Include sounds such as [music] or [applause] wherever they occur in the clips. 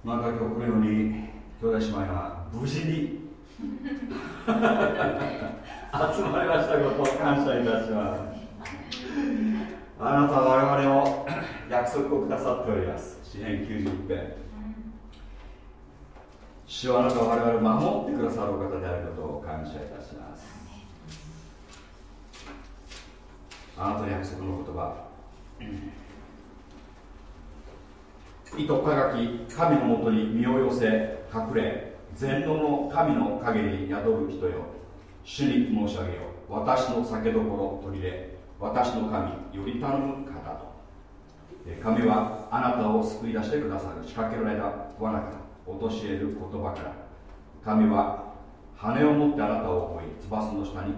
「なんか今日このように兄弟姉妹が無事に集まりましたことを感謝いたします。あなたは我々を約束をくださっております。詩編91編主はあなたは我々を守ってくださるお方であることを感謝いたします。あなたの約束の言葉糸かき神のもとに身を寄せ隠れ全能の神の陰に宿る人よ。主に申し上げよ私の酒どころ取り入れ私の神より頼む方と。神はあなたを救い出してくださる。仕掛けられた罠から陥れる言葉から。神は羽を持ってあなたを追い翼の下に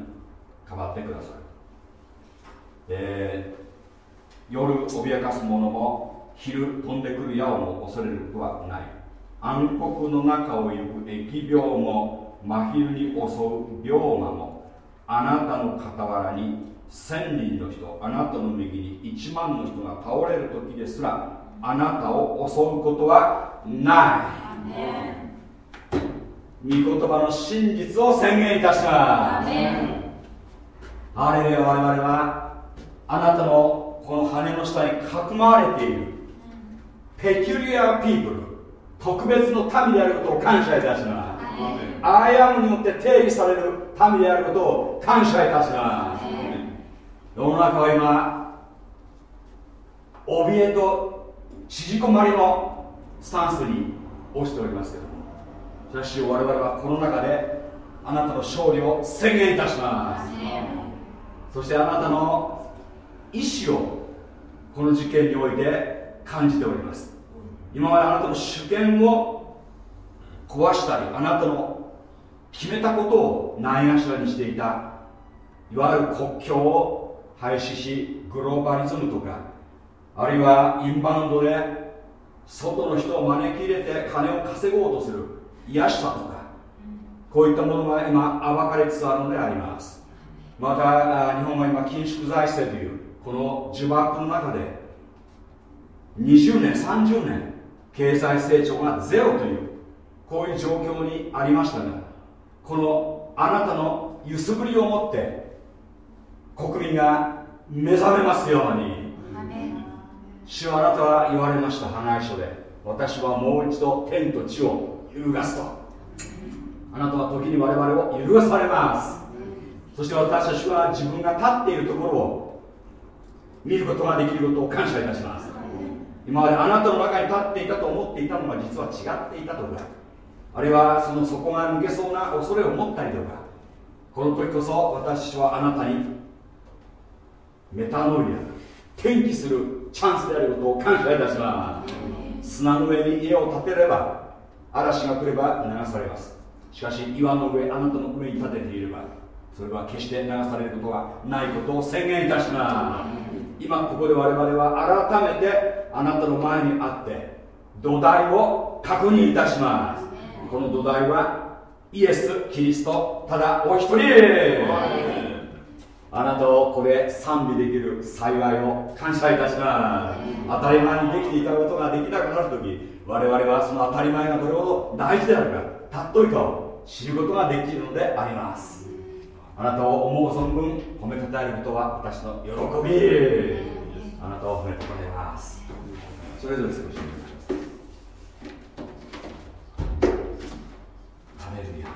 かばってくださる、えー、夜脅かす者も昼飛んでくる矢をも恐れることはない。暗黒の中を行く疫病も真昼に襲う病魔もあなたの傍らに千人の人あなたの右に一万の人が倒れる時ですらあなたを襲うことはない。御言葉の真実を宣言いたします。あれで我々はあなたのこの羽の下にかくまわれている。ペキュリア・ピープル特別の民であることを感謝いたします。アイアムによって定義される民であることを感謝いたします。世の中は今怯えと縮こまりのスタンスに落ちておりますけどもしかし我々はこの中であなたの勝利を宣言いたします。そしてあなたの意志をこの事件において感じております。今まであなたの主権を壊したりあなたの決めたことをないがしらにしていたいわゆる国境を廃止しグローバリズムとかあるいはインバウンドで外の人を招き入れて金を稼ごうとする癒しさとかこういったものが今暴かれつつあるのであります。また日本は今緊縮財政というこの呪縛の中で20年30年経済成長がゼロというこういう状況にありましたがこのあなたの揺すぶりを持って国民が目覚めますように主はあなたは言われました花井書で私はもう一度天と地を揺るがすと。あなたは時に我々を揺るがされます。そして私たちは自分が立っているところを見ることができることを感謝いたします。今まであなたの中に立っていたと思っていたのが実は違っていたとかあるいはその底が抜けそうな恐れを持ったりとかこの時こそ私はあなたにメタノイア転機するチャンスであることを感謝いたします。砂の上に家を建てれば嵐が来れば流されます。しかし岩の上あなたの上に建てていればそれは決して流されることはないことを宣言いたします。今ここで我々は改めてあなたの前にあって土台を確認いたします。この土台はイエス・キリストただお一人。あなたをこれ賛美できる幸いを感謝いたします。当たり前にできていたことができなくなるとき我々はその当たり前がどれほど大事であるか尊いかを知ることができるのであります。あなたを思う存分褒めたたえることは私の喜び。あなたを褒めたたえそれぞれ少し。ハレルヤ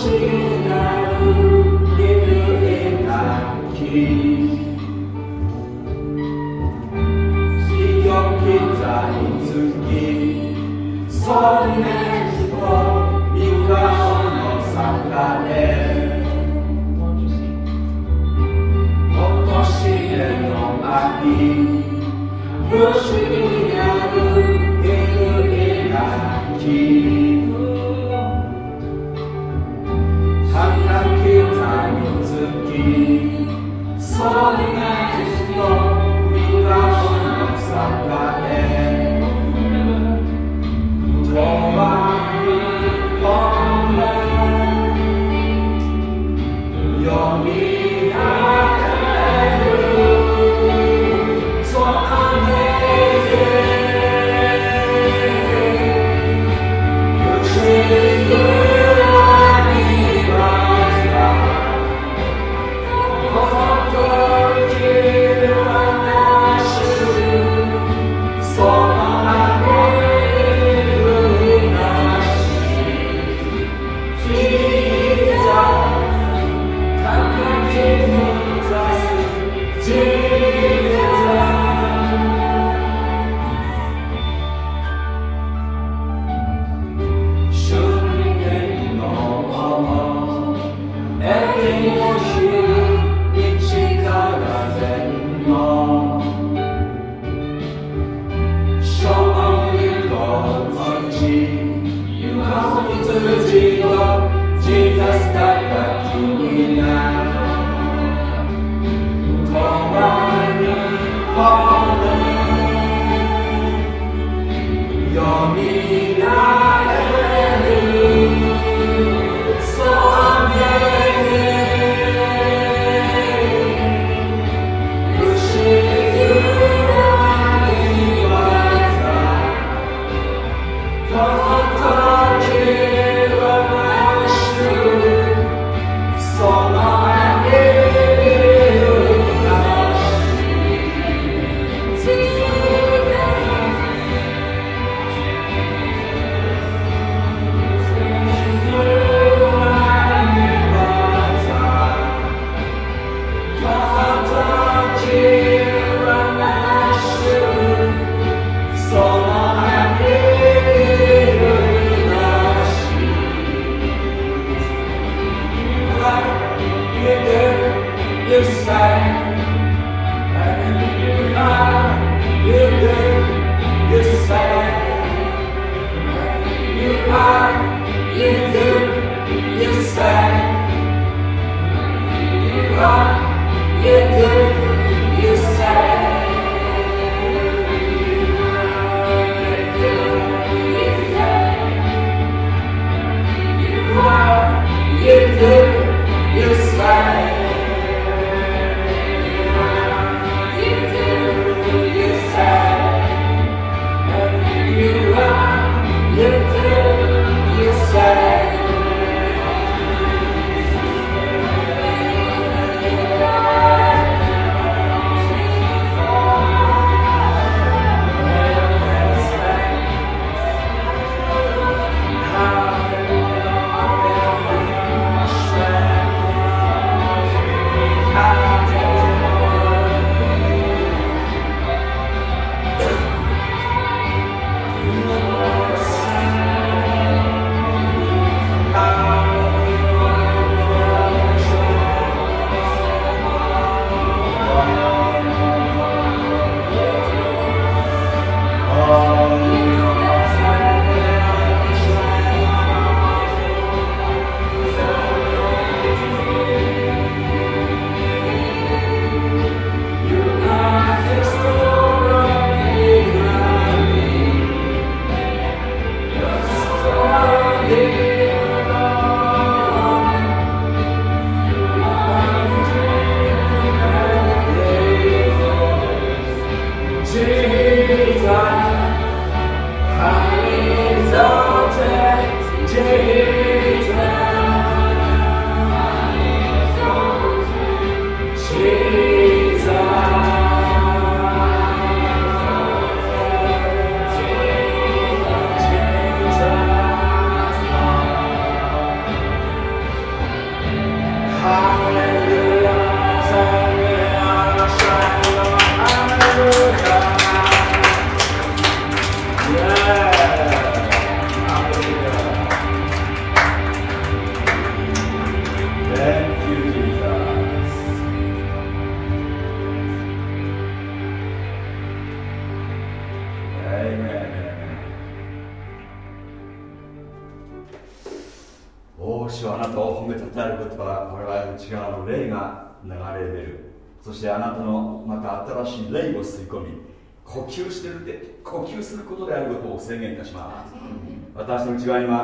Shiva, Shiva, Shiva, Shiva,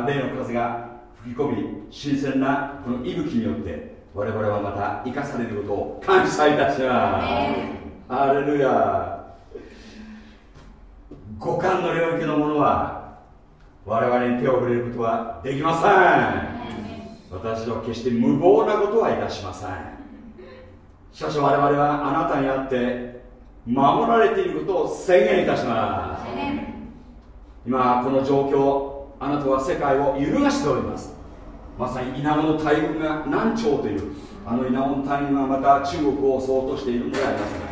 霊の風が吹き込み新鮮なこの息吹によって我々はまた生かされることを感謝いたします。アレルヤ。五感の領域のものは我々に手を触れることはできません。私は決して無謀なことはいたしません。しかし我々はあなたにあって守られていることを宣言いたします。今この状況あなたは世界を揺るがしております。まさに稲子の大軍が南朝というあの稲子の大軍がまた中国を襲おうとしているのでありますが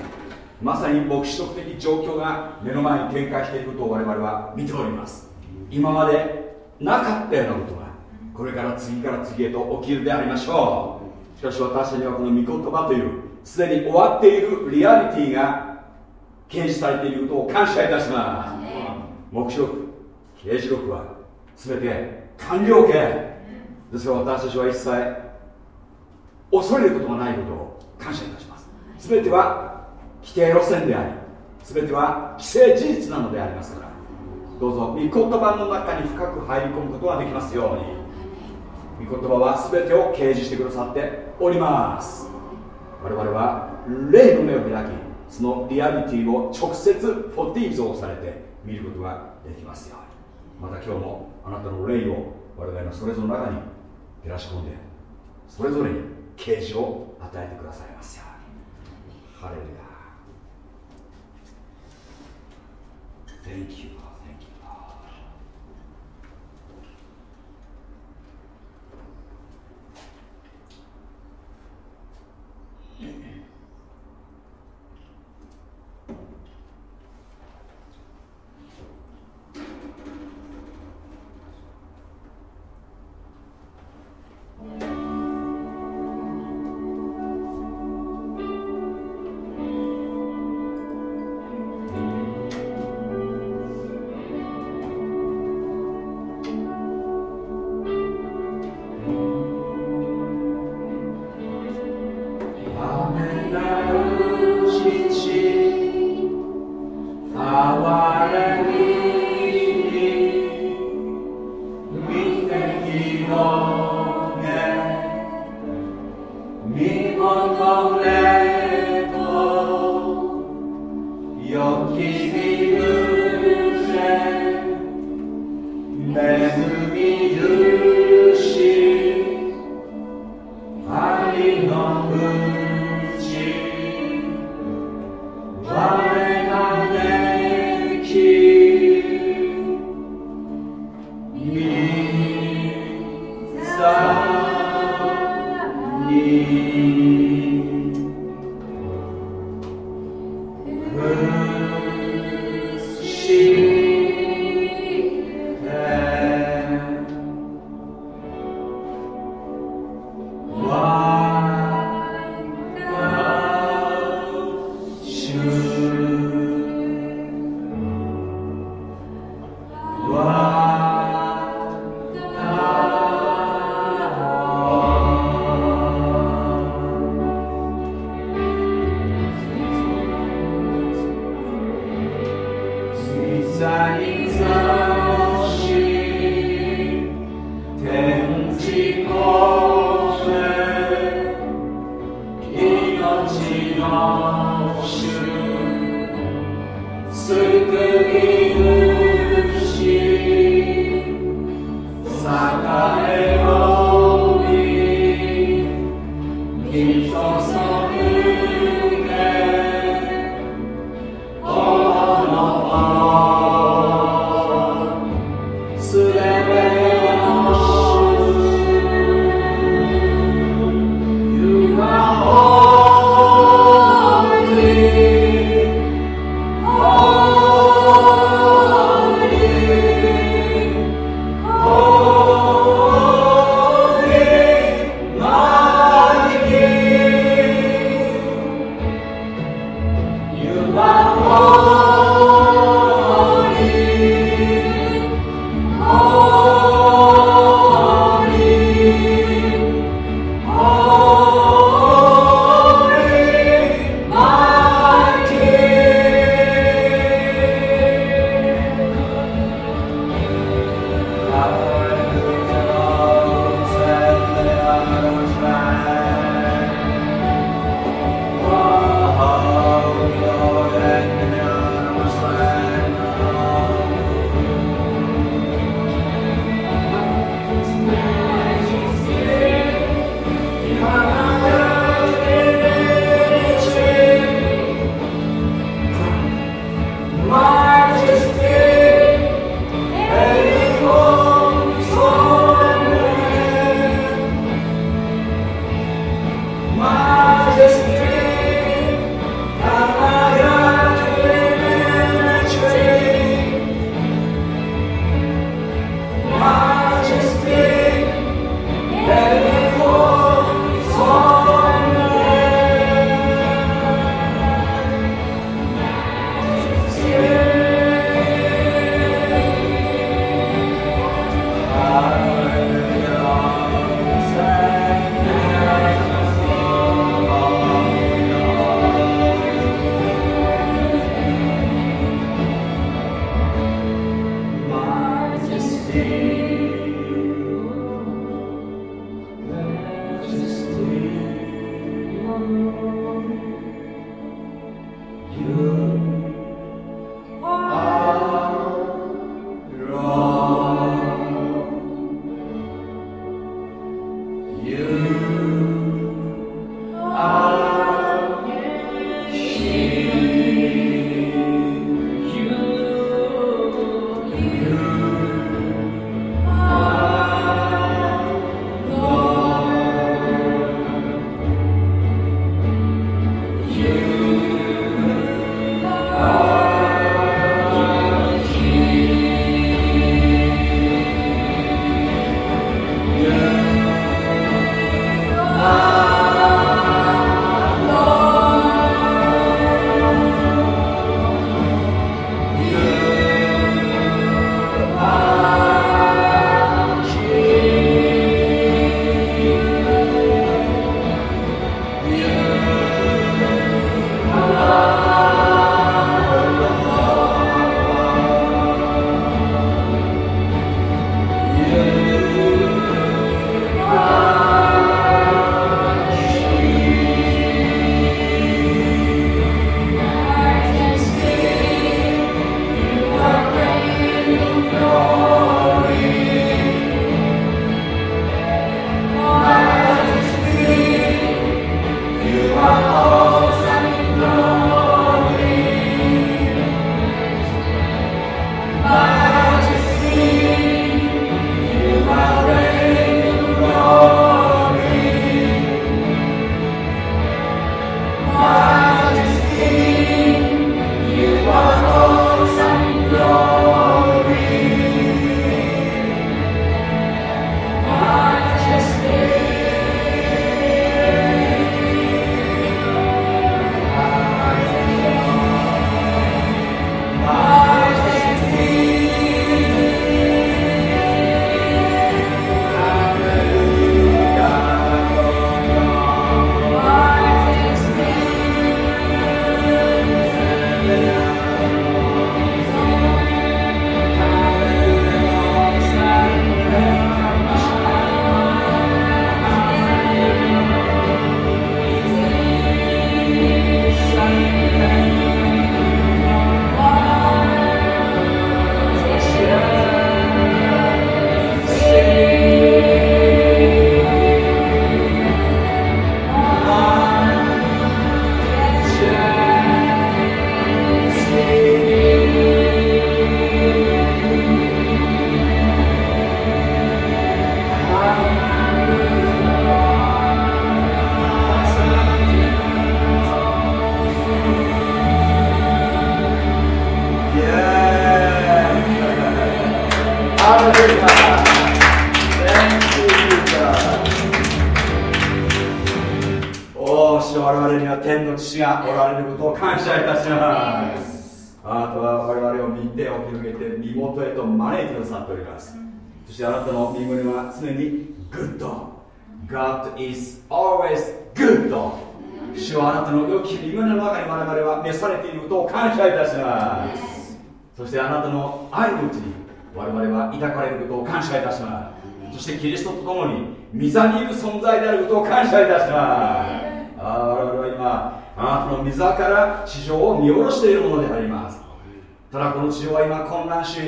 まさに黙示録的状況が目の前に展開していることを我々は見ております。今までなかったようなことがこれから次から次へと起きるでありましょう。しかし私たちはこの御言葉というすでに終わっているリアリティが掲示されていることを感謝いたします。黙示録刑事録は全て完了形。ですから私たちは一切恐れることがないことを感謝いたします。全ては規定路線であり全ては既成事実なのでありますからどうぞ御言葉の中に深く入り込むことができますように。御言葉は全てを掲示してくださっております。我々は霊の目を開きそのリアリティを直接フォティーゾーされて見ることができますよまた今日もあなたの霊を我々のそれぞれの中に照らし込んでそれぞれに啓示を与えてくださいますよハレルヤ Thank you. 天地高悬。であることを感謝いたします。あ我々は今あなたの御座から地上を見下ろしているものであります。ただこの地上は今混乱し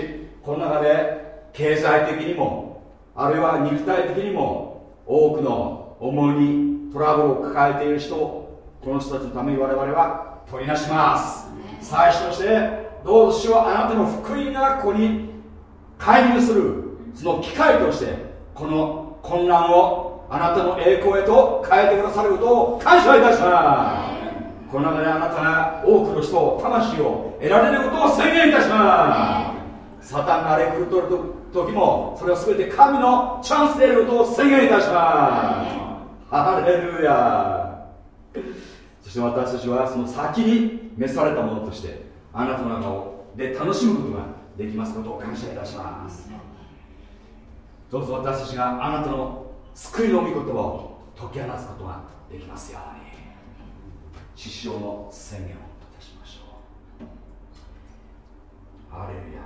この中で経済的にもあるいは肉体的にも多くの重荷トラブルを抱えている人この人たちのために我々は取りなします。最初としてどうぞ主はあなたの福音がここに介入するその機会としてこの混乱をあなたの栄光へと変えてくださることを感謝いたします。この中であなたが多くの人を魂を得られることを宣言いたします。サタンが荒れ狂ってる時もそれは全て神のチャンスであることを宣言いたします。ハレルヤ。そして私たちはその先に召されたものとしてあなたの中で楽しむことができますことを感謝いたします。どうぞ私たちがあなたの救いの御言葉を解き放つことができますように。師匠の宣言をいたしましょう。アレルヤ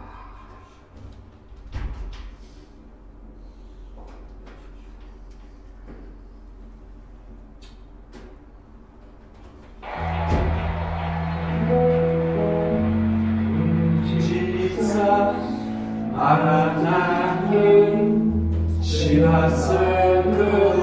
あ she has seen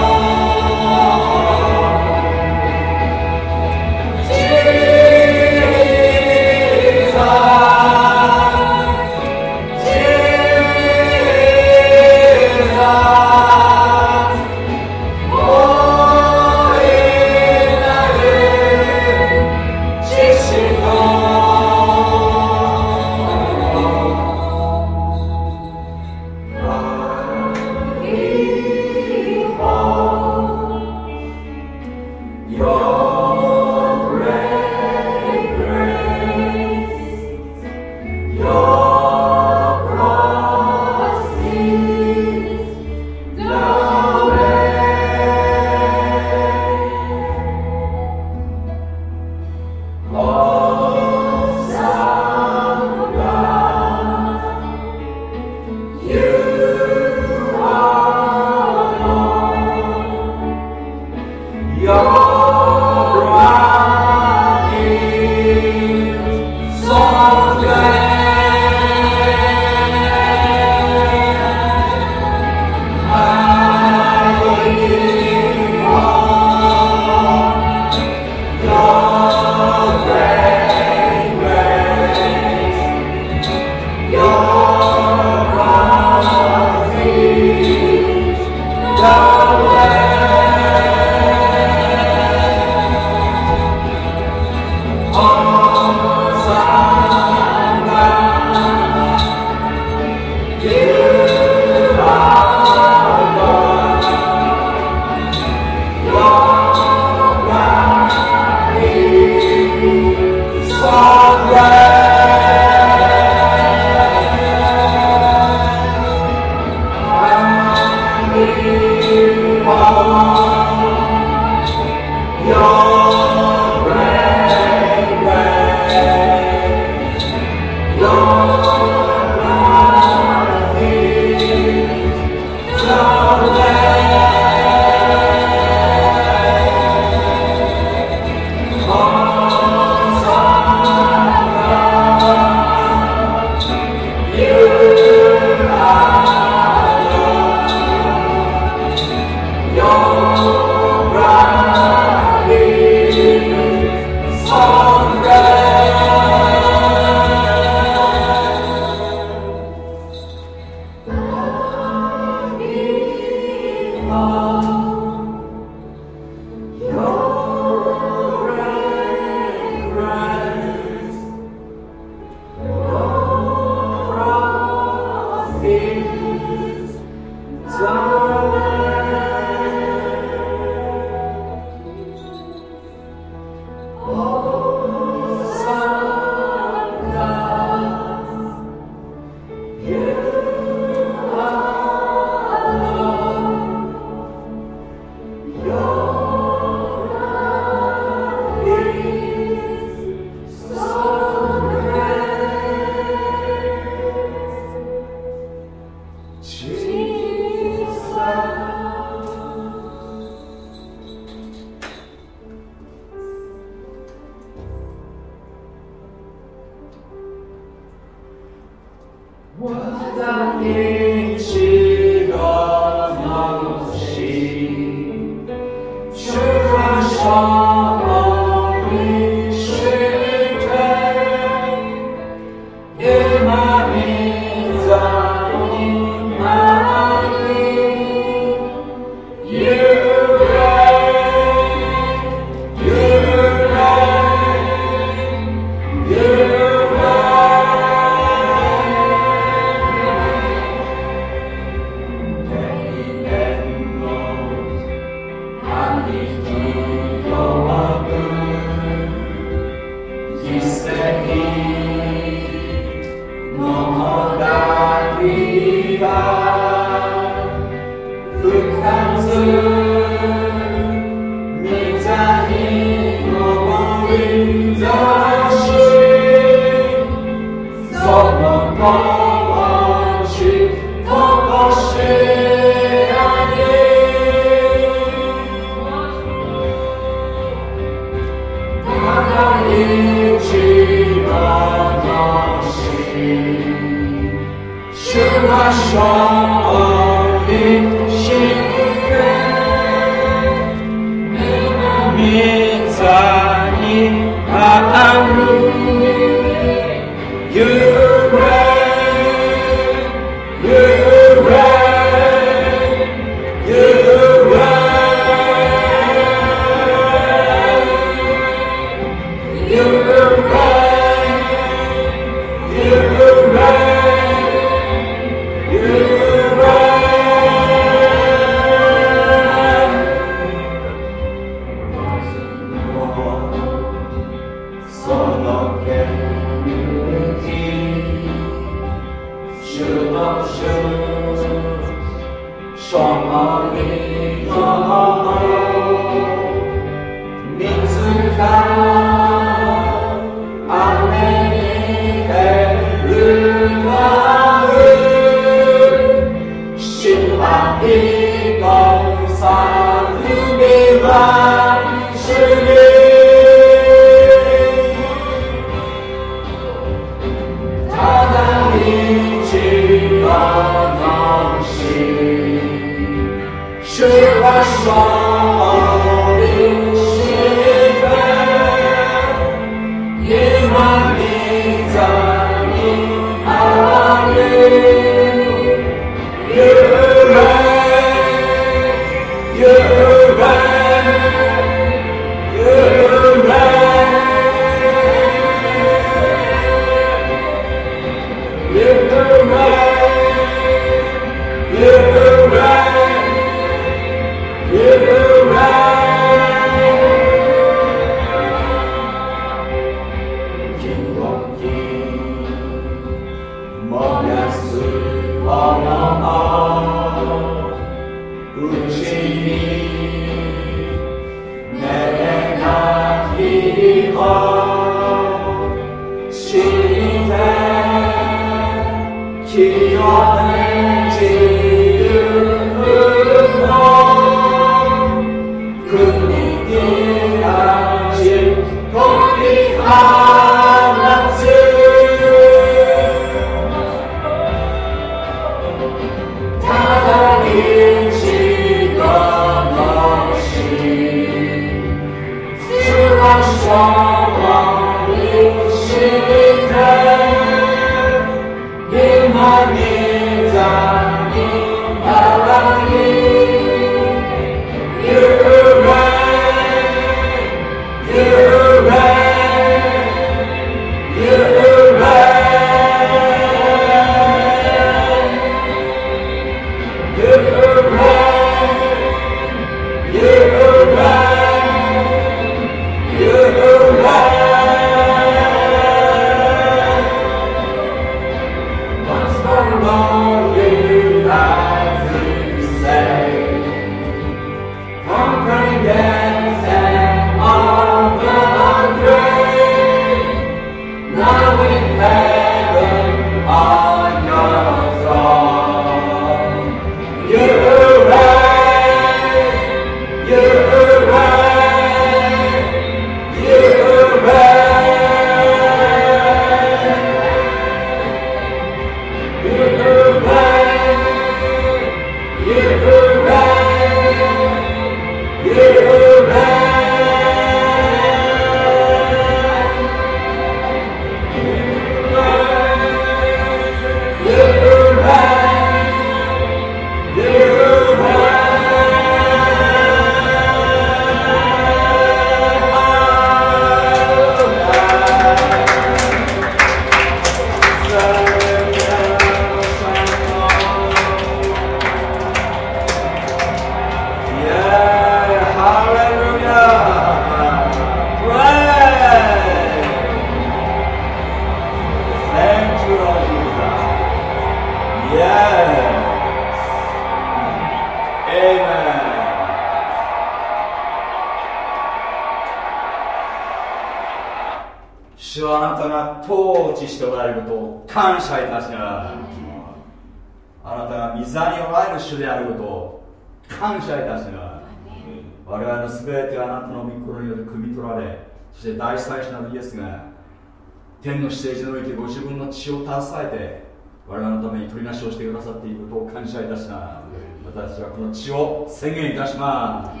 この血を宣言いたします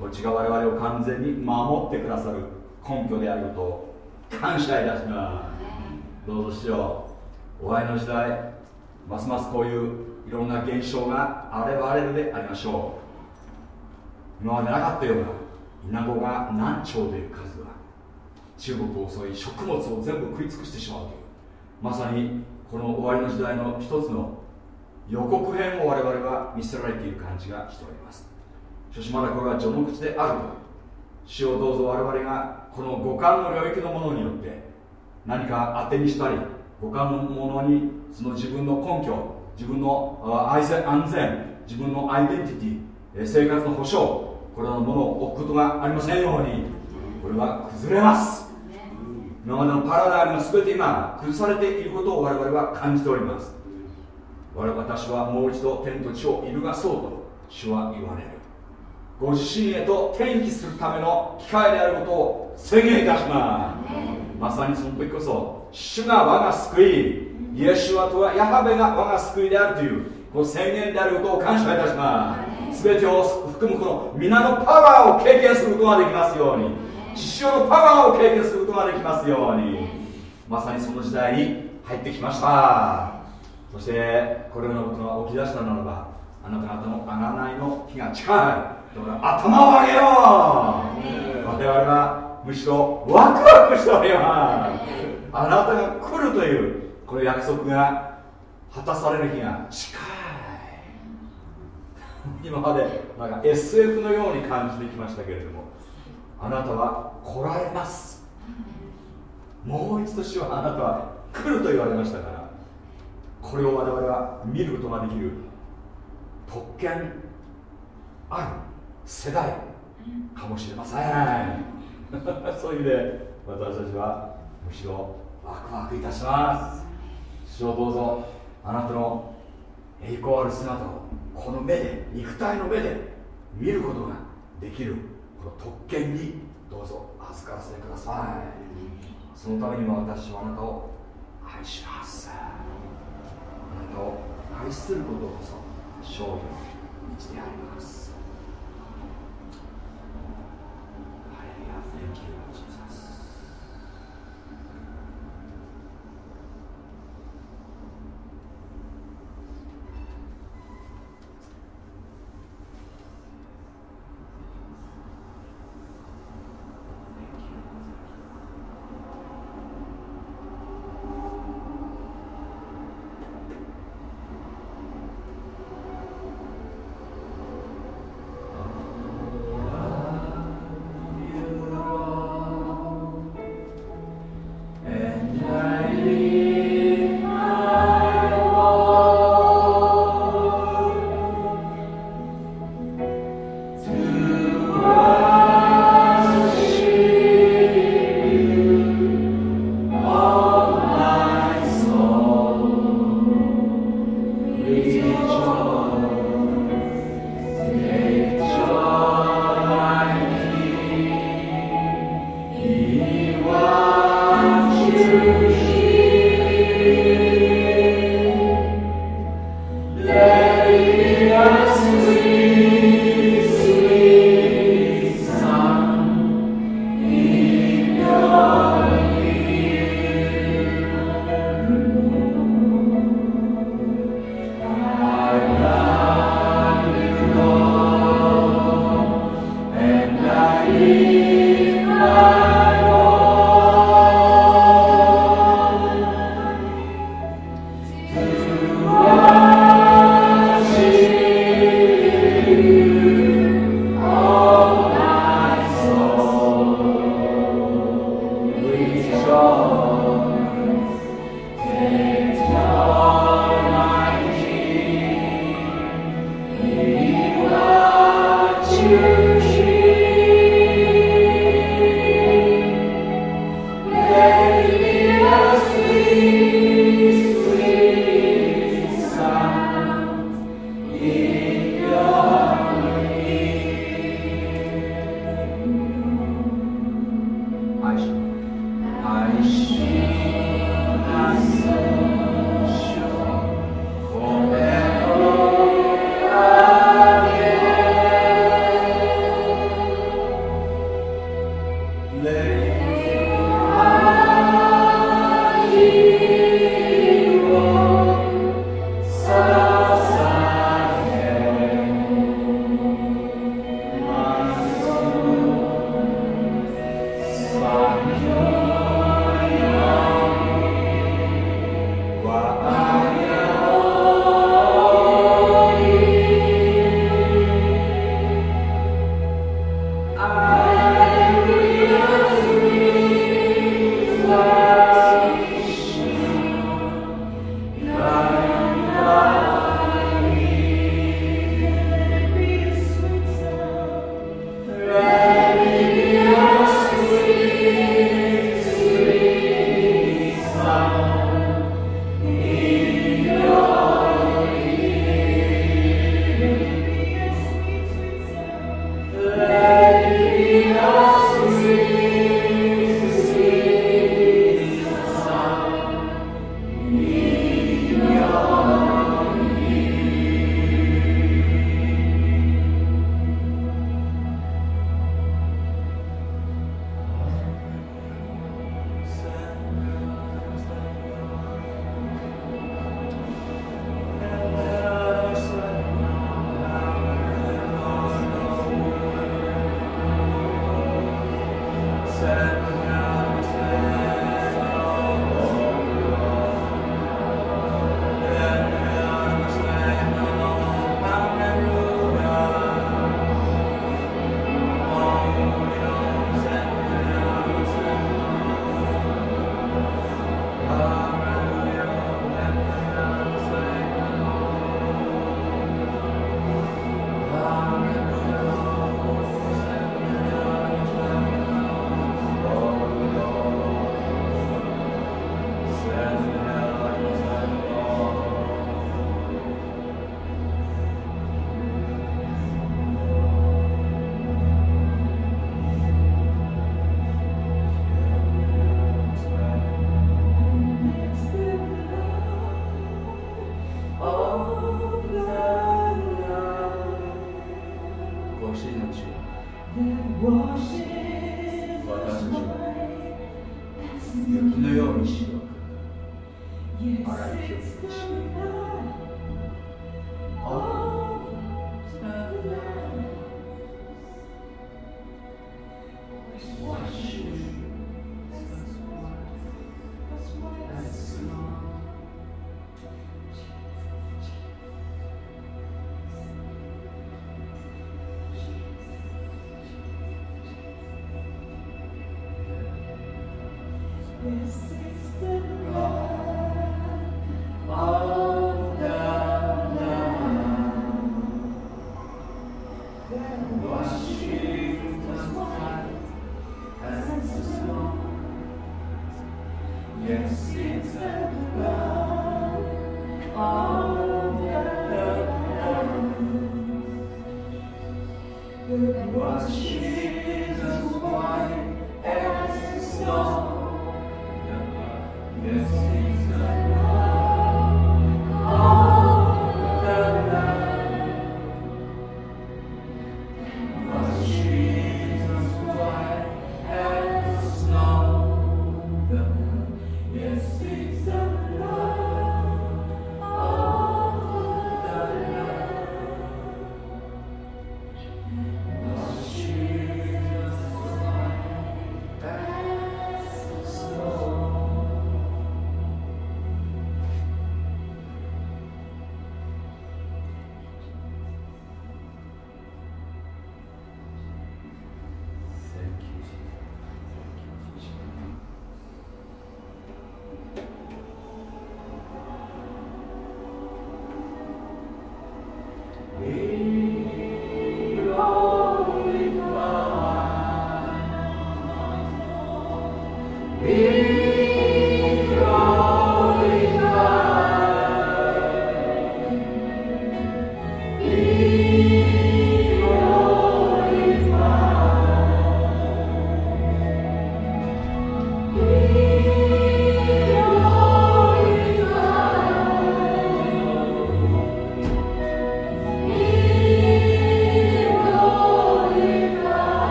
こっちが我々を完全に守ってくださる根拠であることを感謝いたしますどうぞしよう終わりの時代ますますこういういろんな現象があれれるでありましょう今までなかったようなイナゴが何兆という数は中国を襲い食物を全部食い尽くしてしまうというまさにこの終わりの時代の一つの予告編を我々は見せられている感じがしております。しかしまだこれは序の口であると主をどうぞ我々がこの五感の領域のものによって何か当てにしたり五感のものにその自分の根拠自分の安全自分のアイデンティティ生活の保障これらのものを置くことがありませんようにこれは崩れます。今までのパラダイムが全て今崩されていることを我々は感じております我々私はもう一度天と地を揺るがそうと主は言われる。ご自身へと転機するための機会であることを宣言いたします。まさにその時こそ主が我が救いイエシュアとはヤハベが我が救いであるというこの宣言であることを感謝いたします。全てを含むこの皆のパワーを経験することができますように父親のパワーを経験することができますようにまさにその時代に入ってきましたそしてこれらのことが起き出したならばあなた方の贖いの日が近い。だから頭を上げよう。我々はむしろワクワクしております。あなたが来るというこの約束が果たされる日が近い。今までなんか SF のように感じてきましたけれどもあなたは来られます。もう一度主はあなたは来ると言われましたからこれを我々は見ることができる特権ある世代かもしれません。[laughs] そういう意味で私たちはむしろワクワクいたします。主をどうぞあなたの栄光ある姿をこの目で肉体の目で見ることができるこの特権にどうぞ預からせてください。そのためにも私はあなたを愛します。なたを愛することこそ勝利の道であります。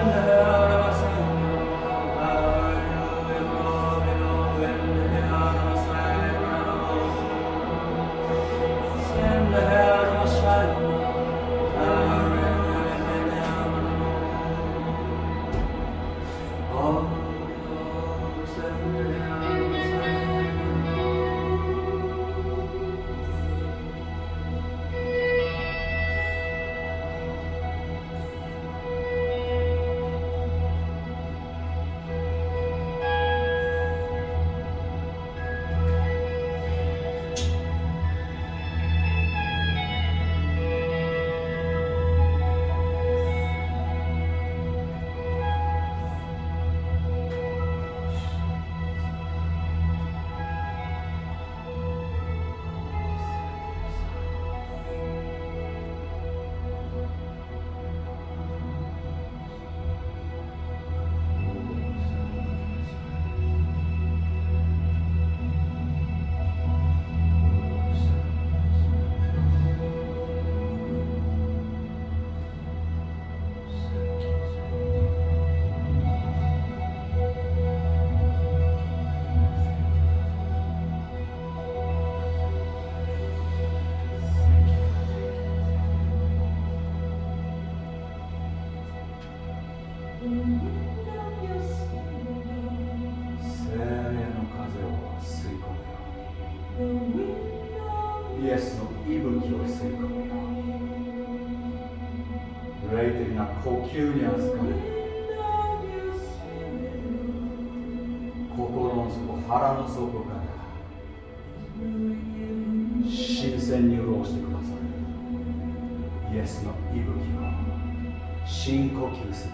Amen. 呼吸に預かれ心の底腹の底から新鮮に潤してください。イエスの息吹を深呼吸する。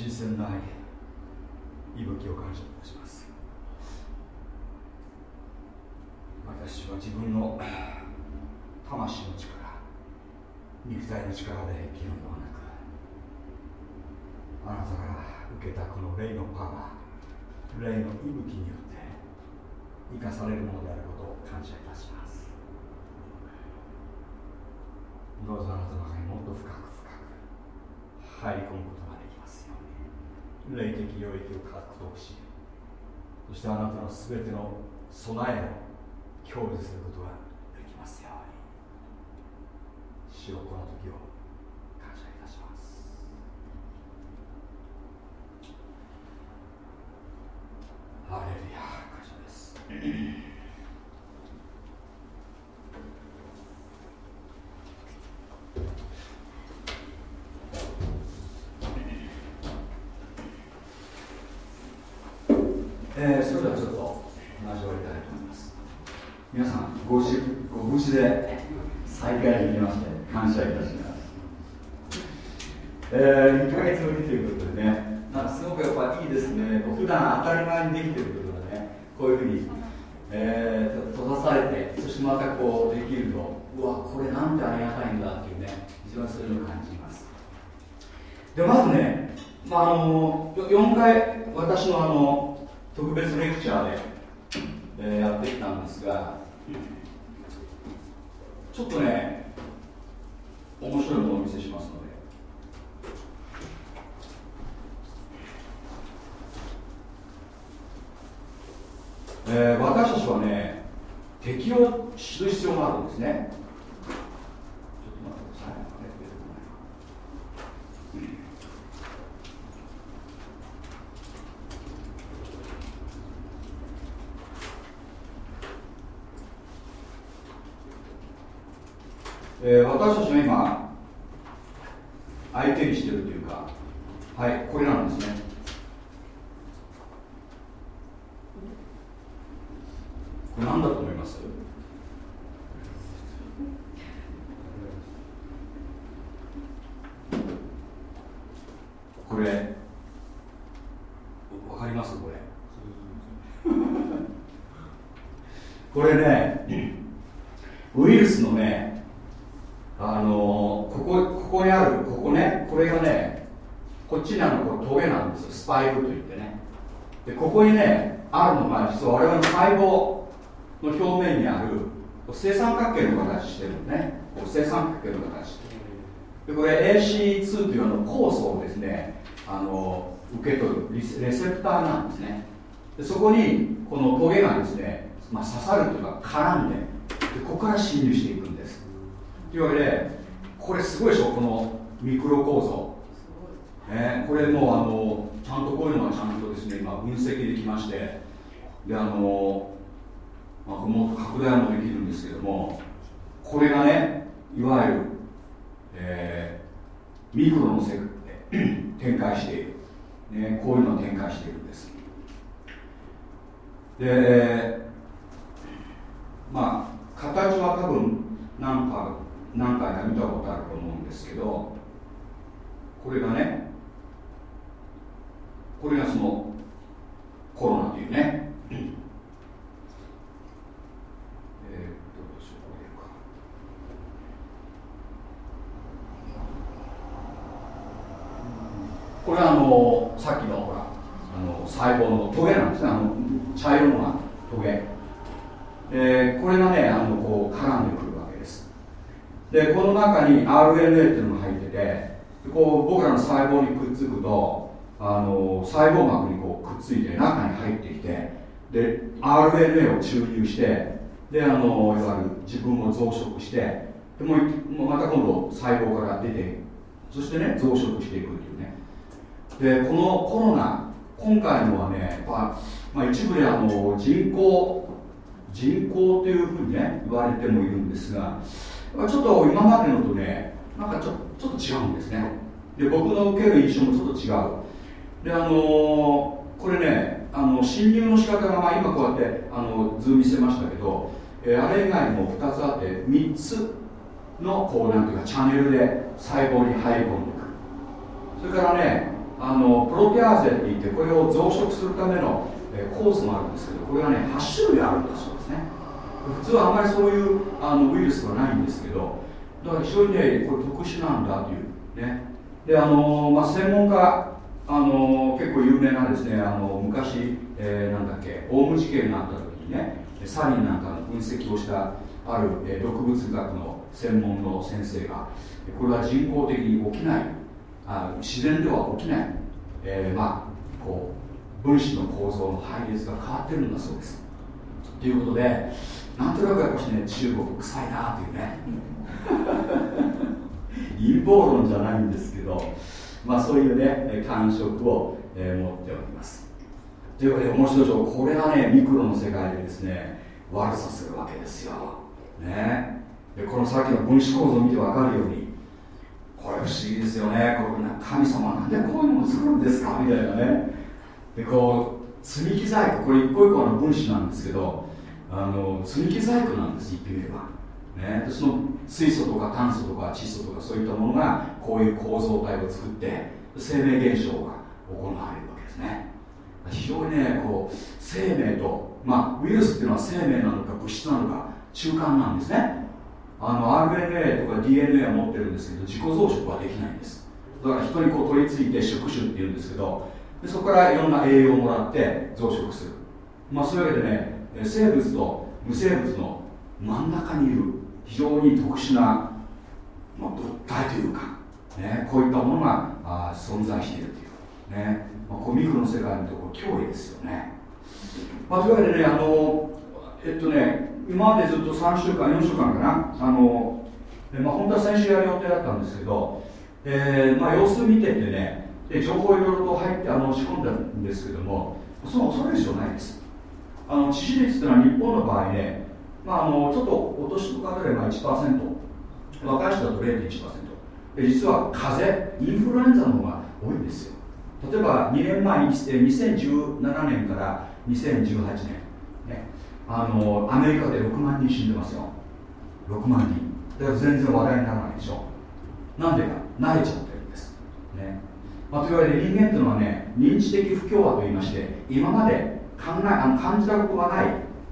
新鮮な息吹を感謝いたします。私は自分の [clears throat] 魂の力肉体の力で生きるのではなくあなたから受けたこの霊のパワー霊の息吹によって生かされるものであることを感謝いたします。どうぞあなたの中にもっと深く深く入り込むことが霊的領域を獲得しそしてあなたの全ての備えを享受することがこれねウイルスのねあのここここにあるここねこれがねこっちにあるのこれトゲなんですよ。スパイクといってね。でここにねあるのが実は我々の細胞の表面にある正三角形の形してるのね。正三角形の形でこれ AC2 というの酵素をですねあの受け取るレセプターなんですね。そこにこのトゲがですね、まあ、刺さるというか絡んででここから侵入していくんです。というわけでこれすごいでしょこのミクロ構造、ね、これもうあのちゃんとこういうのがちゃんとですね今分析できましてであの、まあ、もっと拡大もできるんですけどもこれがねいわゆる、えー、ミクロの世界で展開している、ね、こういうのを展開しているんです。でまあ形は多分何か何回か見たことあると思うんですけどこれがねこれがそのコロナというね。えっとどうしようこれか。これはあのさっきのほら細胞のトゲなんですね。あの茶色のがトゲ、えー、これがねあのこう絡んでくるわけでこの中に RNA っていうのが入っててこう僕らの細胞にくっつくとあの細胞膜にこうくっついて中に入ってきてで RNA を注入してであのいわゆる自分を増殖してでもうまた今度細胞から出てそしてね増殖していくっていうね。でこのコロナ今回のはね、まあ、まあ、一部であの人工人工というふうにね言われてもいるんですがちょっと今までのとねなんかちょちょっと違うんですね。で僕の受ける印象もちょっと違う。であのー、これねあの侵入の仕方が、まあ、今こうやってあの図見せましたけど、えー、あれ以外にも2つあって3つのこうなんていうかチャンネルで細胞に入り込んでいくそれからねあのプロテアーゼって言ってこれを増殖するための、えー、コースもあるんですけどこれがね8種類あるんだそうですね。普通はあんまりそういうあのウイルスはないんですけどだから非常にねこれ特殊なんだというね。であのまあ、専門家あの結構有名なですねあの昔、えー、なんだっけオウム事件があった時にねサリンなんかの分析をしたある、えー、毒物学の専門の先生がこれは人工的に起きないあ自然では起きない、えー、まあこう分子の構造の配列が変わってるんだそうです。ということでなんとなくやっぱしね中国臭いなというね。[laughs] 陰謀論じゃないんですけどまあそういうね感触を、えー、持っております。というわけで面白いでしょこれがねミクロの世界でですね悪さするわけですよ。ね。でこのさっきの分子構造を見て分かるようにこれ不思議ですよね。これ神様なんでこういうのを作るんですか？みたいなね。でこう積み木細工。これ一個一個の分子なんですけどあの積み木細工なんです言ってみれば、ね、でその水素とか炭素とか窒素とかそういったものがこういう構造体を作って生命現象が行われるわけですね。非常にねこう生命とまあウイルスっていうのは生命なのか物質なのか中間なんですね。あの RNA とか DNA は持ってるんですけど自己増殖はできないんです。だから人にこう取り付いて触手っていうんですけどでそこからいろんな栄養をもらって増殖する。まあそういうわけでね生物と無生物の真ん中にいる非常に特殊な、まあ、物体というか、ね、こういったものがあ存在しているという。ね、まあ、こうミクロの世界のところ脅威ですよね、まあ、というわけでねあのえっとね今までずっと3週間4週間かな。あの、まあ、本当は先週やる予定だったんですけど、えーまあ、様子見ててねで情報いろいろと入ってあの仕込んだんですけどもその恐れる必要ないです。あの致死率っていうのは日本の場合ね、まあ、あのちょっとお年の方でまあ1%若い人だと0.1%で実は風邪インフルエンザの方が多いんですよ。例えば2年前に2017年から2018年、あのアメリカで6万人死んでますよ。6万人。だから全然話題にならないでしょ。なんでか。慣れちゃってるんです、ね。まあ、というわけで人間っていうのはね認知的不協和といいまして今まで考えあの感じたことがない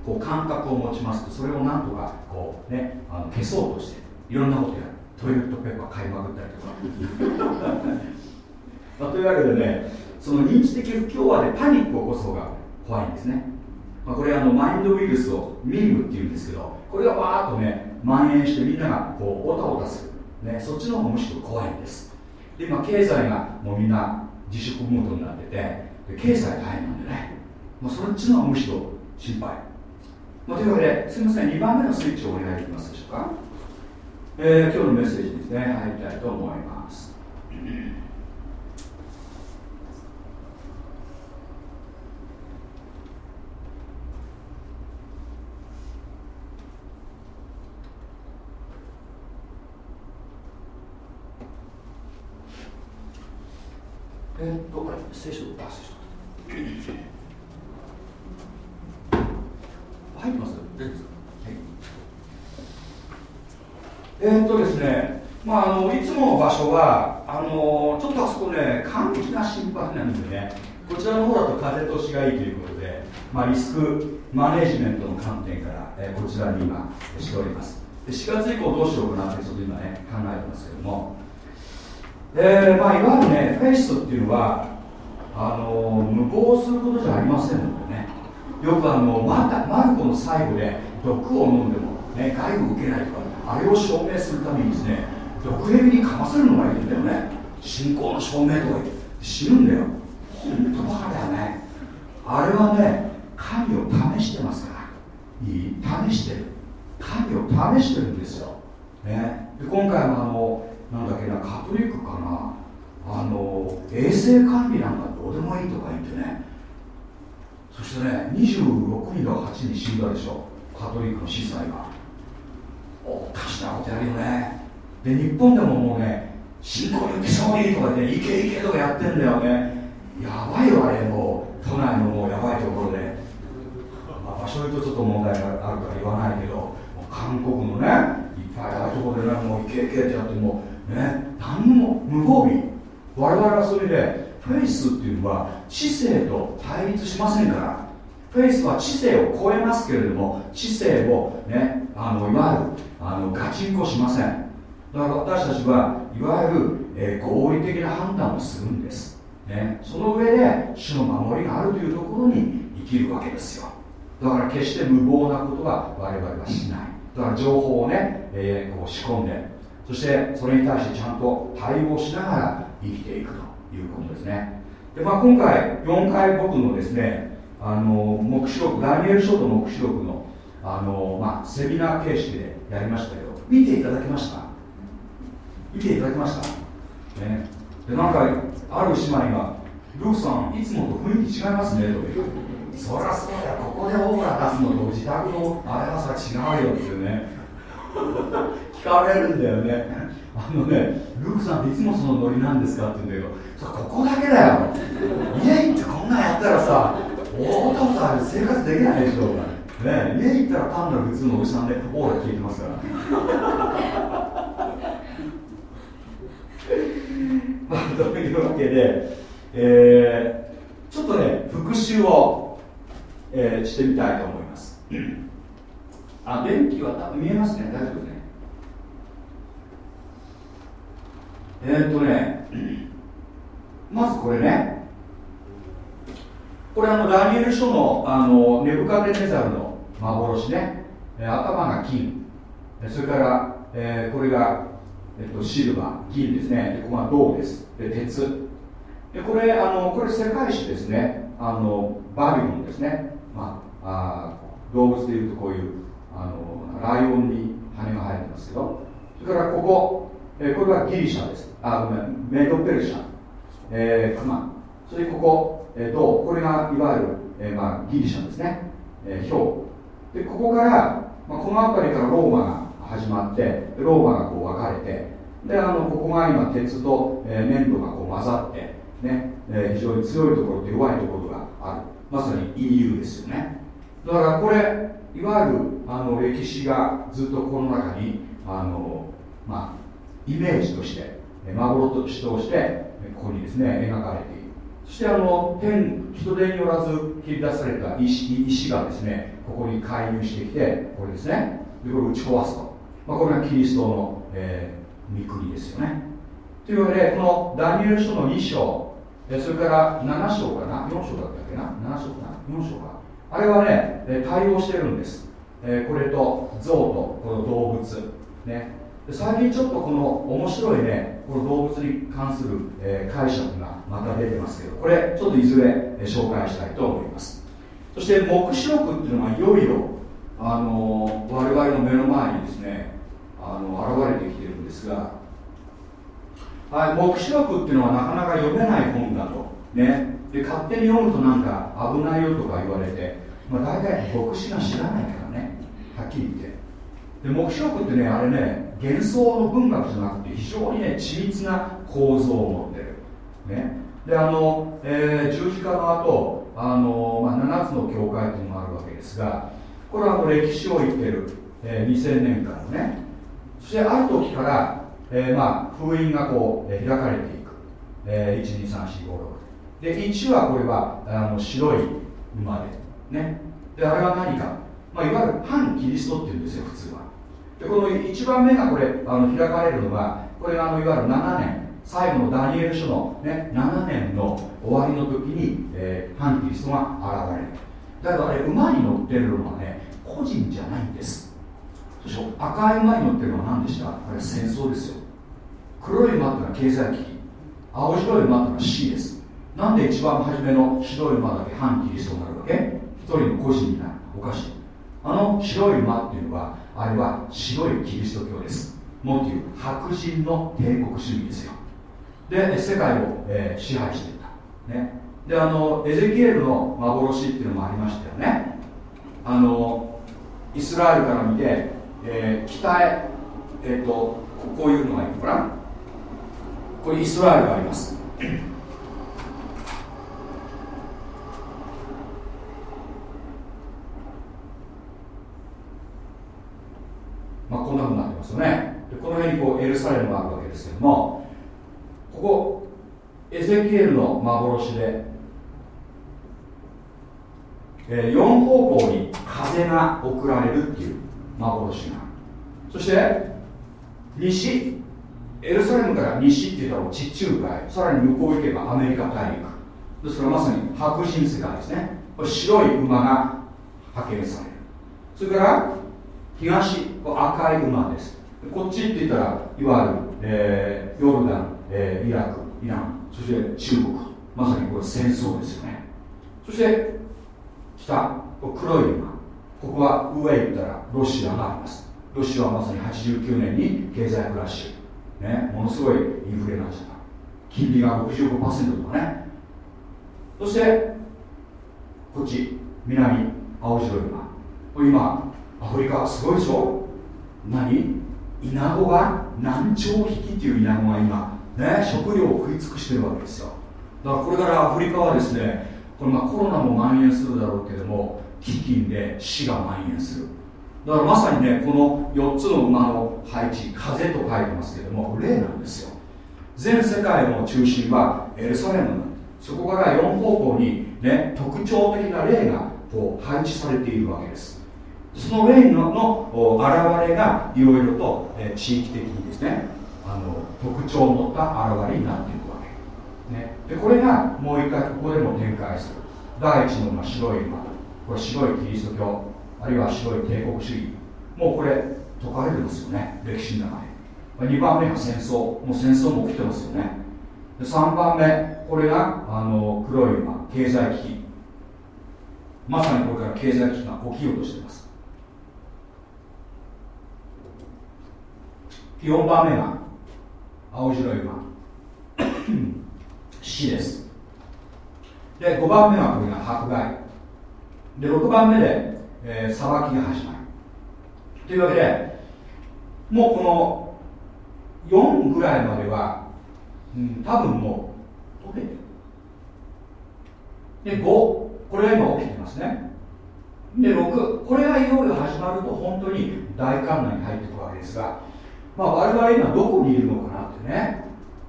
こう感覚を持ちますとそれをなんとかこう、ね、あの消そうとしていろんなことやる。トイレットペーパー買いまくったりとか。[laughs] まあ、というわけでねその認知的不協和でパニックを起こす方が怖いんですねまあ、これあのマインドウイルスをミームっていうんですけどこれがわーっとね蔓延してみんながこうおたおたする、ね、そっちの方がむしろ怖いんです。で今経済がもうみんな自粛ムードになってて経済大変なんでね、まあ、そっちの方がむしろ心配、まあ、というわけですみません。2番目のスイッチをお願いできますでしょうか、えー、今日のメッセージですね入りたいと思います。えー、っと、これ、聖書、あ、聖書。入ってます大丈夫ですか、はい、えー、っとですね、まあ、あのいつもの場所はあのちょっとあそこね簡易な心配なんでねこちらの方だと風通しがいいということで、まあ、リスクマネジメントの観点から、えー、こちらに今しております。で4月以降どうしようかなってちょっと今ね考えてますけどもえーまあ、いわゆるねフェイスっていうのはあの無効することじゃありませんのでね。よくあのママルコの最後で毒を飲んでも、ね、害を受けないとかあれを証明するためにですね毒蛇にかませるのがいいんだよね。信仰の証明とか言って死ぬんだよ。本当バカだよね。あれはね神を試してますから。いい試してる。神を試してるんですよ、ね、で今回もあのなんだっけなカトリックかな。あの衛生管理なんかどうでもいいとか言ってね。そしてね26人が8人死んだでしょ。カトリックの司祭が。おかしなことやるよね。で日本でももうね信仰に勝利とかで、いけいけとかやってんだよね。やばいわねもう。都内のもうやばいところで、まあ、場所言うとちょっと問題があるから言わないけど韓国のねいっぱいあるところでねもういけいけってやってもね。何も無防備。我々はそれでフェイスっていうのは知性と対立しませんから。フェイスは知性を超えますけれども知性をねあのいわゆるあのガチンコしません。だから私たちはいわゆる、えー、合理的な判断をするんです、ね、その上で主の守りがあるというところに生きるわけですよ。だから決して無謀なことは我々はしない。だから情報をね、えー、こう仕込んでそしてそれに対してちゃんと対応しながら生きていくということですね。で、まあ、今回4回僕のですねあの目視録ダニエル書と目視録のあの、まあ、セミナー形式でやりましたけど見ていただけました？見ていただけました、ね、でなんかある姉妹が「ルーさんいつもと雰囲気違いますね」と。言うそりゃそうだここでオーラ出すのと自宅のあれはさ違うよっていうね。聞かれるんだよね。あのねルークさんっていつもそのノリなんですかって言うんだけどここだけだよ。家行ってこんなんやったらさおおたおた生活できないでしょうね家行ったら単なる普通のおじさんでオーラ聞いてますから。[laughs] まあというわけで、えー、ちょっとね復習をえー、してみたいと思います。[clears throat] あ電気は多分見えますね。大丈夫ですねえー、っとねまずこれね。これあのダニエル書のあのネブカデネザルの幻ね、え、頭が金。それから、えー、これが、えっと、シルバー。銀ですね。ここが銅です。で鉄。でこれあのこれ世界史ですね。あのバビロンですね。まあ、あ動物でいうとこういうあのライオンに羽が生えてますけど。それからここ、えー、これはギリシャです。あごめん。メドペルシャ、えー、クマそれでここ、えー、銅これがいわゆる、えーまあ、ギリシャですね、えー、氷。でここから、まあ、この辺りからローマが始まってローマがこう分かれてであのここが今鉄と、えー、粘土がこう混ざってね、えー、非常に強いところと弱いところがある。まさに EU ですよね。だからこれいわゆるあの歴史がずっとこの中にあの、まあ、イメージとして幻としてここにですね描かれている。そしてあの天人手によらず切り出された石石がですねここに介入してきてこれですねでこれを打ち壊すと、まあ、これがキリストの、えー、御国ですよね。というわけでこのダニエル書の2章それから7章かな？4章だったっけな？7章かな？4章か。あれはね対応してるんです、えこれと象とこの動物ね。最近ちょっとこの面白いねこの動物に関する、え解釈がまた出てますけどこれちょっといずれ、え紹介したいと思います。そして黙示録っていうのがいよいよあの我々の目の前にですねあの現れてきてるんですがはい、黙示録っていうのはなかなか読めない本だと、ね、で勝手に読むとなんか危ないよとか言われて、まあ、大体牧師が知らないからねはっきり言って。で黙示録ってねあれね幻想の文学じゃなくて非常にね緻密な構造を持ってる、ね、であの、えー、十字架の後あの、まあ、7つの教会っていうのがあるわけですがこれはあの歴史を言ってる、えー、2000年間のね。そしてある時からえー、まあ封印がこう、えー、開かれていく、えー、123456で1はこれはあの白い馬で。ね。であれは何か、まあ、いわゆる反キリストっていうんですよ普通は。でこの1番目がこれあの開かれるのはこれがあのいわゆる7年。最後のダニエル書の、ね、7年の終わりの時に、えー、反キリストが現れる。だけどあれ馬に乗ってるのはね個人じゃないんです。でしょ赤い馬に乗ってるのは何でした？あれ戦争ですよ。黒い馬ってのは経済危機。青白い馬ってのは死です。なんで一番初めの白い馬だけ反キリストになるわけ？一人の個人になる。おかしい。あの白い馬っていうのはあれは白いキリスト教です。もっと言う白人の帝国主義ですよ。で世界を、えー、支配していた。ね。であのエゼキエルの幻っていうのもありましたよね。あのイスラエルから見てえー、北へ、えーと、こういうのがいいのかな。これイスラエルがあります。まあこんなふうになってますよね。でこの辺にこうエルサレムがあるわけですけどもここエゼキエルの幻で、えー、4方向に風が送られるっていう幻がある。そして西エルサレムから西って言ったら地中海さらに向こう行けばアメリカ大陸。ですからまさに白人世界ですね。白い馬が派遣される。それから東赤い馬です。こっちって言ったらいわゆる、えー、ヨルダン、えー、イラクイランそして中国。まさにこれ戦争ですよね。そして北黒い馬。ここは上へ行ったらロシアがあります。ロシアはまさに89年に経済クラッシュ、ね、ものすごいインフレになっちゃった。金利が65%とかね。そしてこっち南青白い馬。今アフリカすごいでしょ？何？イナゴが南朝匹っていうイナゴが今ね食料を食い尽くしてるわけですよ。だからこれからアフリカはですねこれまコロナも蔓延するだろうけども飢饉で死が蔓延する。だからまさにねこの4つの馬の配置風と書いてますけども霊なんですよ。全世界の中心はエルサレムなんそこから4方向にね特徴的な霊がこう配置されているわけです。その霊のの現れがいろいろと、え地域的にですねあの特徴を持った現れになっていくわけ、ね、でこれがもう一回ここでも展開する。第一の、ま、白い馬。これ白いキリスト教。あるいは白い帝国主義。もうこれ解かれてますよね。歴史の中で。2番目が戦争。もう戦争も起きてますよね。で3番目。これがあの黒い馬。経済危機。まさにこれから経済危機が起きようとしてます。4番目が青白い馬。[coughs] 死です。で5番目はこれが迫害。で6番目で、えー、裁きが始まる。というわけでもうこの4ぐらいまでは、うん、多分もう解けてる。で5これが今起きてますね。で6これがいよいよ始まると本当に大観覧に入っていくわけですがまあ我々今どこにいるのかなってね。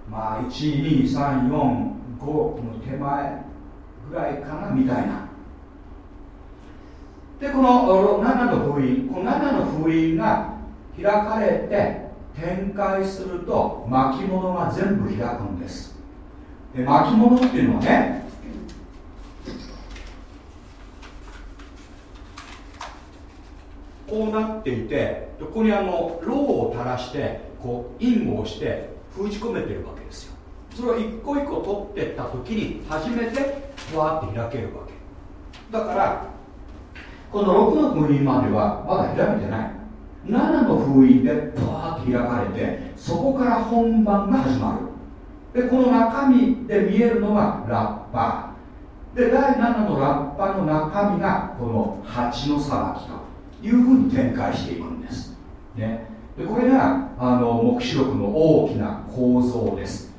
まあ1234 5の手前ぐらいかなみたいな。でこの7の封印。この7の封印が開かれて展開すると巻物が全部開くんです。で巻物っていうのはねこうなっていてここにあのローを垂らしてこう印をして封じ込めてるわけですよ。それを一個一個取ってった時に初めてふわって開けるわけ。だからこの6の封印まではまだ開いてない。7の封印でバーッと開かれてそこから本番が始まる。でこの中身で見えるのがラッパー。で第7のラッパの中身がこの蜂の裁きというふうに展開していくんです、ね、でこれがあの黙示録の大きな構造です。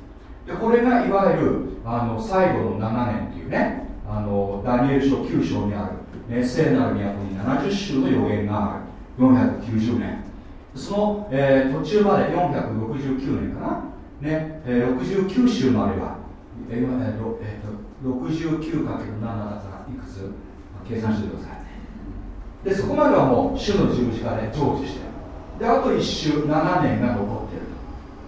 でこれがいわゆるあの最後の7年っていうねあのダニエル書9章にあるね、聖なる都に70種の予言がある。490年。その、えー、途中まで469年かな、ねえー、69週までは、えーえーとえーと、69×7 だからいくつ？計算してください。でそこまではもう主の十字架で成就してる。であと1週7年が残ってる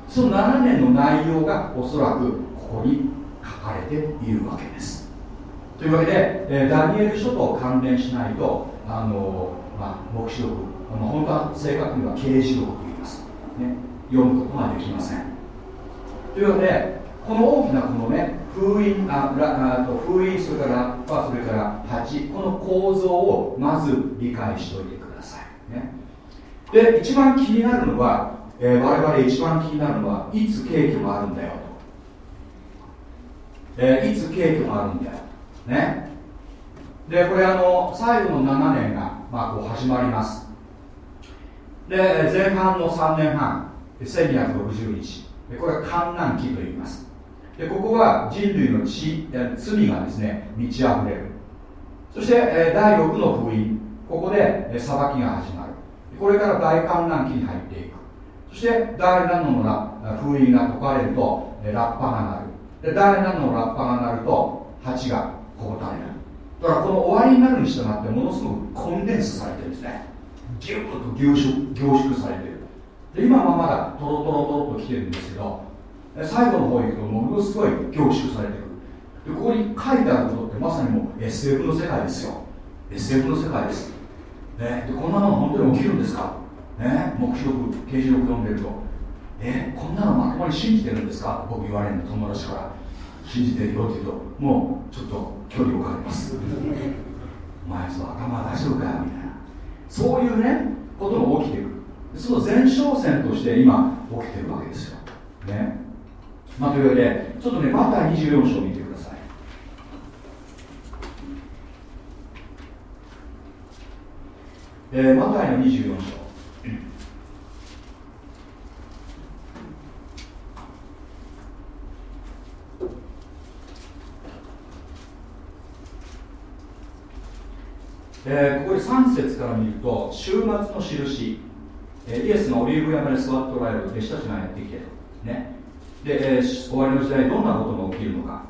その7年の内容がおそらくここに書かれているわけです。というわけで、え、ダニエル書と関連しないとあの、まあ、黙示録あの本当は正確には刑事録と言います、ね、読むことができません。というわけでこの大きなこのね封印ああと封印それからラッパそれから鉢この構造をまず理解しておいてください、ね、で一番気になるのは、えー、我々一番気になるのはいつ景気があるんだよと、えー、いつ景気があるんだよ。ね。でこれあの最後の7年が、まあ、こう始まります。で前半の3年半。1260日。これは観覧期と言います。でここは人類の血罪がですね満ち溢れる。そして第6の封印。ここで裁きが始まる。これから大観覧期に入っていく。そして第7の封印が解かれるとラッパが鳴る。で第7のラッパが鳴ると8がここ垂れる。だからこの終わりになるに従ってものすごくコンデンスされてるんですね。ギュッと凝縮凝縮されてる。で今はまだトロトロトロと来てるんですけど最後の方行くとものすごい凝縮されてくる。でここに書いてあることってまさにもう SF の世界ですよ。SF の世界です、ね、でこんなの本当に起きるんですか、ね、目標録刑事録読んでると。えこんなのまともに信じてるんですか？僕言われるの友達から。信じてるよって言うともうちょっと距離をかけます。[laughs] お前その頭大丈夫かみたいな。そういうねことが起きてくる。その前哨戦として今起きてるわけですよ。ね。まあというわけでちょっとねマタイ24章を見てください。えー、マタイの24章。えー、ここで3節から見ると週末の印、えー、イエスがオリーブ山で座っておられる弟子たちがやってきてね。で、えー、終わりの時代どんなことが起きるのか。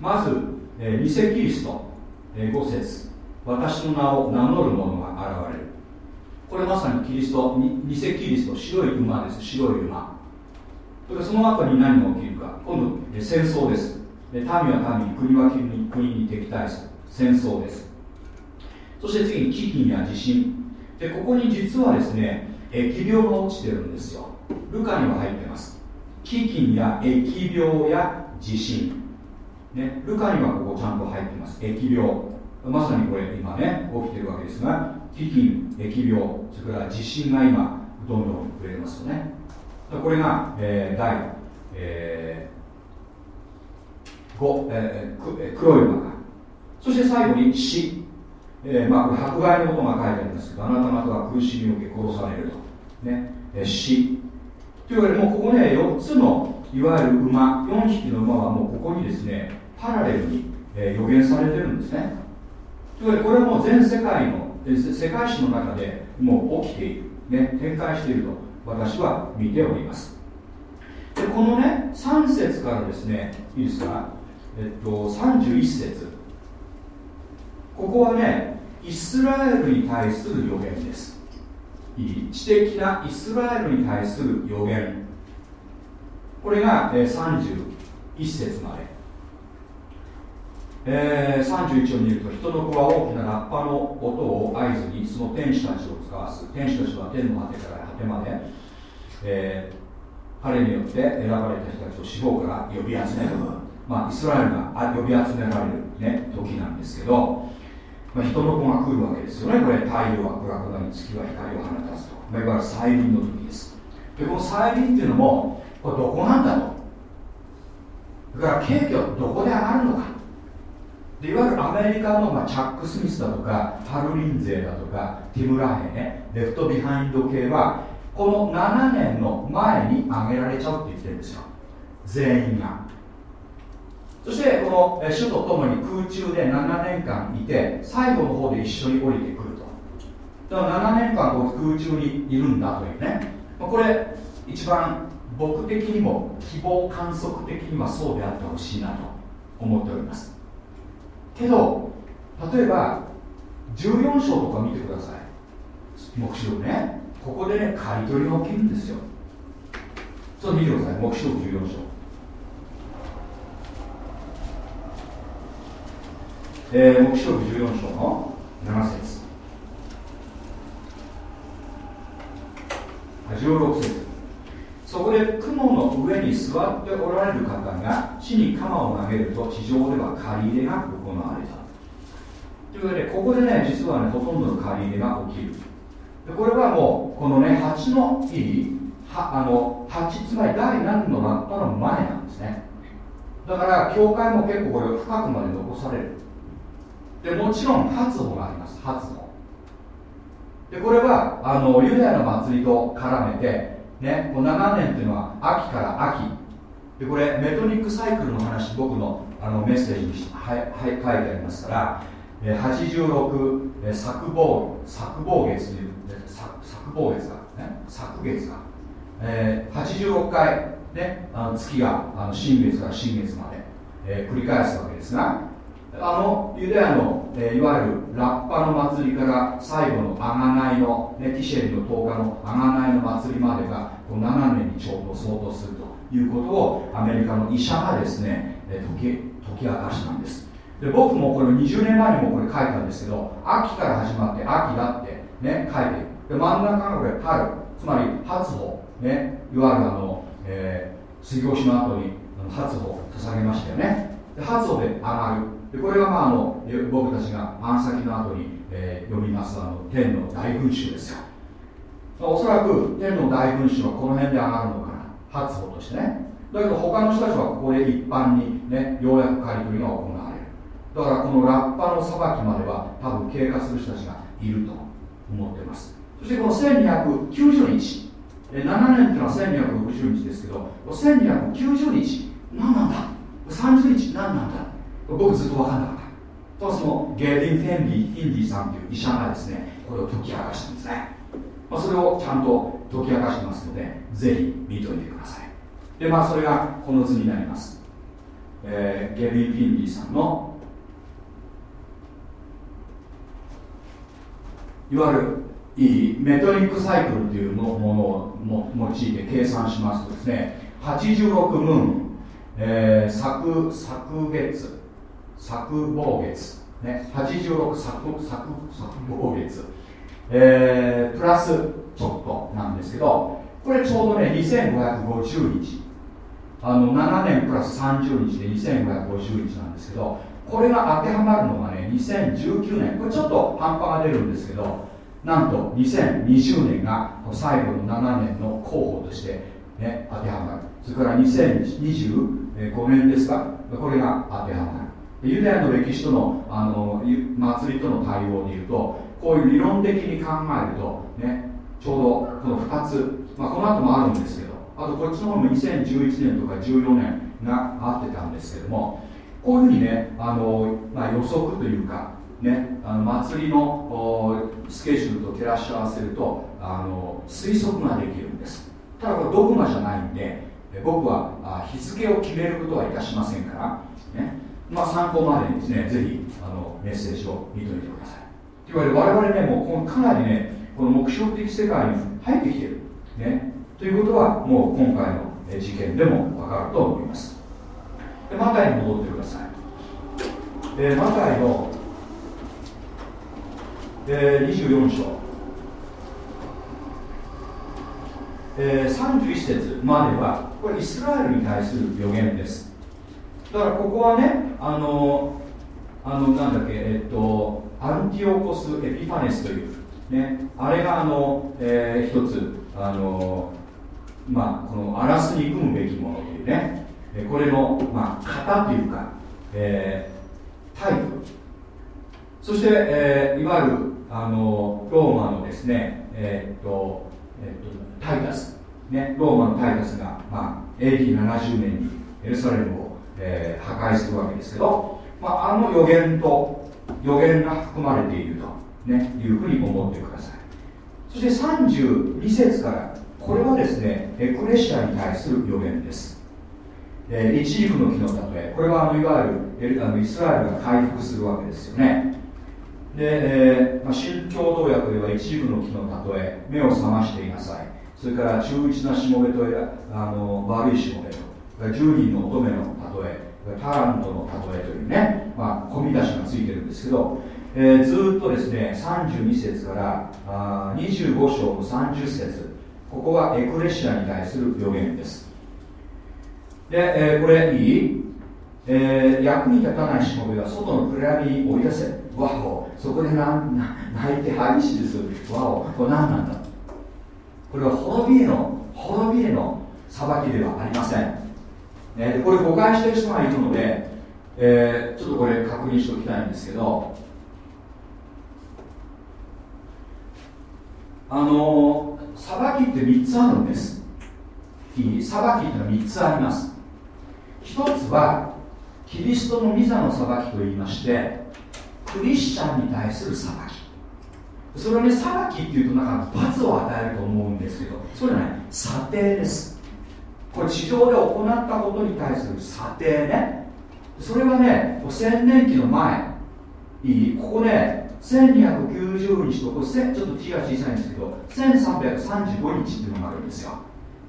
まず、えー、偽キリスト、えー、5節。私の名を名乗る者が現れる。これまさにキリスト偽キリスト白い馬です。白い馬。それその後に何が起きるか。今度、えー、戦争です。民は民国は国に国に敵対する。戦争です。そして次に飢饉や地震。でここに実はですね疫病が落ちてるんですよ。ルカには入ってます。飢饉や疫病や地震。ね、ルカにはここちゃんと入ってます。疫病。まさにこれ今ね起きてるわけですが飢饉疫病。それから地震が今どんどん増えますよね。これが、えー、第、えー5えー、黒い馬がそして最後に死。えー、まあ、これ迫害のことが書いてありますけどあなた方は苦しみを受け殺されると、ねえー、死。というわけでもうここね4つのいわゆる馬4匹の馬はもうここにですねパラレルに、えー、予言されてるんですね。というわけでこれはもう全世界の世界史の中でもう起きている、ね、展開していると私は見ております。でこのね3節からですねいいですか、えっと、31節。ここはねイスラエルに対する予言です。知的なイスラエルに対する予言。これが、31節まで、えー、31を見ると人の子は大きなラッパの音を合図にその天使たちを使わす。天使たちは天の果てから果てまで、えー、彼によって選ばれた人たちを死亡から呼び集める、まあ、イスラエルが呼び集められる、ね、時なんですけどまあ、人の子が来るわけですよね。これ太陽は暗くなり月は光を放たずと、まあ、いわゆる再臨の時です。でこの再臨っていうのもこれどこなんだと。だから携挙はどこで上がるのか。でいわゆるアメリカの、まあ、チャック・スミスだとかハル・リンゼイだとかティム・ラヘイね。 Left Behind 系はこの7年の前に上げられちゃうって言ってるんですよ。全員が。そしてこの主と共に空中で7年間いて最後の方で一緒に降りてくると。だから7年間こう空中にいるんだというね。これ一番僕的にも希望観測的にはそうであってほしいなと思っております。けど例えば14章とか見てください。目視録ね。ここでね刈り取りが起きるんですよ。ちょっと見てください。目視録14章。えー、目視録14章の7節。16節。そこで雲の上に座っておられる方が地に鎌を投げると地上では借り入れが行われた。というわけでここでね実はねほとんどの借り入れが起きる。でこれはもうこのね蜂のいいはあの蜂つまり第何のラッパの前なんですね。だから教会も結構これ深くまで残される。でもちろん発音があります発音でこれはあのユダヤの祭りと絡めてねこの7年っていうのは秋から秋。でこれメトニックサイクルの話僕のあのメッセージにははい書いてありますから86作望作望月という作望月が、ね、作月が、えー、86回、ね、あの月があの新月から新月までえー、繰り返すわけですがあのユダヤの、え、いわゆるラッパの祭りから最後の贖いの、ね、ティシェリの10日の贖いの祭りまでがこの7年にちょうど相当するということをアメリカの医者がですね、え、解き解き明かしたんです。で僕もこれ20年前にもこれ書いたんですけど秋から始まって秋だってね書いてで真ん中がこれ春つまり初歩ねいわゆるあの、えー、水行しの後に初歩捧げましたよね。で初歩で上がる。でこれが、まあ、あの僕たちが満先の後に、えー、読みますあの天の大群衆ですよ。おそらく天の大群衆はこの辺で上がるのかな。初歩としてね。だけど他の人たちはここで一般にねようやく刈り取りが行われる。だからこのラッパの裁きまでは多分経過する人たちがいると思ってます。そしてこの1290日。7年っていうのは1260日ですけど1290日何なんだ？30日何なんだ？僕ずっと分かんなかったとそのゲーリン・フェンリー・ヒンディさんという医者がですねこれを解き明かしたんですね、まあ、それをちゃんと解き明かしてますのでぜひ見といてください。でまあそれがこの図になります、えー、ゲーリー・フィンディさんのいわゆるいいメトリックサイクルというものを用いて計算しますとですね86分、えー、昨昨月昨某月。ね86昨昨昨某月、えー、プラスちょっとなんですけどこれちょうどね2550日。あの7年プラス30日で2550日なんですけどこれが当てはまるのがね2019年。これちょっと半端が出るんですけどなんと2020年が最後の7年の候補として、ね、当てはまる。それから2025年ですか？これが当てはまる。ユダヤの歴史とのあの祭りとの対応でいうとこういう理論的に考えると、ね、ちょうどこの2つ、まあ、この後もあるんですけどあとこっちの方も2011年とか14年があってたんですけどもこういうふうにねあの、まあ、予測というかね、あの祭りのスケジュールと照らし合わせるとあの推測ができるんです。ただこれドグマじゃないんで僕は日付を決めることはいたしませんから、ね。まあ、参考までにですねぜひあのメッセージを見ておいてください。というわけで我々ねもうこのかなりねこの目標的世界に入ってきている、ね、ということはもう今回の事件でも分かると思います。でマタイに戻ってください、えマタイの、えー、24章、えー、31節まではこれイスラエルに対する予言ですだからここはねあのあのなんだっけえっとアンティオコス・エピファネスというねあれがあの、えー、一つあのまあ、この荒らすに組むべきものというねこれの、まあ、型というか、えー、タイプそして、えー、いわゆるあのローマのですね、えー、っとえー、っとタイタス、ね、ローマのタイタスが、まあ、AD70 年にエルサレムを、えー、破壊するわけですけど、まあ、あの予言と予言が含まれていると、ね、いうふうに思ってください。そして32節からこれはですねエクレシアに対する予言です、えー、一軸の木の例えこれはあのいわゆるあのイスラエルが回復するわけですよね。で、えーまあ、新共同訳では一軸の木の例え目を覚ましていなさい。それから中一なしもべとあの悪いしもべと10人の乙女のえタラントの例えというね、まあ、込み出しがついてるんですけど、えー、ずっとですね32節からあ25章の30節ここはエクレシアに対する予言です。で、えー、これいい、えー、役に立たないしもべは外の暗闇に追い出せ。わおそこでな泣いて激しです。わおこれ何なんだ？これは滅びへの滅びへの裁きではありません、ね、これ誤解してる人がいるので、えー、ちょっとこれ確認しておきたいんですけどあの裁きって3つあるんです。裁きっていうのは3つあります。1つはキリストの御座の裁きといいましてクリスチャンに対する裁き。それはね裁きっていうとなんか罰を与えると思うんですけどそれはね査定です。これ地上で行ったことに対する査定ね。それはね千年期の前。いい？ここね1290日とこれちょっと字が小さいんですけど1335日っていうのがあるんですよ。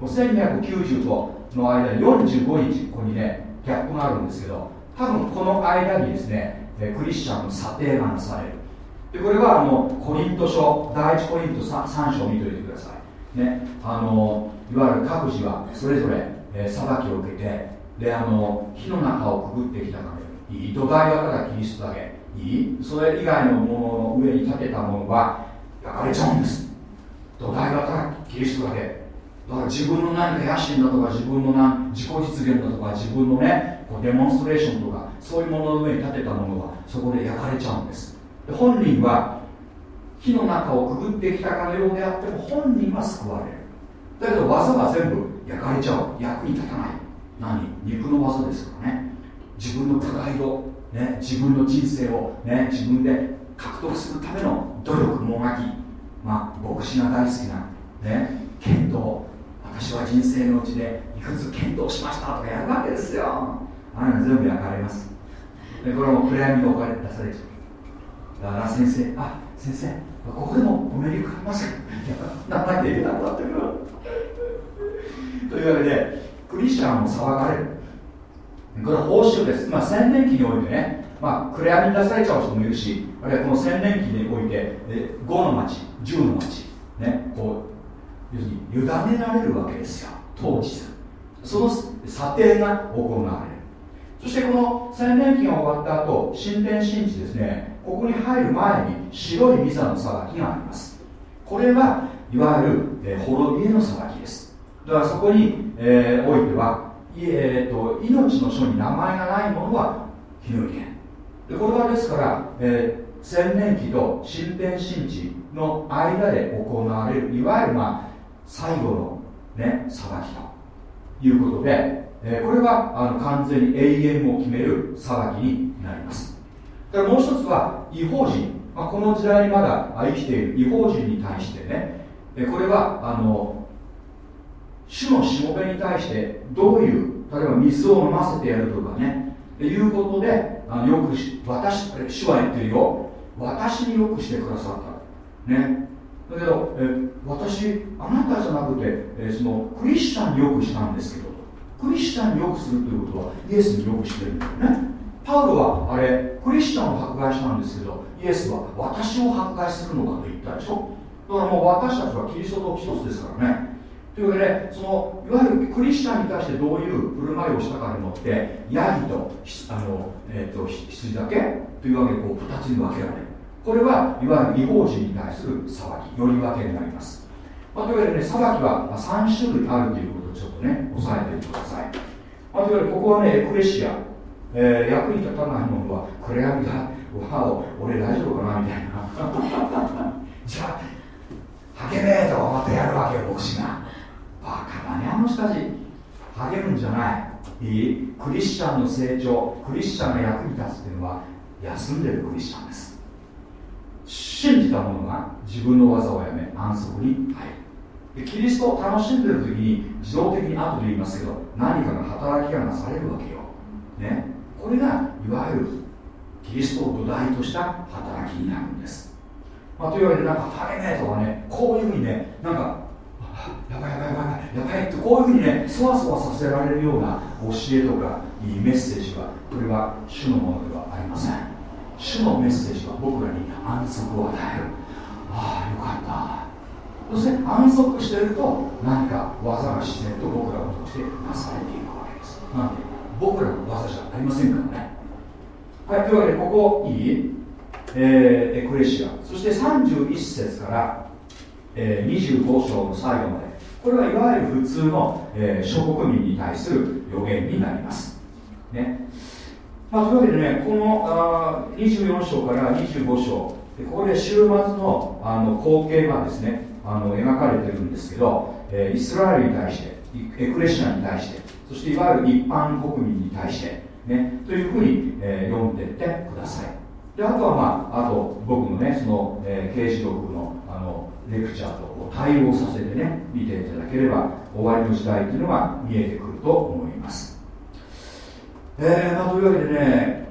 1290との間45日ここにねギャップがあるんですけど多分この間にですねクリスチャンの査定がなされる。でこれはあのコリント書第一コリント 3, 3章を見ておいてください。ねあのいわゆる各自はそれぞれ、え、裁きを受けてであの火の中をくぐってきたからいい土台はただキリストだけ。いいそれ以外のものの上に立てたものは焼かれちゃうんです。土台はただキリストだけ。だから自分の何か野心だとか自分の何自己実現だとか自分のねこうデモンストレーションとかそういうものの上に立てたものはそこで焼かれちゃうんです。で本人は火の中をくぐってきたかのようであっても本人は救われる。だけど技は全部焼かれちゃう。役に立たない。何？肉の技ですからね。自分のプライド、ね、自分の人生を、ね、自分で獲得するための努力もがき、まあ、牧師が大好きな、ね、剣道。私は人生のうちでいくつ剣道しましたとかやるわけですよ。ああいうの全部焼かれます。でこれも暗闇に置かれ出されちゃうだから先生あ先生。ここでもお目にかかりますならなきゃいけなくなってくるというわけでクリスチャンも騒がれる。これは報酬です、まあ、千年期においてね、まあ、暗闇に出されちゃう人もいるしあるいはこの千年期において5の町10の町ねこう要するに委ねられるわけですよ。統治する。その査定が行われる。そしてこの千年期が終わった後神殿神地ですね。ここに入る前に白いミザの裁きがあります。これはいわゆる、えー、滅びへの裁きです。だからそこに、えー、おいてはえーと、命の書に名前がないものは火の源でこれはですから、えー、千年期と神殿神地の間で行われるいわゆる、まあ、最後の、ね、裁きと。いうことで、えー、これはあの完全に永遠を決める裁きになります。からもう一つは違法人、まあ、この時代にまだ生きている違法人に対してね。これはあの主のしもべに対してどういう例えば水を飲ませてやるとかね。いうことであのよくし私主は言ってるよ。私によくしてくださった。ね。だけどえ私あなたじゃなくてえそのクリスチャンによくしたんですけどクリスチャンによくするということはイエスによくしてるんだよね。パウロはあれクリスチャンを迫害したんですけどイエスは私を迫害するのかと言ったでしょ？だからもう私たちはキリストと一つですからね。というわけでそのいわゆるクリスチャンに対してどういう振る舞いをしたかによってヤギとあの、えーと、羊だけ？というわけでこう2つに分けられる。これはいわゆる違法人に対する裁きより分けになります、まあ、というわけでね裁きは3種類あるということをちょっとね押さえておいてください、まあ、というわけでここはねエクレシア、えー、役に立たないものは暗闇だわお俺大丈夫かなみたいな。[laughs] じゃあ励めとかまたやるわけよ牧師が。バカだねあの人たち。励むんじゃない。いい？クリスチャンの成長。クリスチャンが役に立つっていうのは休んでるクリスチャンです。信じた者が自分の技をやめ安息に入る。でキリストを楽しんでる時に自動的に後で言いますけど何かが働きがなされるわけよ、ね、これがいわゆるキリストを土台とした働きになるんです、まあ、というわけでなんか励めとかねこういうふうにねなんかやばいやばいやばいやばいってこういうふうにねそわそわさせられるような教えとかいいメッセージはこれは主のものではありません。主のメッセージは僕らに安息を与える。ああよかった。そして安息していると何か技が自然と僕らを通してなされていくわけです。なんで？僕らの技じゃありませんからね。はいというわけでここいい、えー、エクレシア。そして31節からえー、25章の最後まで。これはいわゆる普通の、えー、諸国民に対する予言になります、ね。まあ、というわけでねこのあ24章から25章。でここで週末のあの光景がですねあの描かれてるんですけど、えー、イスラエルに対してエクレシアに対してそしていわゆる一般国民に対して、ね、というふうに、えー、読んでいってください。であとはまああと僕のねその、えー、刑事録のあのレクチャーと対応させてね見ていただければ終わりの時代というのが見えてくると思います。えーまあ、というわけでね、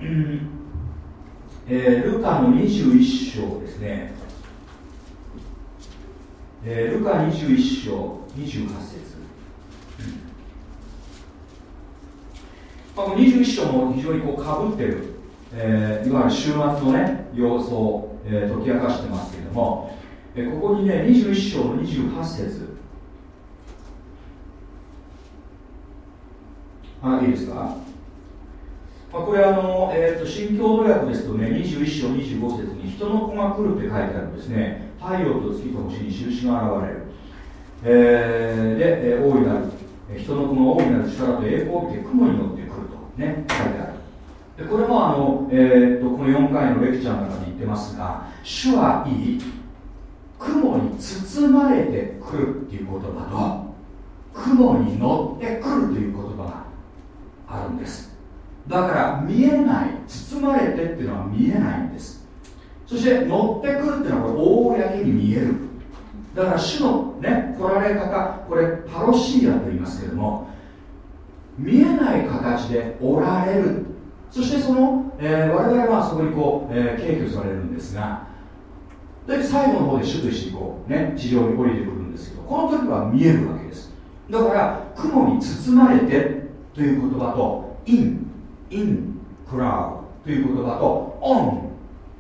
えー、ルカの21章ですね、えー、ルカ21章28節、この21章も非常にこうかぶってる、えー、いわゆる週末のね様子を、えー、解き明かしてますけれども、えー、ここにね21章の28節。あいいですか、まあ、これあの、えーと、新共同訳ですとね21章25節に人の子が来るって書いてあるんですね。太陽と月と星に印が現れる、えー、で、えー、大いなる。人の子の大いなる力と栄光を見て雲に乗ってね書いてある。でこれもあの、えーと、この4回のレクチャーの中で言ってますが主はいい雲に包まれてくるっていう言葉と雲に乗ってくるという言葉があるんです。だから見えない包まれてっていうのは見えないんです。そして乗ってくるっていうのはこれ公に見える。だから主のね来られ方これパロシーアと言いますけれども見えない形でおられる。そしてその、えー、我々はそこにこう、えー、敬虚されるんですがで最後の方で主としてこう、ね、地上に降りてくるんですけどこの時は見えるわけです。だから雲に包まれてという言葉と in, in cloud という言葉と on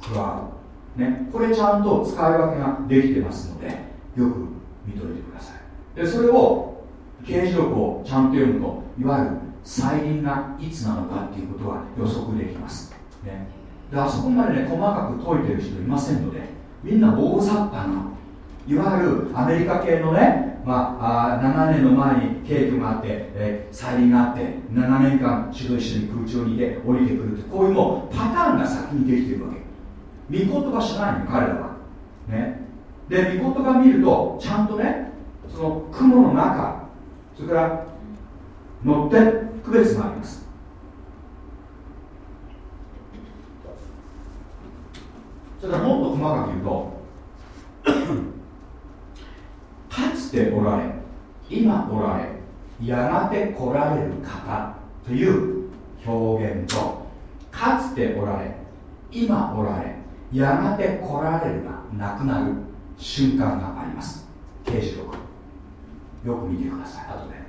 cloud ね、これちゃんと使い分けができてますのでよく見といてください。でそれを刑事録をちゃんと読むといわゆる再臨がいつなのかっていうことは予測できます、ね、であそこまでね細かく解いてる人いませんのでみんな大雑把ないわゆるアメリカ系のねまあ、あ7年の前に景気があって、えー、再臨があって7年間指導一緒に空中にいて降りてくるってこういうもうパターンが先にできてるわけ。見言葉しないの彼らは。ね。で見言葉見るとちゃんとねその雲の中それから乗って区別があります。それからもっと細かく言うと [coughs] かつておられ今おられやがて来られる方という表現とかつておられ今おられやがて来られるがなくなる瞬間があります。刑事録。よく見てください。後で、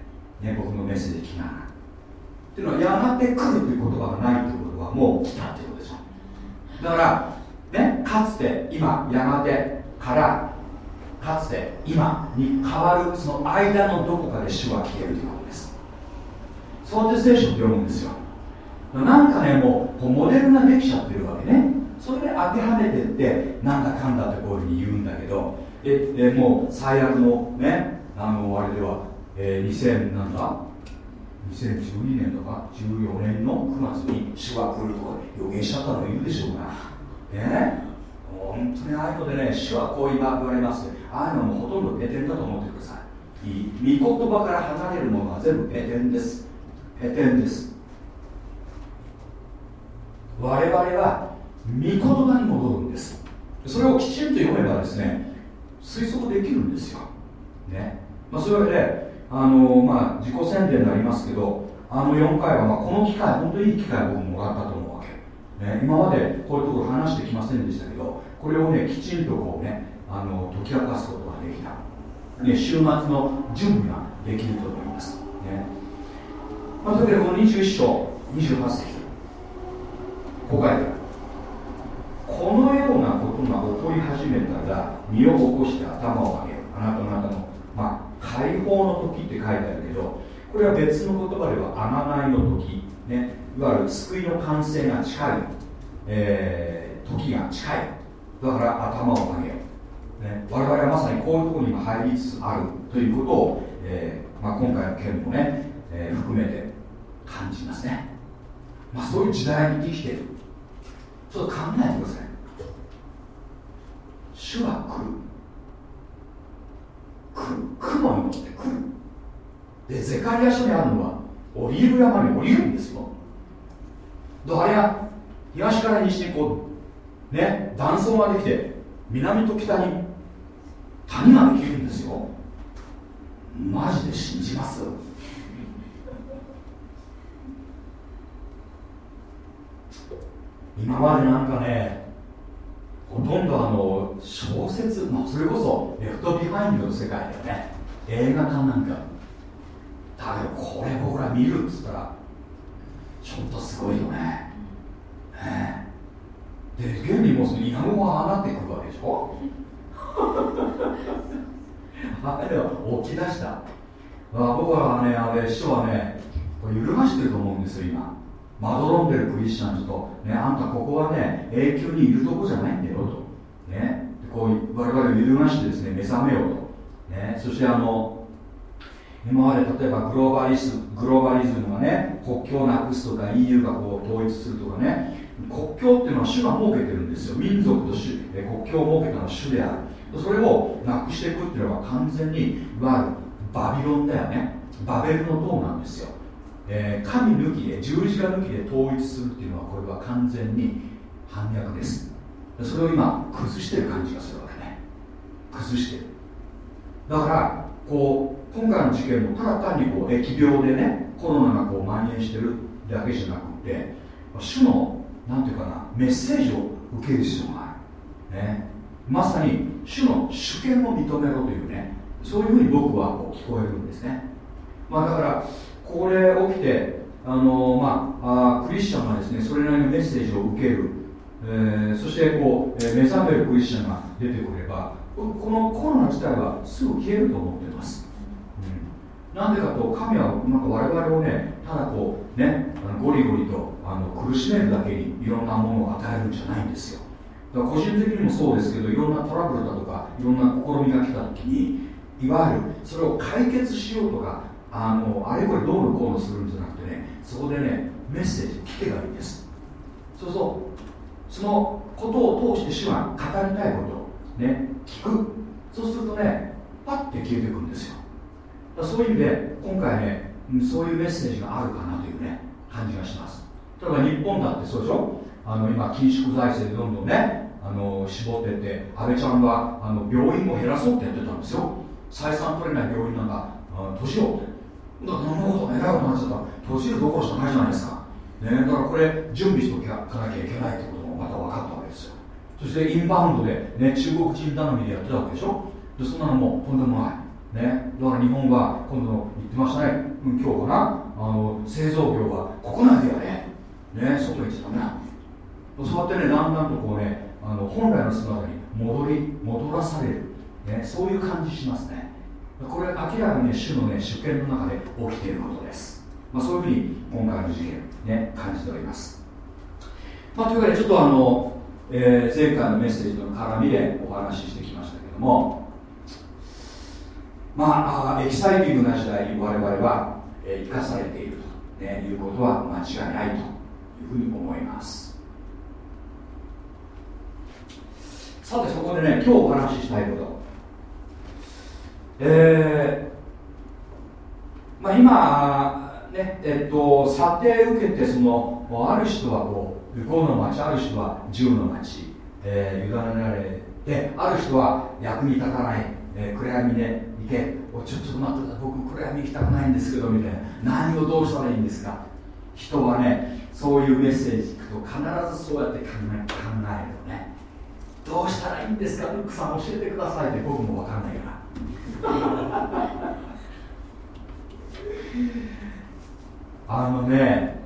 ね、僕のメッセージ聞きながらっていうのはやがて来るという言葉がないということはもう来たっていうことですよだからねかつて今やがてからかつて今に変わるその間のどこかで主は来ているということです。そうやって聖書って読むんですよ。なんかねもうモデルができちゃってるわけね。それで当てはめてってなんだかんだってこういうふうに言うんだけどええもう最悪のねあのあれでは、えー、2000なんだ？2012年とか14年の9月に主が来るとか予言しちゃったのいるでしょうがね本当にああいうのでね主はこう言われます。ああいうのもほとんどペテンだと思ってください。いい。御言葉から離れるものは全部ペテンです。ペテンです。我々は御言葉に戻るんです。それをきちんと読めばですね推測できるんですよ。ね。まあ、そういうわけであの、まあ、自己宣伝になりますけどあの4回は、まあ、この機会本当にいい機会を僕もらったと思うわけ、ね、今までこういうところ話してきませんでしたけどこれをねきちんとこうねあの解き明かすことができた、ね、週末の準備ができると思います、ね。まあ、というわけでこの21章28節こう書いてあるこのようなことが起こり始めたら身を起こして頭を上げるあなた方の、まあ、解放の時って書いてあるけどこれは別の言葉では贖いの時、ね、いわゆる救いの完成が近い、えー、時が近い。だから頭を上げよう、ね、我々はまさにこういうところに今入りつつあるということを、えーまあ、今回の件もね、えー、含めて感じますね、まあ、そういう時代に生きている。ちょっと考えてください。主は雲に乗って来る。でゼカリア書にあるのはオリーブ山に降りるんですよ。あれが東から西にこうね断層ができて南と北に谷ができるんですよ。マジで信じます？今までなんかねほとんどあの小説、まあ、それこそ Left Behind の世界だよね。映画館なんか。だけどこれ僕ら見るっつったらちょっとすごいよね。ね。で現にもうその稲子がああなってくるわけでしょ？[laughs] あれは起き出した。あ僕はねあれ師匠はねこれ揺るがしてると思うんですよ今。まどろんでるクリスチャンズと、ね、あんたここはね永久にいるとこじゃないんだよと、ね、こう我々を揺るがしてですね目覚めようと、ね、そしてあの今まで例えばグローバリスグローバリズムがね国境をなくすとか EU がこう統一するとかね国境っていうのは主が設けてるんですよ。民族と主国境を設けたのは主である。それをなくしていくっていうのは完全にいわゆるバビロンだよね。バベルの塔なんですよ、えー、神抜きで十字架抜きで統一するっていうのはこれは完全に反逆です。それを今崩してる感じがするわけね。崩してる。だからこう今回の事件もただ単にこう疫病でねコロナがこう蔓延してるだけじゃなくて主のなんていうかなメッセージを受ける必要がある、ね、まさに主の主権を認めろというねそういうふうに僕はこう聞こえるんですね、まあ、だからこれ起きてあの、まあ、あクリスチャンがですねそれなりのメッセージを受ける、えー、そしてこう、えー、目覚めるクリスチャンが出てくればこのコロナ自体はすぐ消えると思ってます、うん、なんでかと神はなんか我々をねただこうねゴリゴリとあの苦しめるだけにいろんなものを与えるんじゃないんですよ。だから個人的にもそうですけどいろんなトラブルだとかいろんな試みが来た時にいわゆるそれを解決しようとかあのあれこれどうのこうのするんじゃなくてねそこでねメッセージ聞けばいいんです。そうそう。そのことを通して主が語りたいことをね聞く。そうするとねパッて消えていくんですよ。そういう意味で今回ねそういうメッセージがあるかなというね感じがします。例えば日本だってそうでしょ？あの今緊縮財政でどんどんねあの絞ってって安倍ちゃんはあの病院も減らそうってやってたんですよ。採算取れない病院なんか閉じようって。だからそんなこと偉いことなっちゃったら閉じるどころしかないじゃないですか、ね、だからこれ準備しておかなきゃいけないってこともまた分かったわけですよ。そしてインバウンドで、ね、中国人頼みでやってたわけでしょ。でそんなのもとんでもない。ね、だから日本は今度言ってましたね、今日かな。あの製造業は国内ではねね外行っちゃダメなそうやってねだんだんとこうねあの本来の姿に戻り戻らされる、ね、そういう感じしますね。これ明らかにね主のね主権の中で起きていることです、まあ、そういうふうに今回の事件ね感じております、まあ、というわけでちょっとあの、えー、前回のメッセージとの絡みでお話ししてきましたけどもまあエキサイティングな時代に我々は、えー、生かされていると、ね、いうことは間違いないというふうに思います。さてそこでね今日お話ししたいこと。えー、まあ今ねえっと査定受けてそのある人はこう向こうの町ある人は銃の町、えー、委ねられてある人は役に立たない、えー、暗闇で行けおちょっと待って僕暗闇行きたくないんですけどみたいな。何をどうしたらいいんですか？人はねそういうメッセージ聞くと必ずそうやって考え考えるよね。どうしたらいいんですか？ルックさん教えてくださいって僕も分かんないから。あのね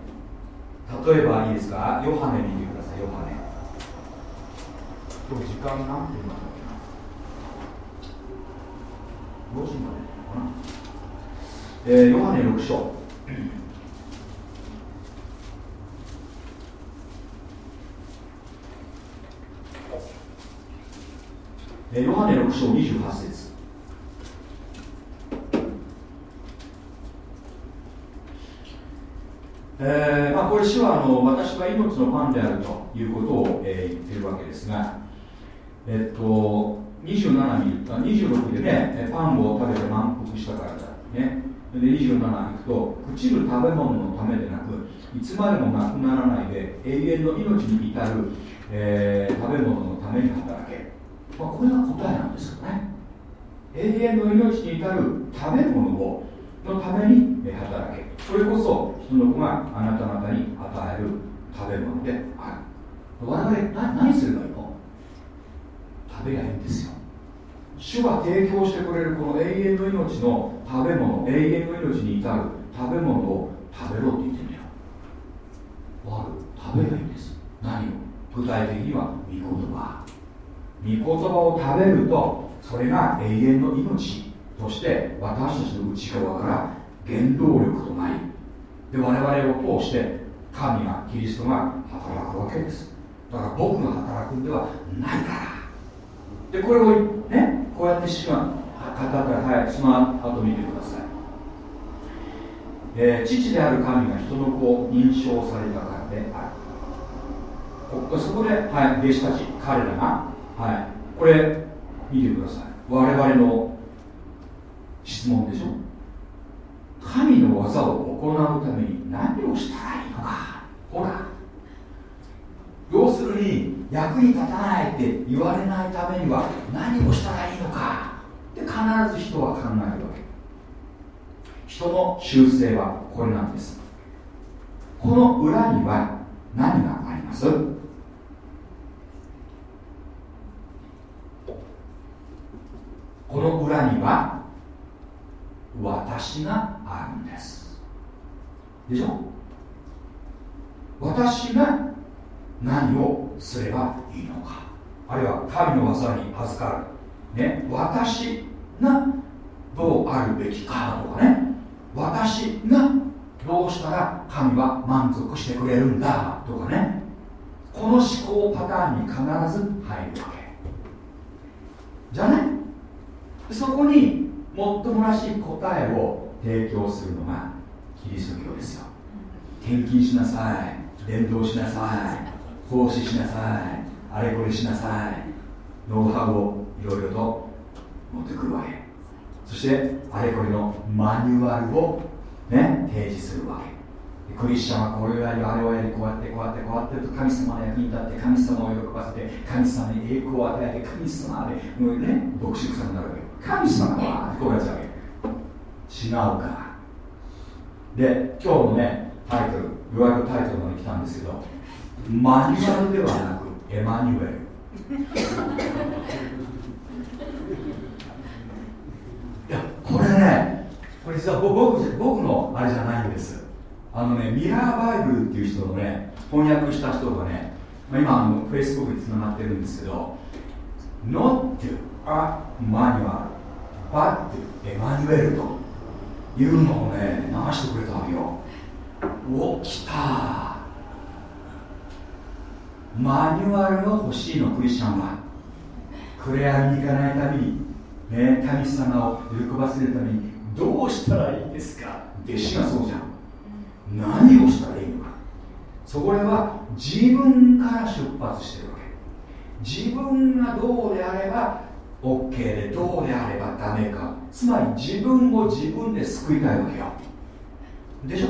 例えばいいですか？ヨハネ見てくださいヨハネ。今日時間何分まで5時までかな？えー、ヨハネ6章。えー、ヨハネ6章28節。えーまあ、これ主はあの私は命のパンであるということを、えー、言っているわけですが、えっと、27見ると26でねパンを食べて満腹したからだ、ね、で27いくと朽ちる食べ物のためでなくいつまでもなくならないで永遠の命に至る、えー、食べ物のために働け、まあ、これが答えなんですよね。永遠の命に至る食べ物をのために働け。それこそ人の子があなた方に与える食べ物である。我々何何すればいいの？食べりゃいいんですよ。主が提供してくれるこの永遠の命の食べ物永遠の命に至る食べ物を食べろって言ってんだよ。わかる食べりゃいいんです。何を？具体的には御言葉。御言葉を食べるとそれが永遠の命として私たちの内側から原動力となりで我々を通して神がキリストが働くわけです。だから僕が働くんではないから。でこれをねこうやって主が語ったらはいその後見てください、えー、父である神が人の子を認証されたからである。そこで、はい、弟子たち彼らが、はい、これ見てください。我々の質問でしょ。神の技を行うために何をしたらいいのか。ほら。要するに役に立たないって言われないためには何をしたらいいのか。って必ず人は考えるわけ。人の習性はこれなんです。この裏には何があります？この裏には私があるんです。でしょ？私が何をすればいいのか。あるいは神の技に預かる、ね、私がどうあるべきかとかね。私がどうしたら神は満足してくれるんだとかね。この思考パターンに必ず入るわけ。じゃね。そこにもっともらしい答えを提供するのがキリスト教ですよ。献金しなさい。伝道しなさい。奉仕しなさい。あれこれしなさい。ノウハウをいろいろと持ってくるわけ。そしてあれこれのマニュアルをね提示するわけ。クリスチャンはこれをやりあれをやりこうやってこうやってこうやってと神様の役に立って神様を喜ばせて神様に栄光を与えて神様でもうね牧師さんになるわけ。神様がこうやっちゃうわけ違うか。らで今日のねタイトルいわゆるタイトルまで来たんですけどマニュアルではなくエマニュエル。いやこれねこれ実は僕僕のあれじゃないんです。あのねミラーバイブルっていう人のね翻訳した人がね、まあ、今あのフェイスブックにつながってるんですけど Not a manual but Emmanuel というのをね流してくれたわけよ。お来た。マニュアルが欲しいのクリスチャンは。クレアに行かないために、ね、神様を喜ばせるためにどうしたらいいんですか。弟子がそうじゃん。何をしたらいいのか。そこでは自分から出発してるわけ。自分がどうであれば OK でどうであればダメか。つまり自分を自分で救いたいわけよ。でしょ？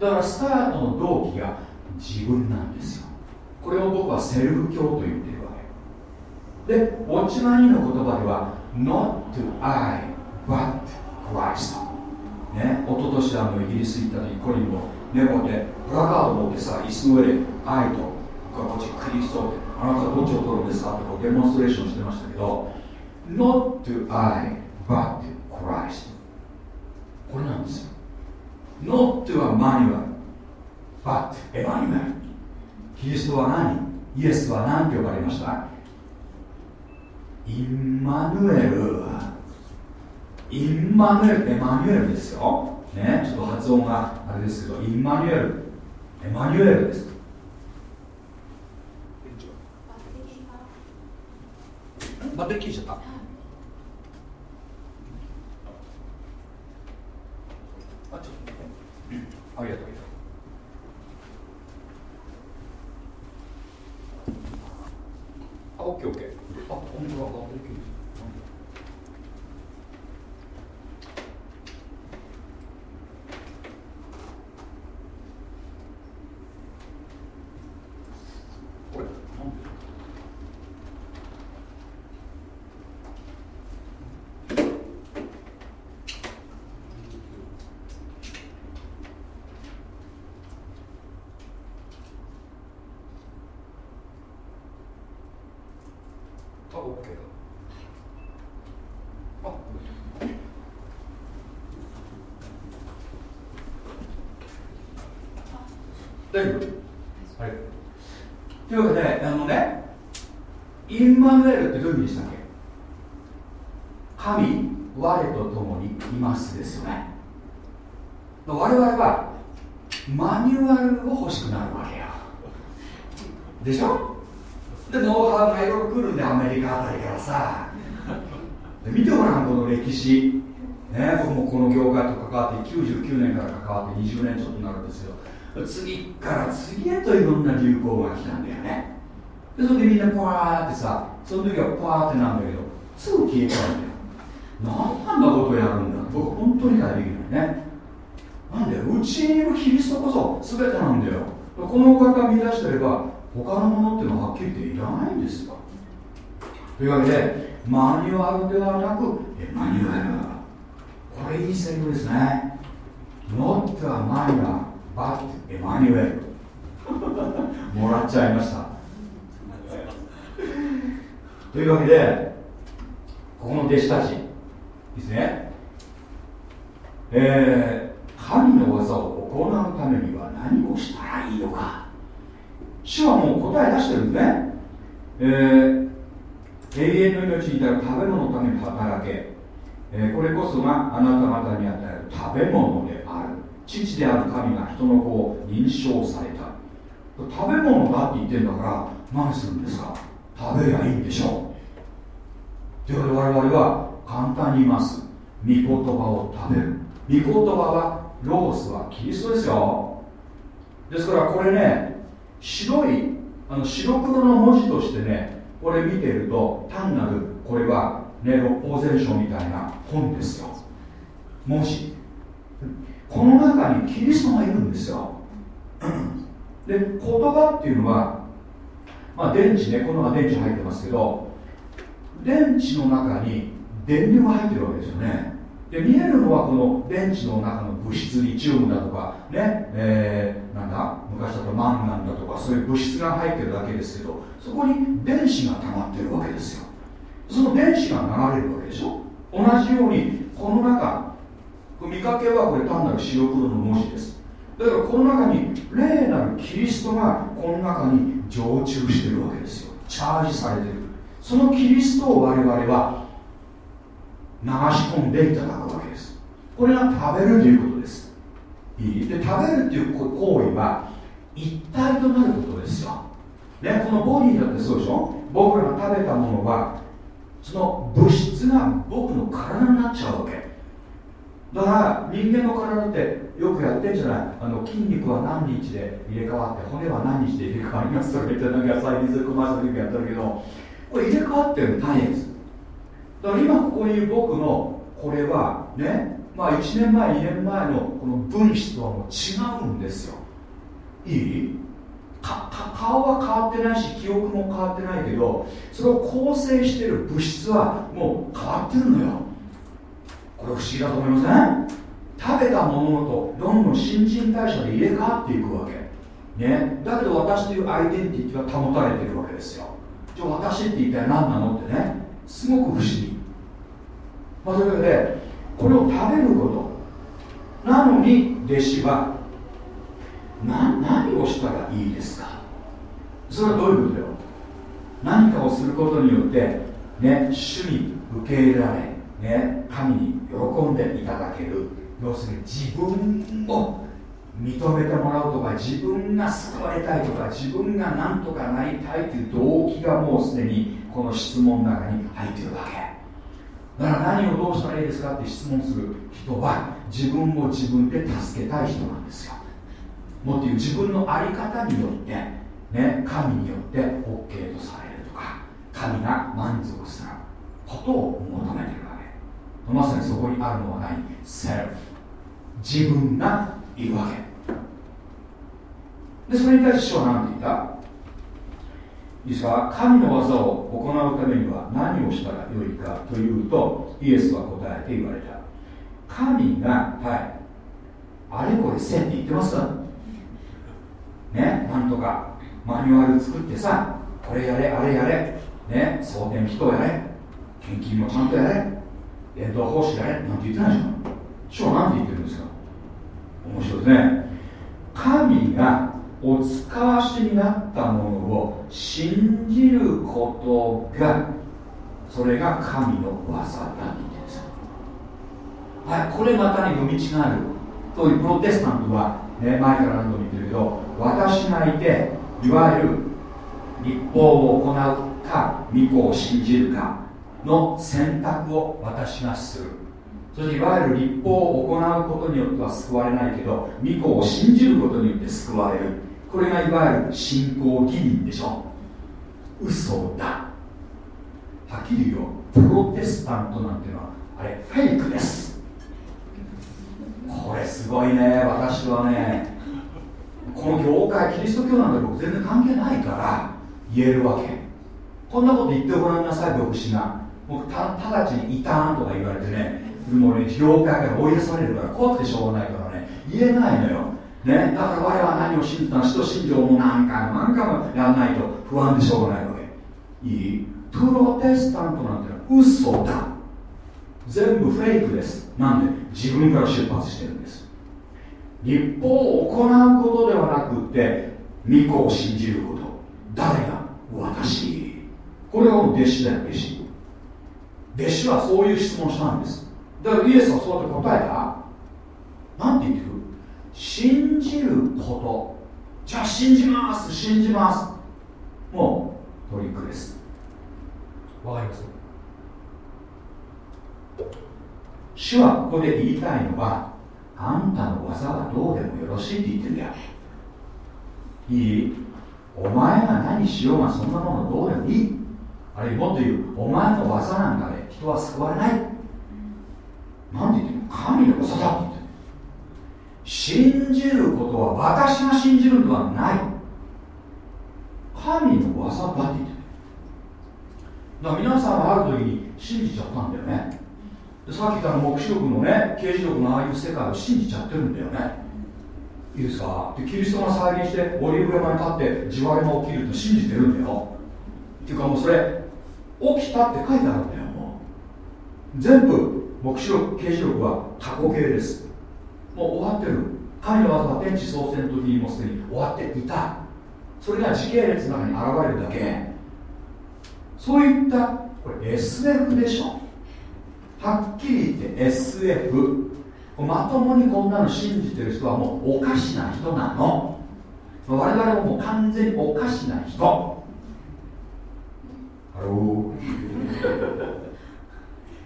だからスタートの動機が自分なんですよ。これを僕はセルフ教と言ってるわけ。でウォッチマニの言葉では Not to I but Christ ね？一昨年あのイギリス行った時コリンもねこうやってプラカード持ってさ椅子の上で愛とこっちクリストってあなたどっちを取るんですか？ってこうデモンストレーションしてましたけど Not to I but Christ. これなんですよ。Not to a manual but Emmanuel. キリストは何？イエスは何て呼ばれました？インマヌエルインマヌエルエマニュエルですよ。ねちょっと発音があれですけどインマニュエルエマニュエルです。バッテリー切っちゃった。あちょっと [clears throat] ありがとう関わって20年ちょっとになるんですよ。次から次へといろんな流行が来たんだよね。でそれでみんなパーってさその時はパーってなんだけどすぐ消えちゃうんだよ。何なんだことをやるんだ。僕本当に理解できないね。なんでうちにいるキリストこそ全てなんだよ。このお方が見出してれば他のものっていうのははっきり言っていらないんですよ。というわけでマニュアルではなくマニュエル。これいいセリフですね。Not minor but エマニュエルもらっちゃいました。というわけでここの弟子たちですね。えー、神の技を行うためには何をしたらいいのか。主はもう答え出してるんですね、えー、永遠の命に至る食べ物のために働け、え、これこそがあなた方に与える食べ物である。父である神が人の子を認証された。食べ物だって言ってんだから何するんですか？食べりゃいいんでしょう。ということで我々は簡単に言います。御言葉を食べる。御言葉はロースはキリストですよ。ですからこれね白いあの白黒の文字としてねこれ見てると単なるこれはね六法全書みたいな本ですよ。文字この中にキリストがいるんですよ。[clears throat] で言葉っていうのはまあ電池ねこの電池入ってますけど電池の中に電流が入ってるわけですよね。で見えるのはこの電池の中の物質リチウムだとかね、えー、なんだ昔だとマンガンだとかそういう物質が入ってるだけですけどそこに電子が溜まってるわけですよ。その電子が流れるわけでしょ？同じようにこの中見かけはこれ単なる白黒の文字です。だからこの中に霊なるキリストがこの中に常駐してるわけですよ。チャージされてる。そのキリストを我々は流し込んでいただくわけです。これが食べるということです。いい？で食べるっていう行為は一体となることですよ、ね、このボディだってそうでしょ？僕らが食べたものはその物質が僕の体になっちゃうわけ。だから人間の体ってよくやってんじゃない？あの筋肉は何日で入れ替わって骨は何日で入れ替わりますとか言ってなんか最近ずっと前の時やってるけどこれ入れ替わってるの大変です。だから今ここにいる僕のこれはねまあ1年前2年前のこの分子とはもう違うんですよ。いい？顔は変わってないし記憶も変わってないけどそれを構成している物質はもう変わってるのよ。これ不思議だと思いません？食べたものとどんどん新陳代謝で入れ替わっていくわけ。ね、だけど私というアイデンティティは保たれてるわけですよ。じゃあ私って一体何なのってね。すごく不思議、まあ、というわけでこれを食べること。なのに弟子はな何をしたらいいですか？それはどういうことだよ？何かをすることによってね主に受け入れられね神に喜んでいただける。要するに自分を認めてもらうとか自分が救われたいとか自分が何とかなりたいという動機がもうすでにこの質問の中に入っているわけ。だから何をどうしたらいいですかって質問する人は自分を自分で助けたい人なんですよ。もっと言う自分の在り方によって、ね、神によって OK とされるとか神が満足することを求めてるわけ。まさにそこにあるのは何？セルフ自分がいるわけ。でそれに対して主は何て言った？いいですか？神の技を行うためには何をしたらよいかというとイエスは答えて言われた。神がはい。あれこれせって言ってますか？ねなんとかマニュアル作ってさこれやれあれやれね送電祈祷やれ献金もちゃんとやれ伝道奉仕やれなんて言ってないじゃん主は何て言ってるんですか面白いですね。神がお使わしになったものを信じることがそれが神の技だって言ってるんですはいこれまたね読み違える。というプロテスタントは、ね、前から何度も言ってるけど私がいていわゆる立法を行うか御子を信じるかの選択を私がする。そしていわゆる立法を行うことによっては救われないけど御子を信じる。ことによって救われるこれがいわゆる信仰義人でしょ。嘘だはっきり言うよ。プロテスタントなんていうのはあれフェイクです。これすごいね私はね。この業界キリスト教なんて僕全然関係ないから言えるわけ。こんなこと言ってごらんなさい牧師が。僕た直ちに「いたん」とか言われてね。もうね業界から追い出されるから怖くてしょうがないからね。言えないのよ。ね、だから我は何を信じたの？使徒信条も何回も何回もやらないと不安でしょうがないわけ。いい？プロテスタントなんて嘘だ。全部フェイクです。なんで自分から出発してるんです。立法を行うことではなくて御子を信じること。誰が私。これが弟子だよ弟子。弟子はそういう質問をしたんです。だからイエスはそうやって答えた。なんて言ってくる？信じること。じゃあ信じます。信じます。もうトリックです。わかります？主はここで言いたいのはあんたの技はどうでもよろしいって言ってんだよ。いい？お前が何しようがそんなものどうでもいい。あるいはもっと言うお前の技なんかで人は救われない。なんて言ってんの？神の技だって言ってる信じることは私が信じるのではない。神の技だって言ってるだから皆さんはある時に信じちゃったんだよね。さっきから黙示録のね刑事録のああいう世界を信じちゃってるんだよね。いいですか？でキリストが再現してオリーブ山に立って地割れが起きると信じてるんだよ。っていうかもうそれ起きたって書いてあるんだよもう。全部黙示録刑事録は過去形です。もう終わってる。神の技は天地創生の時にもすでに終わっていた。それが時系列の中に現れるだけ。そういったこれ SF でしょ？はっきり言って SF まともにこんなの信じてる人はもうおかしな人なの。我々ももう完全におかしな人。ハロー。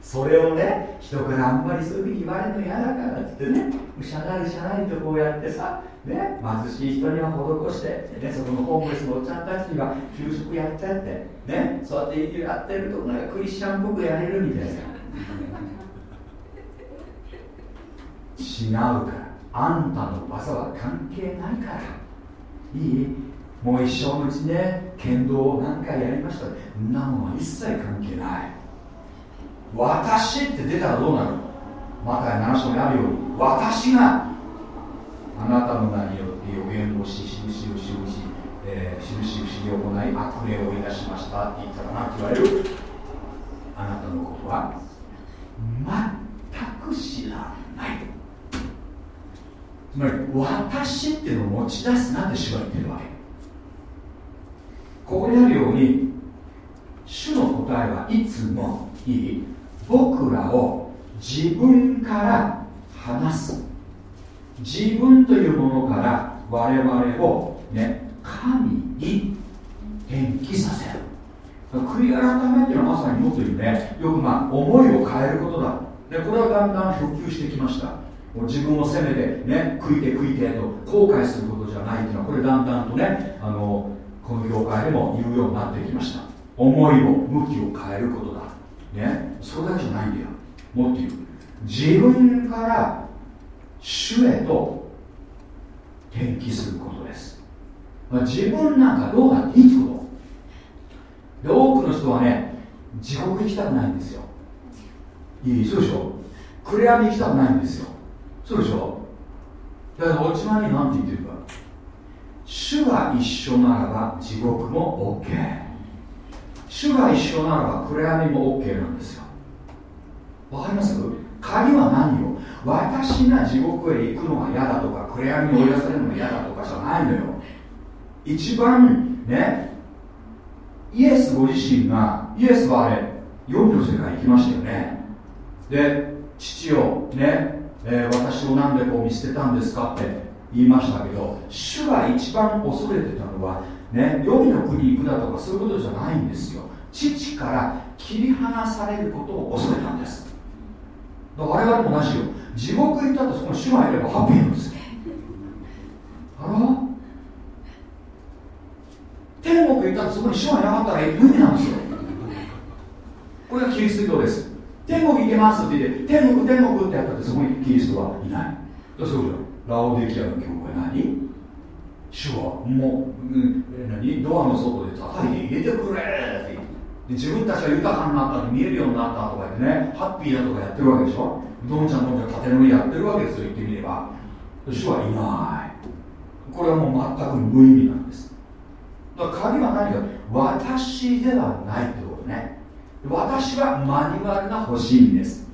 それをね人からあんまりそういうふうに言われるの嫌だからっつってねしゃなりしゃなりとこうやってさ、ね、貧しい人には施して、ね、そこのホームレスのおっちゃんたちには給食やってってねそうやってやってるとなんかクリスチャンっぽくやれるみたいな違うから。あんたの技は関係ないから。いい。もう一生のうちね剣道を何回やりましたんなものは一切関係ない。私って出たらどうなるまた7章にあるよ。うに私があなたの名によって予言をし印をしし、えー、印不思議を行い悪霊をい出しましたって言ったら何て言われる。あなたのことは全く知らない。つまり私っていうのを持ち出すなって主は言ってるわけ。ここにあるように主の答えはいつもいい僕らを自分から離す。自分というものから我々をね神に転記させる。悔い改めっていうのはまさにもっと言うねよくまあ思いを変えることだ。でこれはだんだん復旧してきました。自分を責めてね悔いて悔いてと後悔することじゃないっていうのはこれだんだんとねあのこの業界でも言うようになってきました。思いを向きを変えることだ。ねそれだけじゃないんだよ。もっと言う。自分から主へと転記することです。まあ自分なんかどうだっていいってこと。で多くの人はね地獄行きたくないんですよ。いい？そうでしょ？暗闇行きたくないんですよ。そうでしょ？だからおちまに何て言ってるか。主が一緒ならば地獄も OK 主が一緒ならば暗闇も OK なんですよ。わかります？鍵は何よ？私が地獄へ行くのが嫌だとか暗闇に追い出されるのが嫌だとかじゃないのよ。一番ねイエスご自身がイエスはあれ黄泉の世界行きましたよね。で父をね、えー、私を何でこう見捨てたんですかって言いましたけど主が一番恐れてたのはね黄泉の国に行くだとかそういうことじゃないんですよ。父から切り離されることを恐れたんです。我々も同じよ。地獄行ったとそこに主がいればハッピーなんですよ。あら？天国行ったとそこに主がいなかったら無理なんですよ。これがキリスト教です。天国行けますって言って天国天国ってやったってそこにキリストはいない。そうじゃラオデキアの教会。何？主はもう、うん、何？ドアの外で叩いて入れてくれってで自分たちが豊かになった見えるようになったとか言ってねハッピーだとかやってるわけでしょ。どんちゃんどんちゃん縦乗りやってるわけですよ言ってみれば。主はいない。これはもう全く無意味なんですだから鍵は何か私ではないってことね。私はマニュアルが欲しいんです。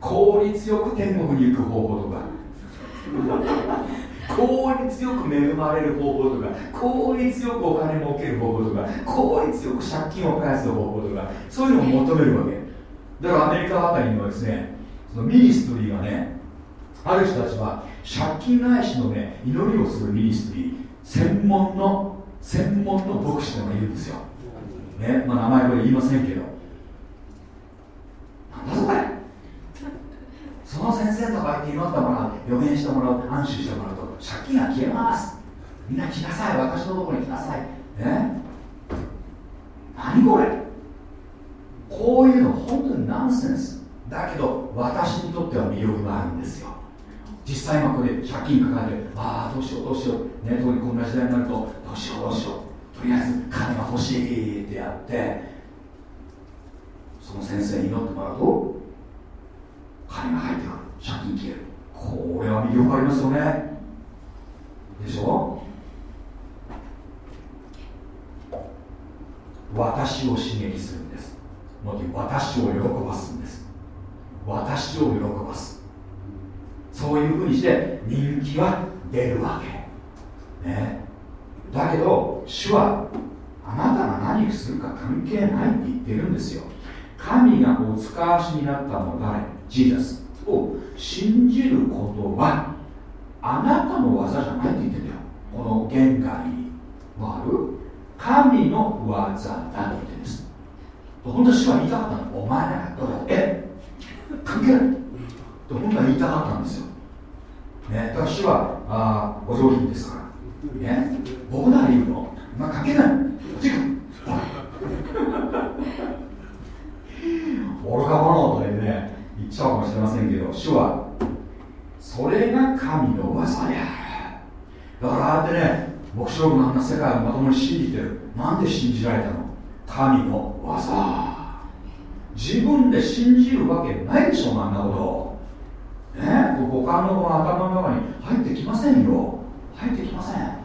効率よく天国に行く方法とか。[laughs] 効率よく恵まれる方法とか。効率よくお金儲ける方法とか。効率よく借金を返す方法とか。そういうのを求めるわけ。だからアメリカあたりにはですねその ministry がねある人たちは借金返しのね祈りをする ministry。専門の専門の牧師というのがいるんですよ、ねまあ、名前これ言いませんけど。なんだそれ。その先生とか言って祈ってもらう予言してもらう安心してもらうと借金が消えます。みんな来なさい。私のところに来なさい。ね。何これ。こういうの本当にナンセンス。だけど私にとっては魅力があるんですよ。実際今これ借金抱えてああどうしようどうしようね特にこんな時代になるとどうしようどうしようとりあえず金が欲しいってやってその先生に祈ってもらうと金が入ってくる。借金消える。これは魅力ありますよね。でしょ？私を刺激するんです。もっと私を喜ばすんです。私を喜ばす。そういうふうにして人気は出るわけ。ね。だけど主はあなたが何するか関係ないって言ってるんですよ。神がお使わしになったのは誰？ジーザスを信じることはあなたの技じゃないって言ってんだよ。この玄関にわる。神の技だって言ってるんです。本当は主は言いたかったの？お前らがどうだえ関係ない。と本当は言いたかったんですよ。ね私はあお上品ですから。ね僕なら言うの。まあ関係ない。愚か者とね言っちゃうかもしれませんけど主はそれが神の技であるだからああやってね黙示録のあんな世界をまともに信じてる。なんで信じられたの？神の技。自分で信じるわけないでしょあんなことね五感の頭の中に入ってきませんよ。入ってきません。だ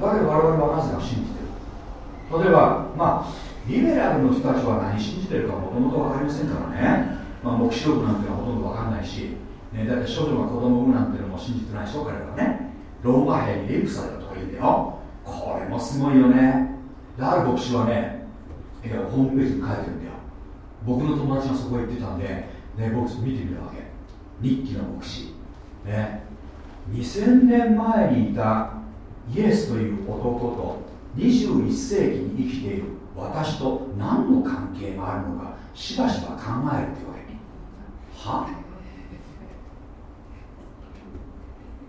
けど我々はなぜか信じてる。例えばまあリベラルの人たちは何信じてるかもともと分かりませんからね。まあ、黙示録なんてのはほとんど分かんないし、ね、だって少女が子供産むなんてのも信じてないでしょ彼らはね。ローマ兵にレイプされたとか言うんだよ。これもすごいよね。である牧師はねホームページに書いてるんだよ。僕の友達がそこへ行ってたんで、ね、僕見てみたわけ。日記の牧師、ね、2000年前にいたイエスという男と21世紀に生きている私と何の関係があるのかしばしば考えるってわけは？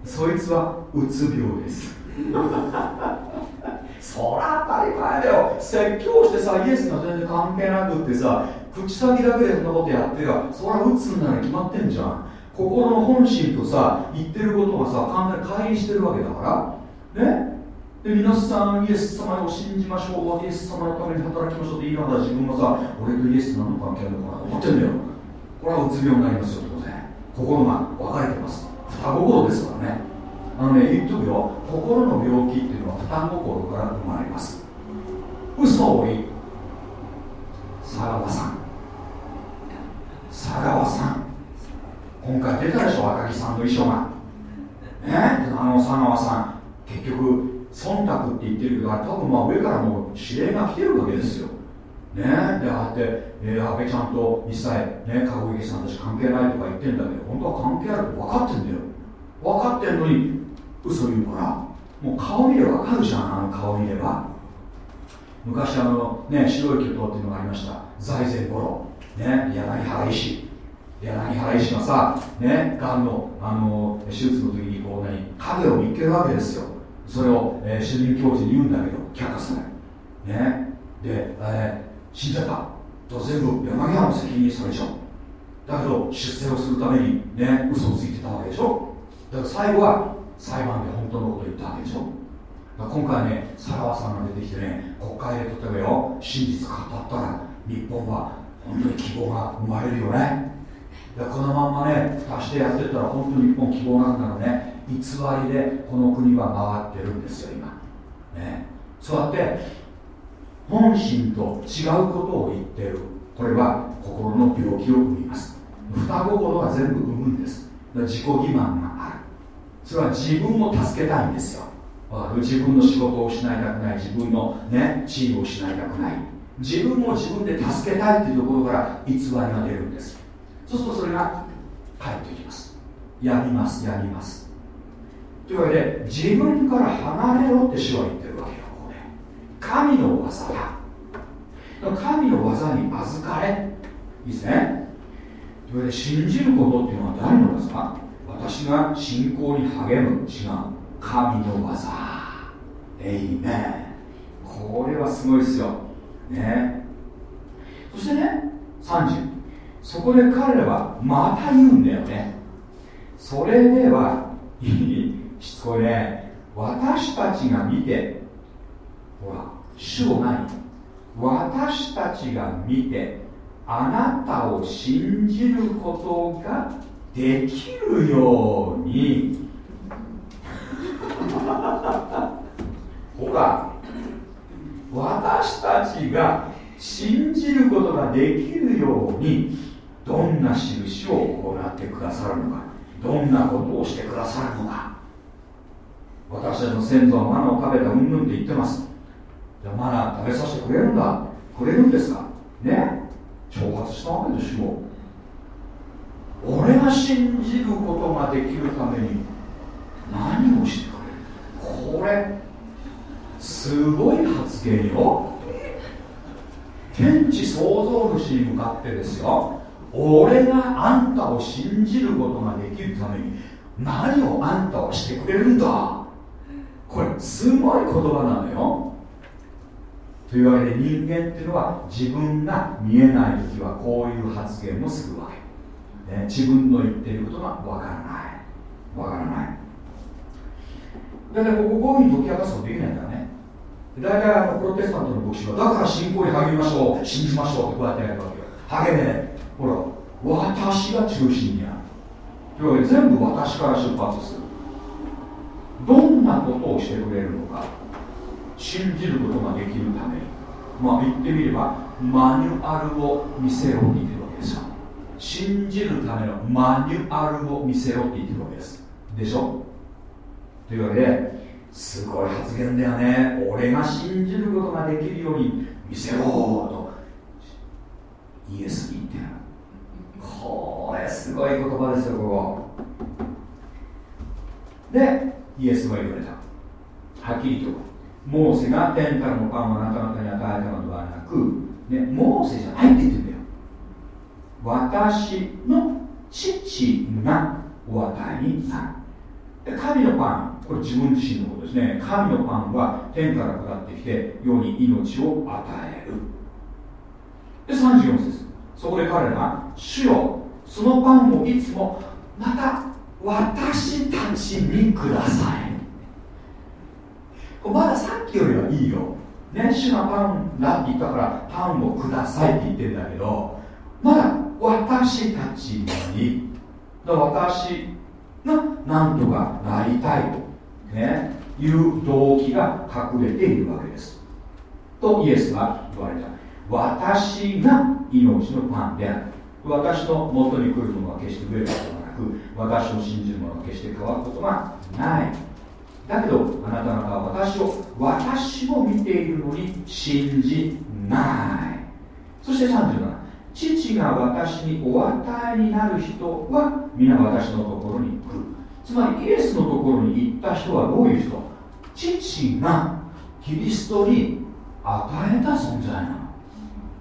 そいつはうつ病です。[laughs] そら当たり前だよ。説教してさイエスが全然関係なくってさ口先だけでそんなことやってよ。そらうつになるに決まってんじゃん。心の本心とさ言ってることがさ完全に乖離してるわけだから。ね？で皆さんイエス様を信じましょう。イエス様のために働きましょうって言いながら自分がさ俺とイエス何の関係あるのかなと思ってんだよ。これはうつ病になりますよ当然心が分かれてます。双心ですからね。あのね言っとくよ。心の病気っていうのは双心から生まれます。嘘を言い佐川さん。佐川さん。今回出たでしょ赤木さんの衣装が。ねあの佐川さん。結局忖度って言ってるけど多分まあ上からも指令が来てるわけですよ。ね？でああって、えー、安倍ちゃんと一切ね籠池さんたち関係ないとか言ってんだけど本当は関係あるって分かってんだよ。分かってんのに嘘言うからもう顔見れば分かるじゃんあの顔見れば。昔あのね白い巨頭っていうのがありました。財前五郎。ね？柳原医柳原医師がさねがんのあの手術の時にこう何影を見っけるわけですよそれを、えー、主任教授に言うんだけど却下さないねで、えー、死んじゃったと全部柳原の責任にされちゃうだけど出世をするためにね嘘をついてたわけでしょだから最後は裁判で本当のことを言ったわけでしょ今回ね、佐川さんが出てきてね、国会で例えばよ、真実語ったら、日本は本当に希望が生まれるよね。でこのまんまね、蓋してやってったら、本当に日本希望なんだろうね、偽りでこの国は回ってるんですよ、今。ね、そうやって、本心と違うことを言ってる。これは心の病気を生みます。双心が全部生むんです。自己欺瞞がある。それは自分を助けたいんですよ自分の仕事を失いたくない自分の、ね、地位を失いたくない自分を自分で助けたいっていうところから偽りが出るんですそうするとそれが返ってきます。やみますやみます。というわけで自分から離れろって主は言ってるわけよここで。神の技だ。神の技に預かれ。いいですね。というわけで信じることっていうのは誰のですか私が信仰に励む。違う。神の技。えいねこれはすごいですよ。ね。そしてね30そこで彼らはまた言うんだよね。それではいいしつこいね。私たちが見てほら主を何？私たちが見てあなたを信じることができるように。[laughs] ほら私たちが信じることができるように。どんな印を行ってくださるのかどんなことをしてくださるのか。私たちの先祖はマナを食べたうんぬんって言ってます。じゃあマナ食べさせてくれるんだ。くれるんですか？ね？挑発したわけでしょ。う俺が信じることができるために何をしてくれる？これすごい発言よ。天地創造主に向かってですよ。俺があんたを信じることができるために何をあんたはしてくれるんだ？これすごい言葉なのよ。というわけで人間っていうのは自分が見えない時はこういう発言をするわけ。ね、自分の言っていることがわからない。わからない。だからこここういうふうに解き明かすことできないからね。大体あのプロテスタントの牧師はだから信仰に励みましょう信じましょうってこうやってやるわけよ。励め。ほら私が中心にある。というわけで全部私から出発する。どんなことをしてくれるのか。信じることができるためまあ言ってみればマニュアルを見せろって言ってるわけですよ。信じるためのマニュアルを見せろって言ってるわけです。でしょ？というわけですごい発言だよね。俺が信じることができるように見せろと。イエスに言ってる。これすごい言葉ですよここ。でイエスは言われた。はっきりとモーセが天からのパンをあなた方に与えたのではなく、ね、モーセじゃないって言ってるんだよ。私の父がお与えになる。神のパンこれ自分自身のことですね。神のパンは天から下ってきて世に命を与える。で34節。そこで彼らが主よそのパンをいつもまた私たちにください。まださっきよりはいいよ。ね主がパンだって言ったからパンをくださいって言ってんだけどまだ私たちに。だ私が何とかなりたいと、ね、いう動機が隠れているわけです。とイエスが言われた。私が命のパンである。私のもとに来るものは決して増えることがなく私を信じる者は決して変わることがない。だけどあなた方は私を私も見ているのに信じない。そして37父が私にお与えになる人は皆私のところに来る。つまりイエスのところに行った人はどういう人？父がキリストに与えた存在なの。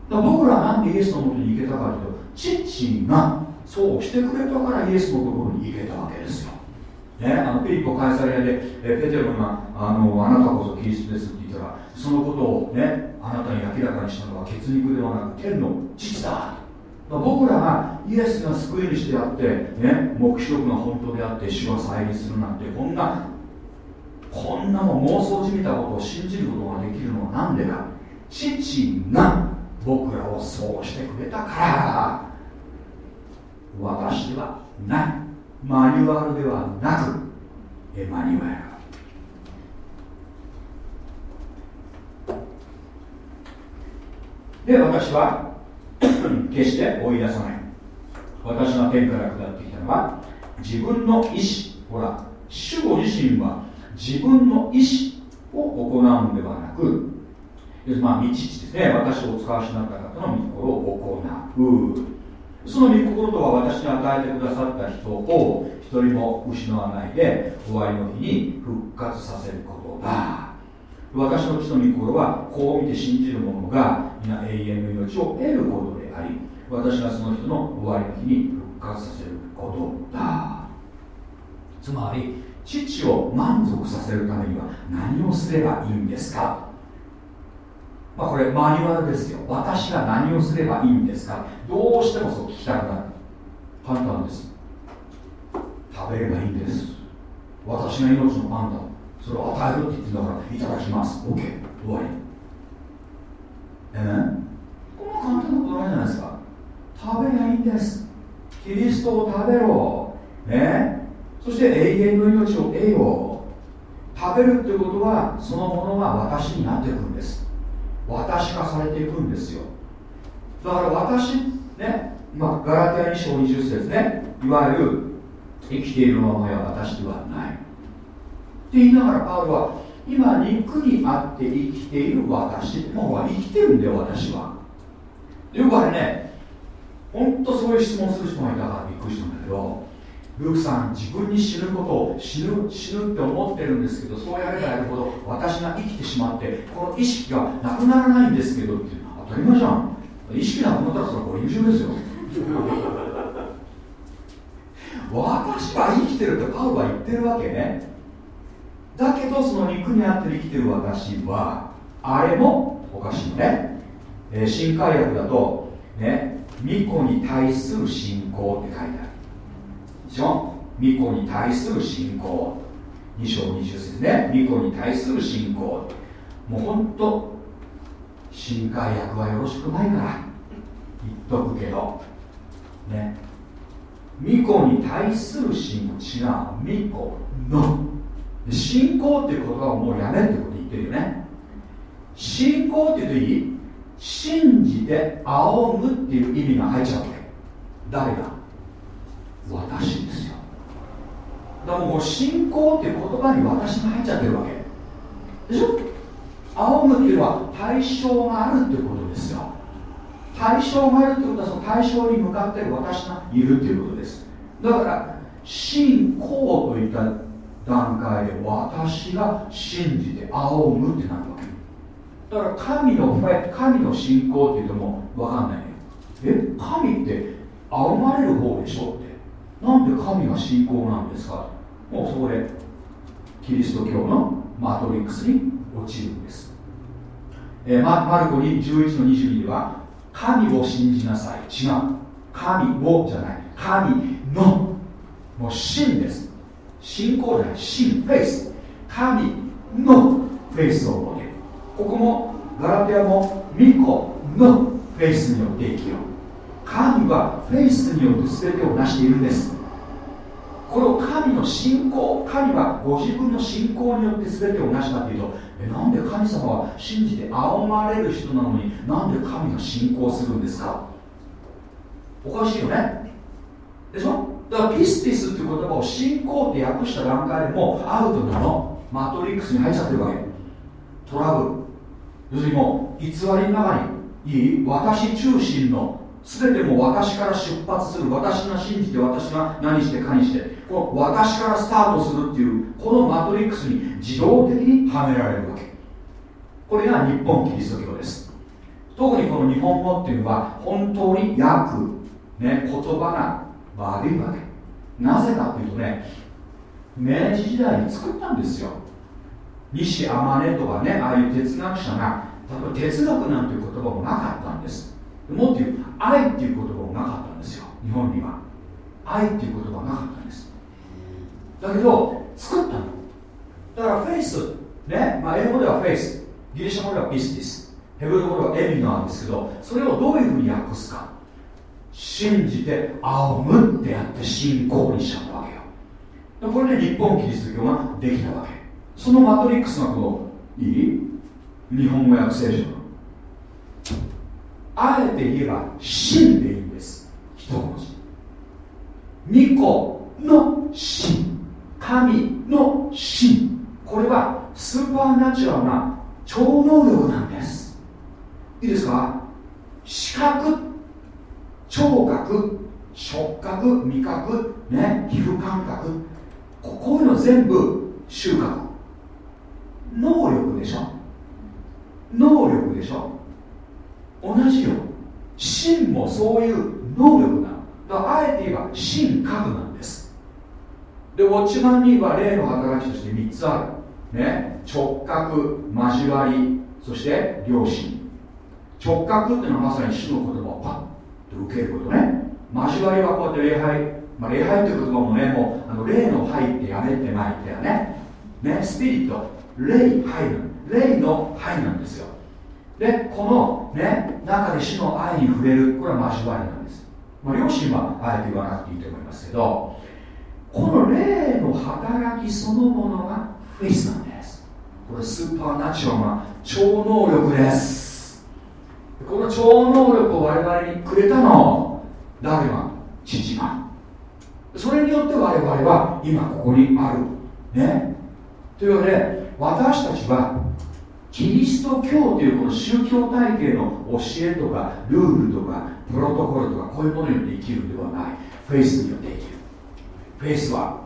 僕らなんでイエスのもとに行けたかというと父がそうしてくれたからイエスのところに行けたわけですよ、ね、あのピリポカイサリアでえペテロがあのあなたこそキリストですって言ったらそのことをねあなたに明らかにしたのは血肉ではなく天の父だ。僕らがイエスが救い主であって、ね、目標が本当であって主は再臨するなんてこんなこんなも妄想じみたことを信じることができるのは何でか父が僕らをそうしてくれたから私ではないマニュアルではなくエマニュアル。で私は [clears throat] 決して追い出さない。私が天から下ってきたのは自分の意志。ほら主護自身は自分の意志を行うのではなくまあ、道ですね。私をお使わしなった方の御心を行うその御心とは私に与えてくださった人を一人も失わないで終わりの日に復活させることだ。私の地の御心はこう見て信じる者が皆永遠の命を得ることであり私がその人の終わりの日に復活させることだ。つまり父を満足させるためには何をすればいいんですか？まあこれマニュアルですよ。私が何をすればいいんですか？どうしてもそう聞きたくなる。簡単です。食べればいいんです。私が命のパンだそれを与えるって言ってんだからいただきます。OK 終わり。えねこんな簡単なことないじゃないですか。食べりゃいんです。キリストを食べろ。ねそして永遠の命を得よう食べるってことはそのものが私になっていくんです。私化されていくんですよ。だから私ねまあ、ガラテア2章20節ねいわゆる生きているままや私ではない。って言いながらパウロは今肉にあって生きている私もう生きてるんだよ私は。よくあれね本当そういう質問する人がいたからびっくりしたんだけどルークさん自分に死ぬことを死ぬ死ぬって思ってるんですけどそうやればやるほど私が生きてしまってこの意識がなくならないんですけどって当たり前じゃん。意識なくなったらそれはこれ優秀ですよ。私は生きてるってパウは言ってるわけね。だけどその肉にあって生きてる私はあれもおかしいね、えー、新海訳だとね巫女に対する信仰って書いてある。でしょ？巫女に対する信仰。2章20節ね。巫女に対する信仰。もうほんと新海訳はよろしくないから。言っとくけど。ね。巫女に対する信仰。違う。巫女の。信仰っていう言葉をもうやめってこと言ってるよね。信仰って言うといい？信じて仰ぐっていう意味が入っちゃうわけ。誰が？私ですよ。だからもう信仰っていう言葉に私が入っちゃってるわけ。でしょ？仰ぐっていうのは対象があるっていうことですよ。対象があるってことはその対象に向かってる私がいるっていうことです。だから信仰といった段階で私が信じて仰ぐってなるわけ。だから神の神の信仰って言っても分かんない。ねえ？神って仰がれる方でしょって。なんで神が信仰なんですか？もうそこでキリスト教のマトリックスに落ちるんです、えー、ま、マルコに11の22では神を信じなさい。違う。神をじゃない。神のもう信です。信仰じゃない。真フェイス。神のフェイスを持て。ここもガラテヤも御子の faith によって生きよう。神はフェイスによって全てを成しているんです。これを神の信仰神はご自分の信仰によって全てを成したっていうとえなんで神様は信じて仰がれる人なのになんで神が信仰するんですか？おかしいよね。でしょ？だからピスティスっていう言葉を信仰って訳した段階でもうアウトなの。マトリックスに入っちゃってるわけ。トラブル。要するにもう偽りの中にいい？私中心の全ても私から出発する私が信じて私が何してかにしてこの私からスタートするっていうこのマトリックスに自動的にはめられるわけ。これが日本キリスト教です。特にこの日本語っていうのは本当に訳、ね、言葉が悪いわけ。なぜかっていうとね明治時代に作ったんですよ。西天音とかねああいう哲学者が例えば哲学なんていう言葉もなかったんです。もっと言う愛っていう言葉もなかったんですよ。日本には。愛っていう言葉はなかったんです。だけど作ったの。だからフェイスね、まあ、英語ではフェイス。ギリシャ語ではピスティス。ヘブル語ではエミなんですけどそれをどういうふうに訳すか。信じて仰ぐってやって信仰にしちゃったわけよ。これで日本キリスト教ができたわけ。そのマトリックスがこのいい？日本語訳聖書あえて言えば真でいいんです。一文字。巫女の真。神の真。これはスーパーナチュラルな超能力なんです。いいですか？視覚。聴覚。触覚。味覚。ね？皮膚感覚。こういうの全部収穫。能力でしょ？能力でしょ？同じよ真もそういう能力なの。だからあえて言えば真核なんです。でウォッチマンには例の働きとして3つある、ね、直角交わりそして良心。直角っていうのはまさに主の言葉をパッと受けることね。交わりはこうやって礼拝、まあ、礼拝っていう言葉もねもうあの霊の入ってやめてまいってやね。ね。スピリット。霊入る霊の入なんですよ。でこのね中で主の愛に触れるこれは交わりなんです、まあ、両親はあえて言わなくていいと思いますけどこの霊の働きそのものがフェイスなんです。これスーパーナチュラルな超能力です。この超能力を我々にくれたの誰が父が。それによって我々は今ここにある。ね。というわけで私たちはキリスト教というこの宗教体系の教えとかルールとかプロトコルとかこういうものによって生きるんではない。フェイスによって生きる。 faith は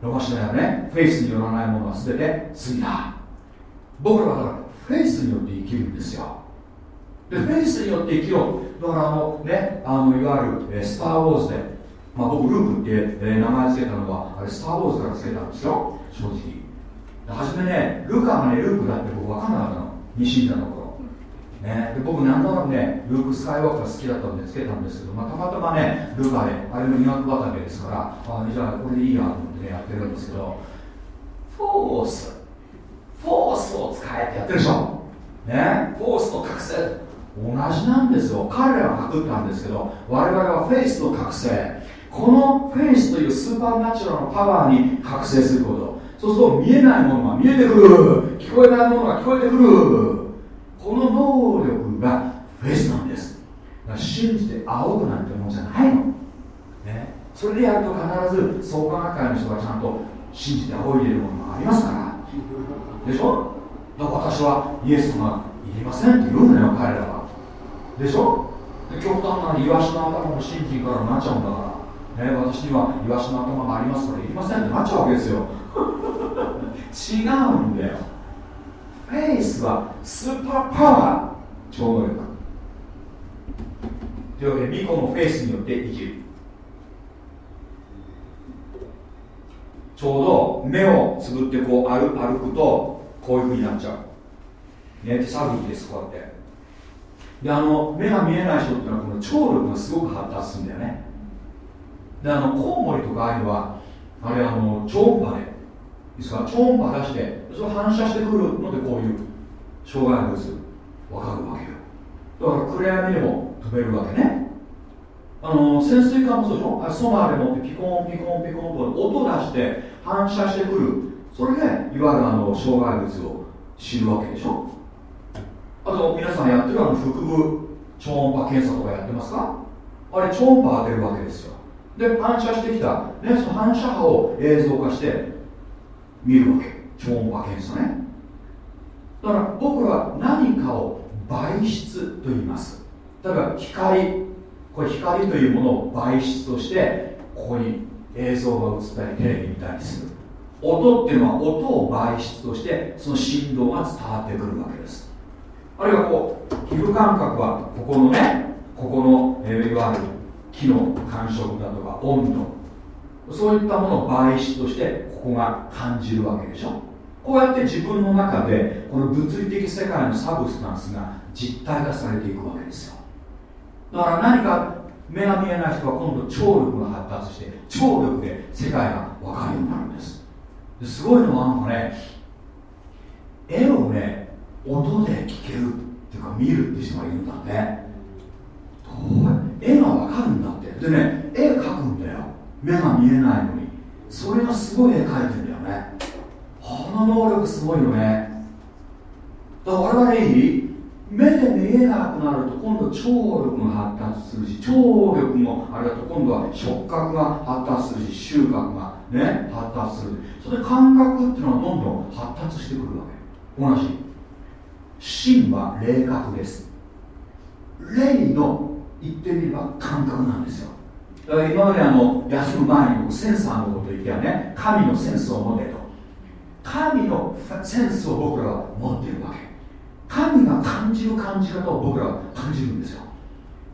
ロマ書だよね。フェイスによらないものは全て罪だ。僕らはフェイスによって生きるんですよ。でフェイスによって生きろ。だからあのねあのいわゆる、えスター・ウォーズで、まあ、僕ルークって、え、名前付けたのはあれスター・ウォーズから付けたんですよ。正直。初めねルカがねルークだって僕分かんなかったの。西田の頃ね、で僕なんとなくねルーク・スカイウォークが好きだったんでつけたんですけど、まあ、たまたまねルカであれの医学畑ですからあじゃあこれでいいやと思ってねやってるんですけどフォースフォースを使えってやってるでしょ。ね。フォースと覚醒。同じなんですよ。彼らは隠ったんですけど我々はフェイスと覚醒。この faith という supernatural なパワーに覚醒すること。そうすると見えないものが見えてくる。聞こえないものが聞こえてくる。この能力がフェイスなんです。だから信じて仰ぐなんてもんじゃないの、ね、それでやると必ず創価学会の人がちゃんと信じて仰いでいるものがありますから。でしょ？だから私はイエスがいりませんって言うのよ彼らは。でしょ？で極端なイワシの頭も信心からなっちゃうんだから、ね、私にはイワシの頭がありますからいりませんってなっちゃうわけですよ。違うんだよ。フェイスはスーパーパワー。超能力というわけでミコのフェイスによって生きる。ちょうど目をつぶってこう歩歩くとこういうふうになっちゃう。ね手探りですこうやって。であの目が見えない人っていうのはこの聴力がすごく発達するんだよね。であのコウモリとかああいうのはあれあの超音波で。ですか超音波出してそれ反射してくるのでこういう障害物分かるわけよ。だから暗闇でも飛べるわけね。あの潜水艦もそうでしょ？あソナーでもってピコンピコンピコンと音出して反射してくる。それでいわゆるあの障害物を知るわけでしょ？あと皆さんやってるあの腹部超音波検査とかやってますか？あれ超音波当てるわけですよ。で反射してきた、ね、その反射波を映像化して見るわけ。超音波検査ね。だから僕らは何かを媒質と言います。例えば光。これ光というものを媒質としてここに映像が映ったりテレビ見たりする。音っていうのは音を媒質としてその振動が伝わってくるわけです。あるいはこう皮膚感覚はここのねここの、えー、いわゆる。木の感触だとか温度。そういったものを媒質としてここが感じるわけでしょ。こうやって自分の中でこの物理的世界のサブスタンスが実体化されていくわけですよ。だから何か目が見えない人は今度聴力が発達して聴力で世界が分かるようになるんです。すごいのはなんかね絵をね音で聞けるっていうか見るって人がいるんだって。絵が分かるんだって。でね絵描くんだよ。目が見えないのに。それがすごい絵描いてんだよね。この能力すごいよね。だから我々いい？目で見えなくなると今度聴力が発達するし聴力もあれだと今度は触覚が発達するし収穫がね発達する。それで感覚っていうのはどんどん発達してくるわけ。同じ。心は霊覚です。霊の言ってみれば感覚なんですよ。だから今まであの休む前に僕センサーのこと言ってはね神のセンスを持てと。神のセンスを僕らは持っているわけ。神が感じる感じ方を僕らは感じるんですよ。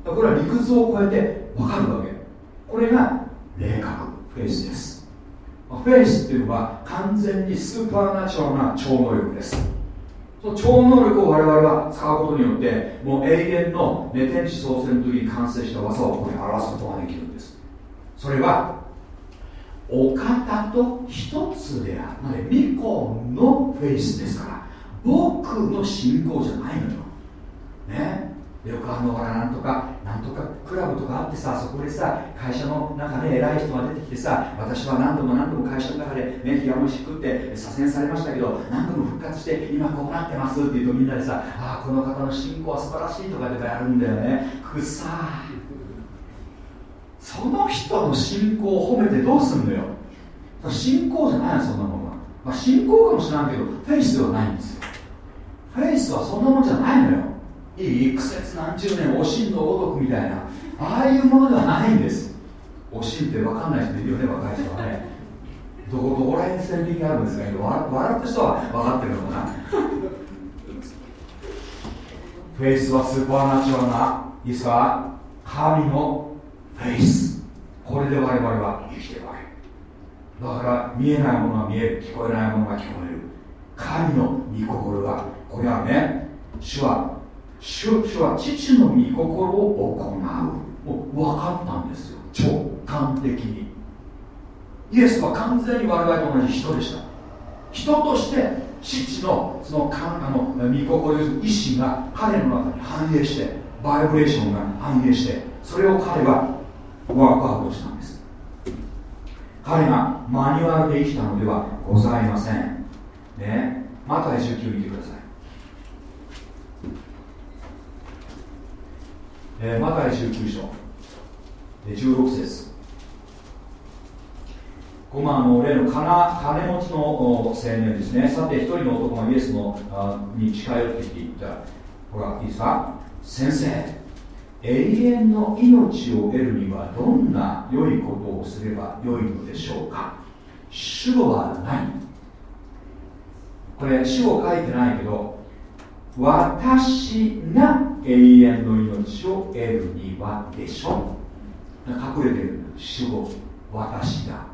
これは理屈を超えて分かるわけ。これが霊覚フェイスです。フェイスっていうのは完全にスーパーナチュラルな超能力です。その超能力を我々は使うことによってもう永遠の寝天地創生の時に完成した技をここに表すことができるんです。それはお方と一つである。ので巫女のフェイスですから僕の信仰じゃないのよ。ね。よくあのほらなんとかなんとかクラブとかあってさそこでさ会社の中で偉い人が出てきてさ私は何度も何度も会社の中でね冷や飯食って左遷されましたけど何度も復活して今こうなってますって言うとみんなでさああこの方の信仰は素晴らしいとかとかやるんだよね。くさその人の信仰を褒めてどうすんのよ。信仰じゃないそんなものは、まあ、信仰かもしれないけどフェイスではないんですよ。フェイスはそんなもんじゃないのよ。いい苦節何十年おしんのごとくみたいな。ああいうものではないんです。おしんって分かんない人いるよね若い人はね。どこどこら辺線引きあるんですか笑笑った人は分かってるのかな。フェイスはスーパーナチュラルないいですか？神のフェイス。これで我々は生きてるわけ。だから見えないものが見える。聞こえないものが聞こえる。神の御心が。これはね主は主主は父の御心を行う。もう分かったんですよ。直感的に。イエスは完全に我々と同じ人でした。人として父のそのあの御心意志が彼の中に反映してバイブレーションが反映してそれを彼はワークアウトしたんです。彼がマニュアルで生きたのではございません。ね。マタイ19見てください。えー、マタイ19章。16節。ここあの例の金金持ちの青年ですね。さて一人の男がイエスのあに近寄ってきていったほらいいですか？先生永遠の命を得るにはどんな良いことをすれば良いのでしょうか？主語は何これ主語書いてないけど私が永遠の命を得るにはでしょ？隠れてる主語。私が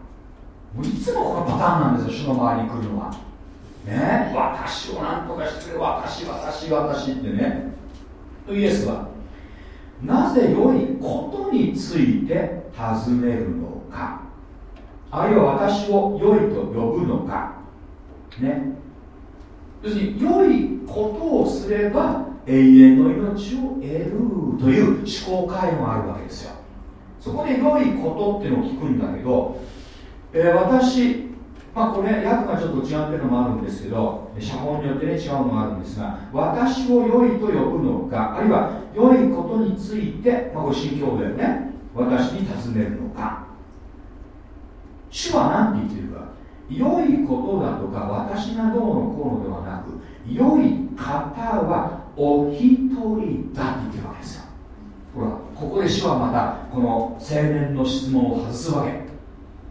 もういつもこのパターンなんですよ。主の周りに来るのは。ね？私を何とかして私私私ってね。イエスはなぜ良いことについて尋ねるのか。あるいは私を良いと呼ぶのか。ね？要するに良いことをすれば永遠の命を得るという思考回路があるわけですよ。そこで良いことっていうのを聞くんだけど、えー、私まあこれ訳がちょっと違うってるのもあるんですけど写本によってね違うのがあるんですが私を良いと呼ぶのかあるいは良いことについて、まあ、これ新教だよね。私に尋ねるのか。主は何て言ってる良いことだとか私がどうのこうのではなく良い方はお一人だって言ってるわけですよ。ほらここで主はまたこの青年の質問を外すわけ。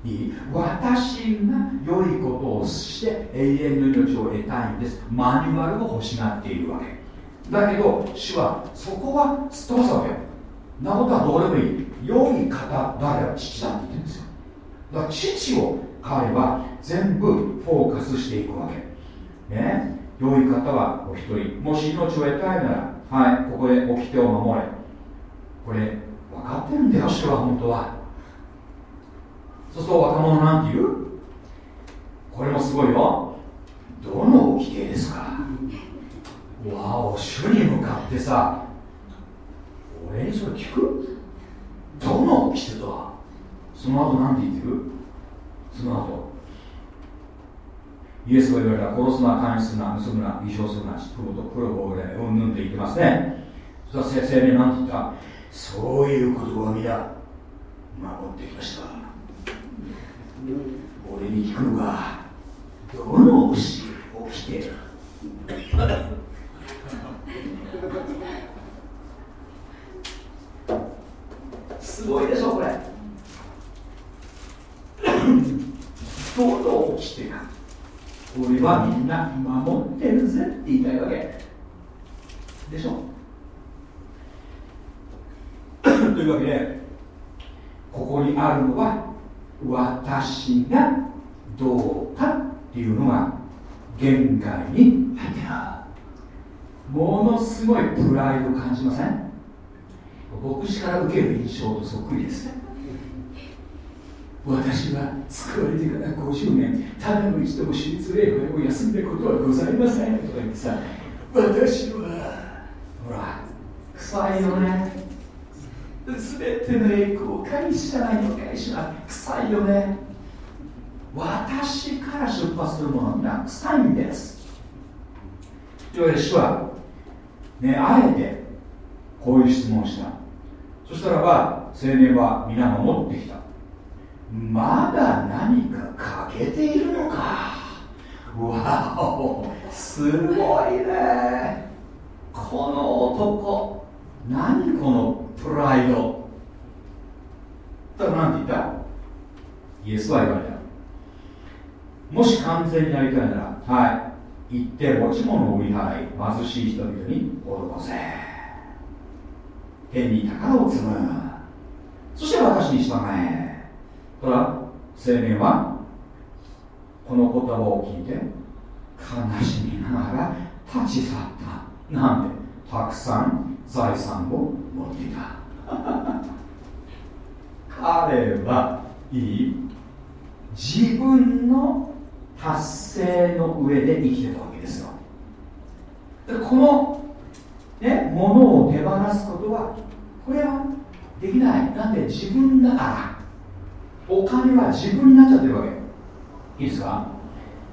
いい私が良いことをして永遠の命を得たいんです。マニュアルを欲しがっているわけ。だけど主はそこはすっ飛ばすわけ？なことはどうでもいい。良い方誰？が父だって言ってるんですよ。だから父を彼は全部フォーカスしていくわけ。ね。良い方はお一人。もし命を得たいならはいここで掟を守れ。これ分かってるんだよ主は本当は。そうすると若者なんて言う？これもすごいよ。どの規定ですか？わお主に向かってさ俺にそれ聞く？どの規定だその後何て言ってる？その後イエスが言われた殺すな監視するな盗むな偽証するなプロとプロをうんぬんって言ってますね。そしたら青年なんて言った？そういうことは皆守ってきました。俺に聞くのがどの牛を着てすごいでしょこれどの起きてか俺はみんな守ってるぜって言いたいわけ。でしょ？[coughs] というわけでここにあるのは私がどうかっていうのが限界に入ってる。ものすごいプライド感じません？牧師から受ける印象とそっくりですね。私は救われてから50年ただの一度も私立礼拝を休んだことはございませんとか言ってさ私はほら臭いよね。全ての栄光を神様にお願いします臭いよね。私から出発するものが臭いんです。というわけで主はねあえてこういう質問をした。そしたらば青年は皆守ってきた。まだ何か欠けているのか。わおすごいね。この男。何このプライド。だから何て言った？イエスは言われた。もし完全になりたいならはい。行って持ち物を売り払い貧しい人々に施せ。天に宝を積む。そして私に従え。ただ青年はこの言葉を聞いて悲しみながら立ち去ったなんてたくさん財産を持っていた。[laughs] 彼はいい自分の達成の上で生きてたわけですよ。この、ね、ものを手放すことはこれはできない。なんで自分だから。お金は自分になっちゃってるわけ。いいですか？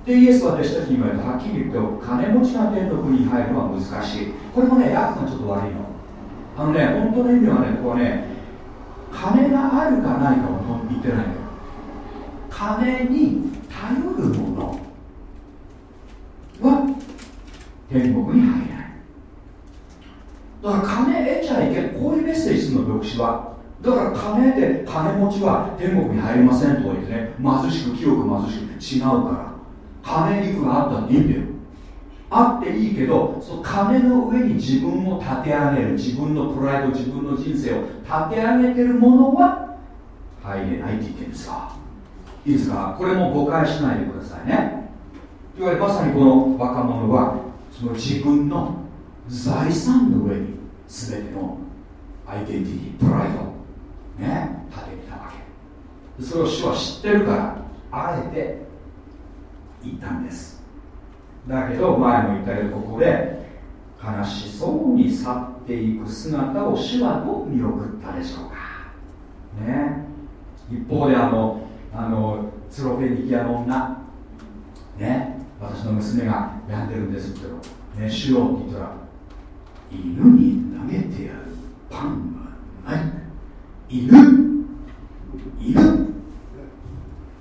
でイエスは弟子たちに言われてはっきり言って金持ちが天の国に入るのは難しい。これもね訳がちょっと悪いの。あのね本当の意味はねこうね金があるかないかを言ってないのよ。金に頼るものは天国に入れない。だから金得ちゃいけないこういうメッセージするの牧師は。だから金で金持ちは天国に入りませんとか言ってね貧しく清く貧しく違うから。金いくらあったっていいんだよ。あっていいけどその金の上に自分を立て上げる自分のプライド自分の人生を立て上げてるものは入れないって言ってるんですよいいですか。これも誤解しないでくださいね。いわゆるまさにこの若者はその自分の財産の上に全てのアイデンティティプライドね立てたわけ。それを主は知ってるからあえて言ったんです。だけど前も言ったけどここで悲しそうに去っていく姿を主はどう見送ったでしょうか。ね。一方であのあのツロフェニキアの女。ね。私の娘が病んでるんですけど。ね主よって言ったら犬に投げてやるパンはない。犬。犬。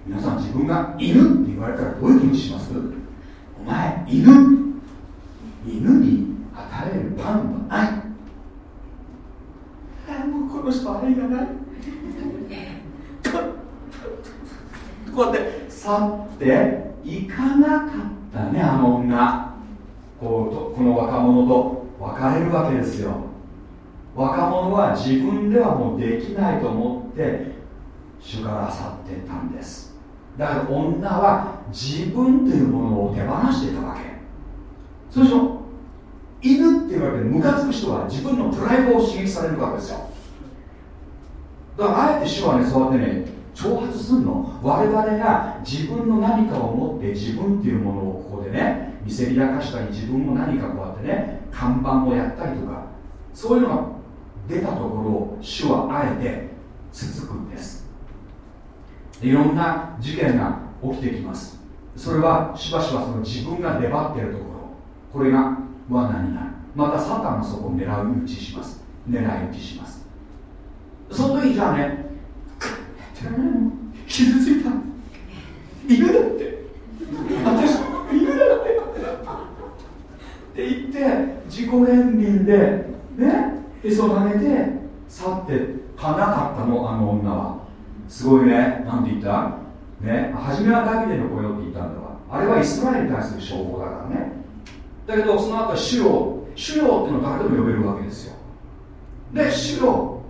皆さん自分が犬って言われたらどういう気持ちします？お前犬。犬に与えるパンはない。もうこの人愛がない？こうやって去って行かなかったねあの女。こうこの若者と別れるわけですよ若者は自分ではもうできないと思って主から去っていったんです。だから女は自分というものを手放していたわけ。そうでしょ？犬って言われてムカつく人は自分のプライドを刺激されるわけですよ。だからあえて主はねそうやってね挑発するの。我々が自分の何かを持って自分っていうものをここでね見せびらかしたり自分も何かこうやってね看板をやったりとかそういうのが出たところを主はあえてつつくんです。いろんな事件が起きてきます。それはしばしばその自分が粘っているところ。これが罠になる。またサタンがそこを狙い撃ちします。狙い撃ちします。その時じゃあね傷ついた。犬だって。私犬だって。って言って自己憐憫でね急がれて去ってかなかったのあの女は。すごいね。なんて言った？ね。初めはダビデの子よって言ったんだわ。あれはイスラエルに対する証拠だからね。だけどその後主よ主よっていうのは誰でも呼べるわけですよ。で主よ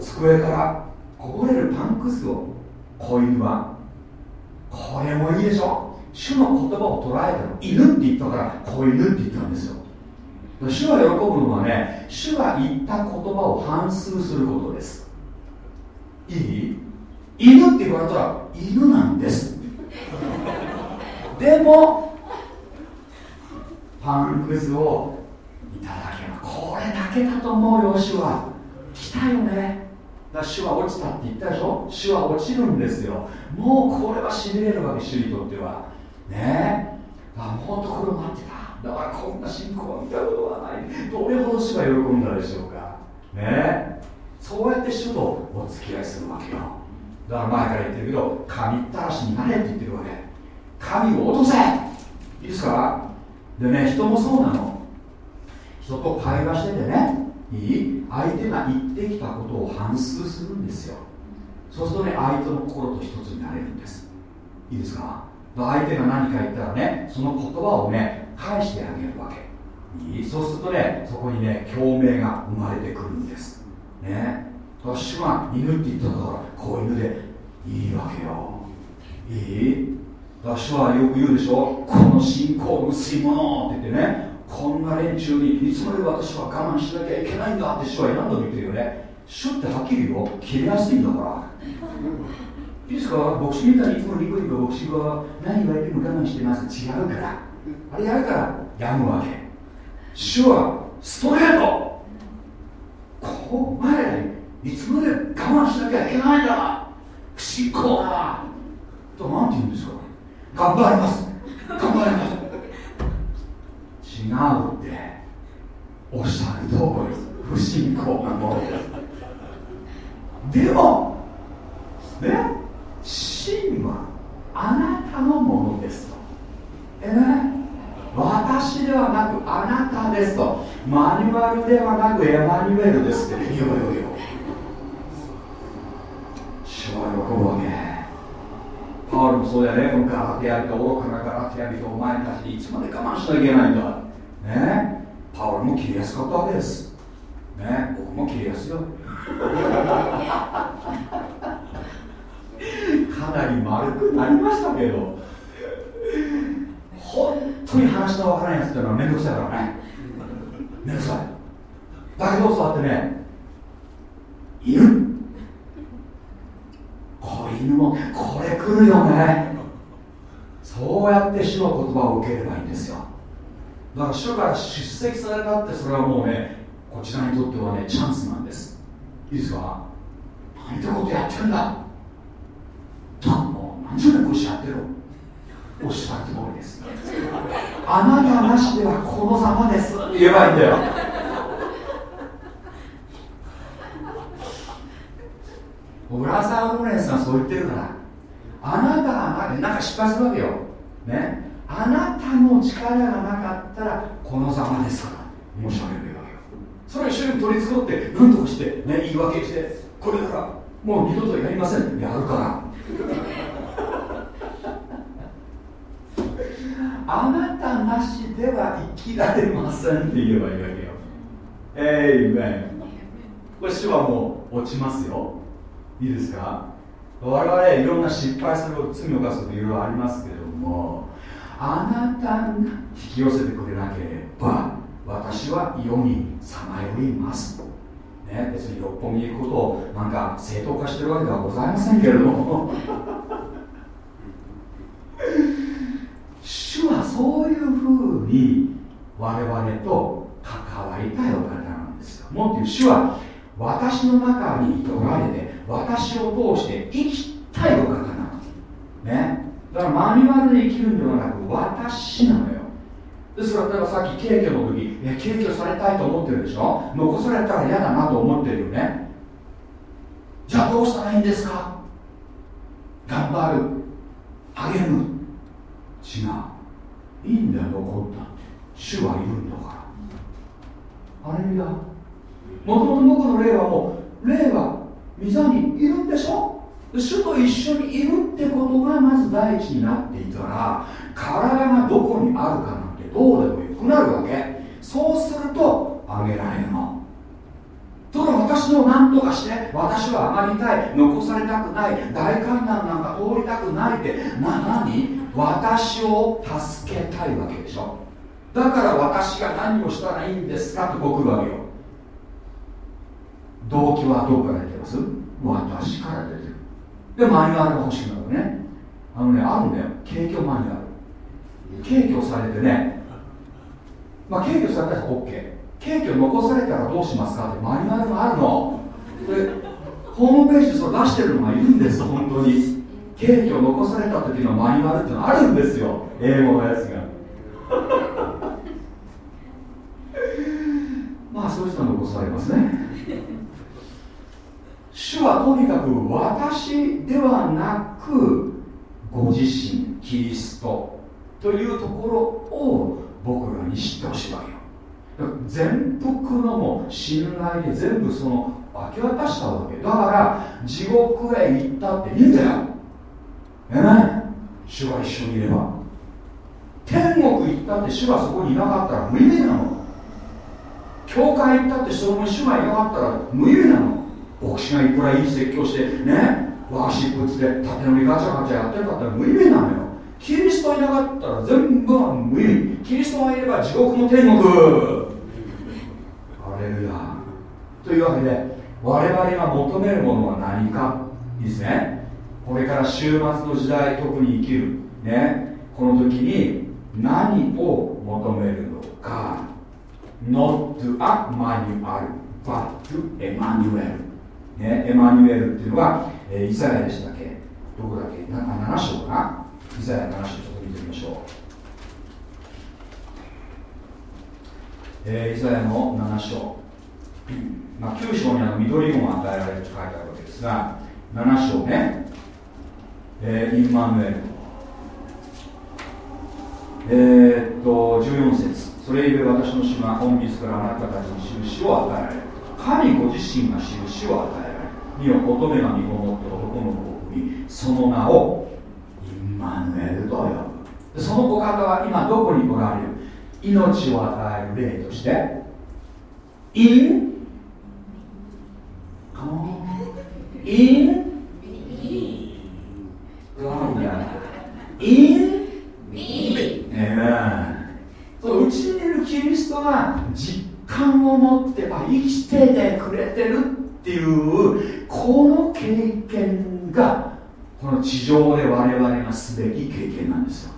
机からこぼれるパンくずを子犬は。これもいいでしょ。主の言葉を捉えたの犬って言ったから子犬って言ったんですよ。主が喜ぶのはね主が言った言葉を反数することです。いい？犬って言われたら犬なんです。でもパンくずをいただけばこれだけだと思うよ主は。来たよね。だ主は落ちたって言ったでしょ？主は落ちるんですよ。もうこれはしびれるわけ主にとっては。ね。えあもっとこれを待ってた。だからこんな信仰は見たことはない。どれほど主が喜んだでしょうか。ね。そうやって主とお付き合いするわけよ。だから前から言ってるけど神ったらしになれって言ってるわけ。神を落とせ。いいですか？でね人もそうなの。人と会話しててねいい相手が言ってきたことを反数するんですよ。そうするとね相手の心と一つになれるんです。いいですか？相手が何か言ったらねその言葉をね返してあげるわけ。そうするとねそこにね共鳴が生まれてくるんです。ね。私は犬って言ったんだから子犬でいいわけよ。いい？私はよく言うでしょ？この信仰薄いものって言ってね。こんな連中にいつまで私は我慢しなきゃいけないんだって主は何度も言ってるよね。主ってはっきり言うよ。切れやすいんだから。いいですか？牧師みたいにいつもニコニコ牧師は何言われても我慢してます。違うから。あれやるからやむわけ。主はストレート。こう前らにいつまで我慢しなきゃいけないんだ。不信仰だと何て言うんですか。頑張ります。頑張ります。違うっておっしゃる通り不信仰なものですでもね？真はあなたのものですと。え？ね私ではなくあなたですと。マニュアルではなくエマニュエルですって。いよいよいよ。主は喜ぶわけ。パウロもそうだよね。このガラテヤ人愚かなガラテヤ人お前たちにいつまで我慢しなきゃいけないんだ。ね。パウロも切りやすかったわけです。ね。僕も切りやすいよ。[laughs] かなり丸くなりましたけど。本当に話のわからないやつっていうのは面倒くさいからね。面倒くさい。だけどそうやってね犬。子犬もこれ来るよね。そうやって主の言葉を受ければいいんですよ。だから主から出席されたってそれはもうねこちらにとってはねチャンスなんです。いいですか？何てことやってるんだ。ともう何十年こしやってる。おっしゃる通りです。あなたなしではこのざまです。って言えばいいんだよ。ブラザー・ロレンスがそう言ってるから。あなたがなんか失敗するわけよ。ね。あなたの力がなかったらこのざまです。から申し訳ないわよそれを一緒に取り繕って何としてね言い訳してこれからもう二度とやりません。やるから。あなたなしでは生きられませんって言えばいいわけよ。えいめこれ主はもう落ちますよ。いいですか？我々いろんな失敗する罪を犯すこといろいろありますけれどもあなたが引き寄せてくれなければ私は世にさまよいます、ね、別に六本木行くことをなんか正当化してるわけではございませんけれども。主 [laughs] そういうふうに我々と関わりたいお方なんですよ。もっと言う主は私の中におられて私を通して生きたいお方なのね。だからマニュアルで生きるんではなく私なのよ。ですから例えばさっき軽挙の時え軽挙されたいと思ってるでしょ？残されたら嫌だなと思ってるよね。じゃあどうしたらいいんですか？頑張る。励む。違う。いいんだよ残った。って主はいるんだから。あれだもともと僕の霊はもう霊は御座にいるんでしょ？主と一緒にいるってことがまず第一になっていたら体がどこにあるかなんてどうでもよくなるわけ。そうするとあげられるの。ただ私の何とかして私は上がりたい残されたくない大観覧なんか通りたくないってな何？私を助けたいわけでしょ。だから私が何をしたらいいんですかってこ来るわけよ。動機はどこから出てます。私から出てる。でマニュアルが欲しいんだよね。あのねあるんだよ景挙マニュアル。景挙されてね。まあ景挙されたら OK 景挙残されたらどうしますかってマニュアルがあるの。でホームページでそれ出してるのがいるんです本当に。景挙残された時のマニュアルってのあるんですよ。英語のやつが。[laughs] まあそういう人は残されますね。主はとにかく私ではなくご自身キリストというところを僕らに知ってほしいわけよ。全幅のも信頼で全部その明け渡したわけ。だから地獄へ行ったっていいんだよ。えね。主が一緒にいれば。天国行ったって主がそこにいなかったら無意味なの。教会行ったってその主がいなかったら無意味なの。牧師がいくらいい説教してねワーシップつで縦乗りガチャガチャやってるかったら無意味なのよ。キリストいなかったら全部は無意味キリストがいれば地獄の天国。アレルヤ。というわけで我々が求めるものは何か？いいですね。これから終末の時代特に生きるねこの時に何を求めるのか。Not to a manual but to Emmanuel. ね、エマニュエルっていうのは、えー、イザヤでしたっけ？どこだっけ？な7章かな？イザヤ7章ちょっと見てみましょう、えー、イザヤの7章、まあ、9章にあの緑門が与えられると書いてあるわけですが7章ね、えー、インマヌエル。えー、っと14節。それゆえ私の島本日からあなたたちに印を与えられる。神ご自身が印を与えられる。見よ乙女が身ごもって男の子を産みその名をインマヌエルと呼ぶ。そのお方は今どこにおられる？命を与える霊として。イン？In イン。そううちにいるキリストが実感を持ってあ生きててくれてるっていうこの経験がこの地上で我々がすべき経験なんですよ。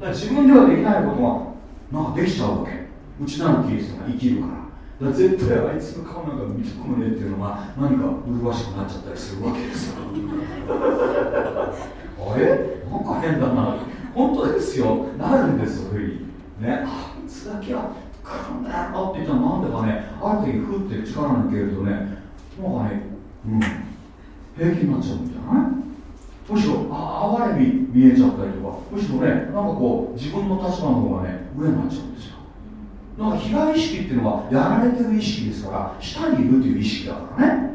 だから自分ではできないことはなんかできちゃうわけ。うちなのキリストが生きるから。だ絶対あいつの顔なんか見たくもねえっていうのが何か麗しくなっちゃったりするわけですよあれなんか変だな本当ですよなるんですよふうねあいつだけはこんな野郎って言ったらなんでかねある時ふって力抜けるとねなんかねうん平気になっちゃうんじゃないむしろあ哀れみ見えちゃったりとかむしろねなんかこう自分の立場の方がね上になっちゃうんですよなんか被害意識っていうのはやられてる意識ですから下にいるっていう意識だからね。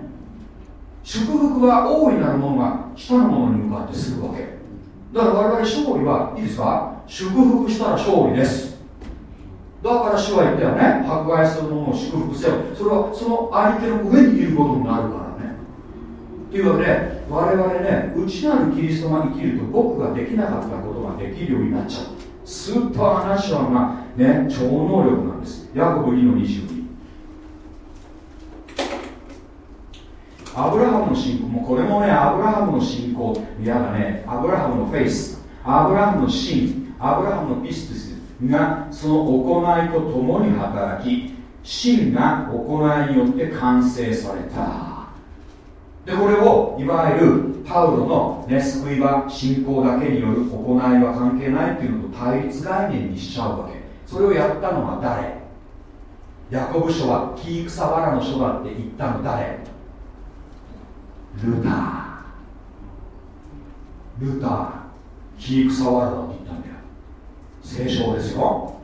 祝福は大いなるものが下のものに向かってするわけだから我々勝利はいいですか？祝福したら勝利です。だから主は言ったよね。迫害するものを祝福せよ。それはその相手の上にいることになるからね。というわけで我々ね内なるキリストが生きると僕ができなかったことができるようになっちゃうスーパーナショナルな、ね、超能力なんです。ヤコブ2の22アブラハムの信仰。もこれもねアブラハムの信仰。いやだねアブラハムのフェイス。アブラハムの信アブラハムのピスティスがその行いとともに働き真が行いによって完成された。でこれをいわゆるパウロの、ね、救いは信仰だけによる行いは関係ないっていうのと対立概念にしちゃうわけ。それをやったのは誰？ヤコブ書は木草原の書だって言ったの誰？ルター。ルター。木草原だって言ったんだよ。聖書ですよ。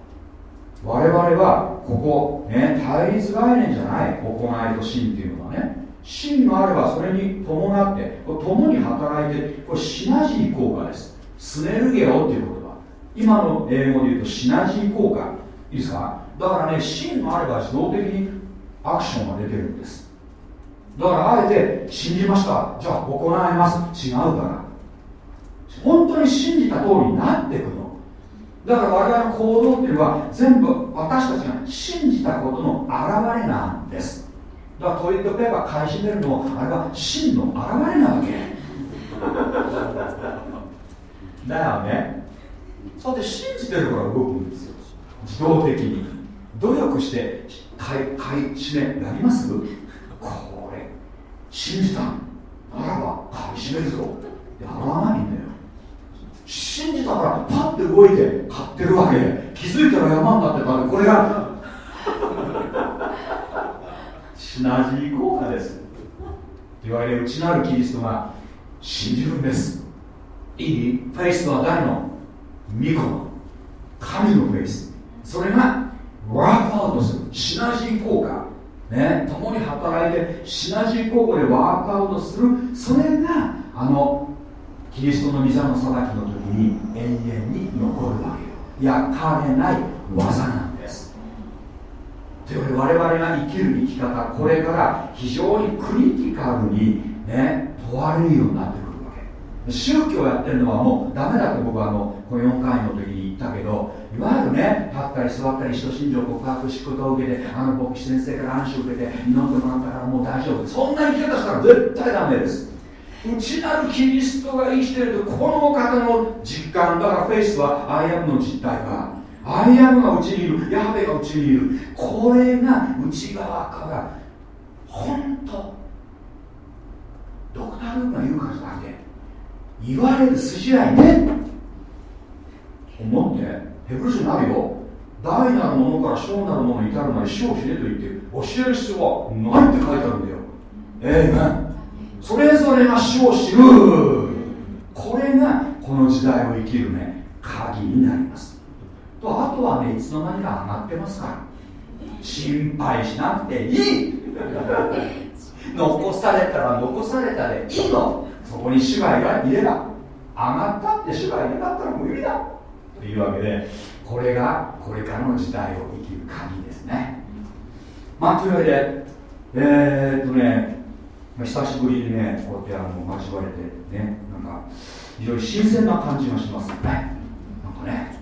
我々はここ、ね、対立概念じゃない行いと真っていうのはね。真があればそれに伴って共に働いてこれシナジー効果です。スネルゲオっていう言葉。今の英語で言うとシナジー効果。いいですか？だからね真があれば自動的にアクションが出てるんです。だからあえて信じました。じゃあ行います。違うから。本当に信じた通りになっていくの。だから我々の行動っていうのは全部私たちが信じたことの表れなんです。だからトイレットペーパー買い占めるのもあれは真の表れなわけ。だよね。そうやって信じてるから動くんですよ。自動的に。努力して買い買い占めやります？これ。信じた。ならば買い占めるぞ。やらないんだよ。信じたからパッて動いて買ってるわけ。気づいたら山になってたんでこれが。シナジー効果です。いわゆる内なるキリストが信じるんです。いいフェイスとは誰の？巫女の神のフェイス。それがワークアウトする。シナジー効果。ね。共に働いてシナジー効果でワークアウトする。それがあのキリストの御座の裁きの時に永遠に残るわけよ。焼かれない技なんという我々が生きる生き方これから非常にクリティカルにね問われるようになってくるわけ。宗教やってるのはもうダメだと僕はあのこの4回の時に言ったけどいわゆるね立ったり座ったり使徒信条告白し祝祷を受けてあの牧師先生から安心を受けて祈ってもらったからもう大丈夫。そんな生き方したら絶対ダメです。内なるキリストが生きているとこの方の実感だからフェイスはアイアムの実体がアイアムが内にいるヤーヴェが内にいる。これが内側から本当ドクター・ルークが言うからじゃなくて言われる筋合いね。思ってヘブル書にあるよ。大なるものから小なるものに至るまで死を知れと言って教える必要はないって書いてあるんだよ。ええー、それぞれが死を知る。これがこの時代を生きるね鍵になります。とあとはねいつの間にか上がってますから。心配しなくていい。残されたら残されたでいいの。そこに主がいれば上がったって主がいなかったら無理だ。というわけでこれがこれからの時代を生きる鍵ですね。まあというわけでえー、っとね久しぶりにねこうやってあの交われてねなんか非常に新鮮な感じがしますよね。なんかね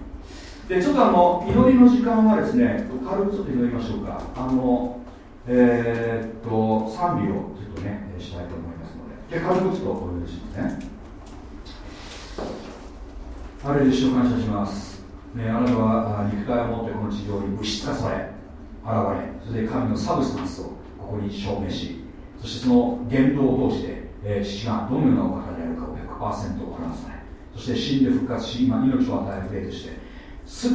でちょっとあの祈りの時間はですね軽くちょっと祈りましょうか。あのえー、っと賛美をちょっとねしたいと思いますので。で軽くちょっとお願いしますね。あれで主を感謝します。ね、あなたは肉体を持ってこの地上に物質化され現れそれで神のサブスタンスをここに証明しそしてその言動を通して、えー、父がどのようなお方であるかを100%表されそして死んで復活し今命を与える霊として全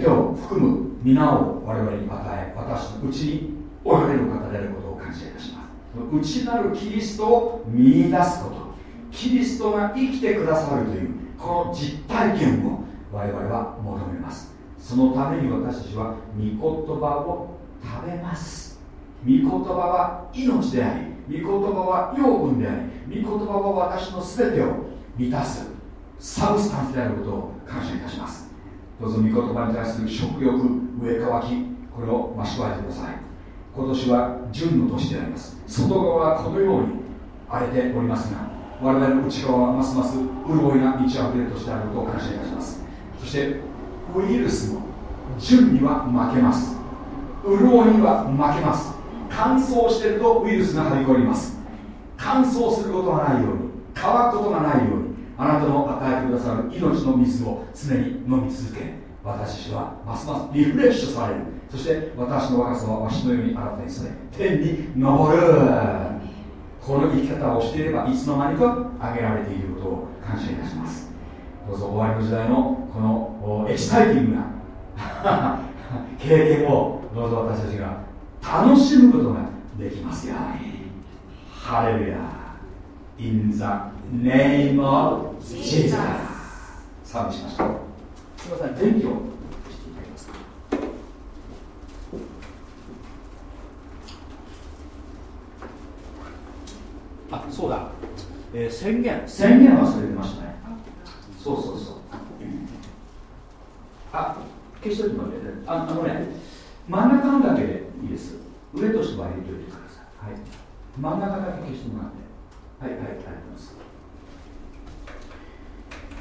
てを含む皆を我々に与え私のうちにおられる方であることを感謝いたします。内なるキリストを見出すことキリストが生きてくださるというこの実体験を我々は求めます。そのために私たちは御言葉を食べます。御言葉は命であり御言葉は養分であり御言葉は私の全てを満たすサブスタンスであることを感謝いたします。どうぞ御言葉に対する食欲上かきこれを増し加えてください。今年は純の年であります。外側はこのように荒れておりますが我々の内側はますます潤いが満ち溢れる年であることを感謝いたします。そしてウイルスの純には負けます。潤いには負けます。乾燥しているとウイルスがはびこります。乾燥することがないように乾くことがないようにあなたの与えてくださる命の水を常に飲み続け私たちはますますリフレッシュされる。そして私の若さはわしのように新たにされ天に昇る。この生き方をしていればいつの間にか挙げられていることを感謝いたします。どうぞ終わりの時代のこのエキサイティングな [laughs] 経験をどうぞ私たちが楽しむことができますように。ハレルヤ。In the name of Jesus 賛美しましょう。すみません電気をしていただけますか？あそうだ、えー、宣言。宣言忘れてましたね。そうそうそう。あ消しといてもらってああのね真ん中のだけでいいです。上としては入れておいてください、はい、真ん中だけ消してもらって。はいはいありがとうございます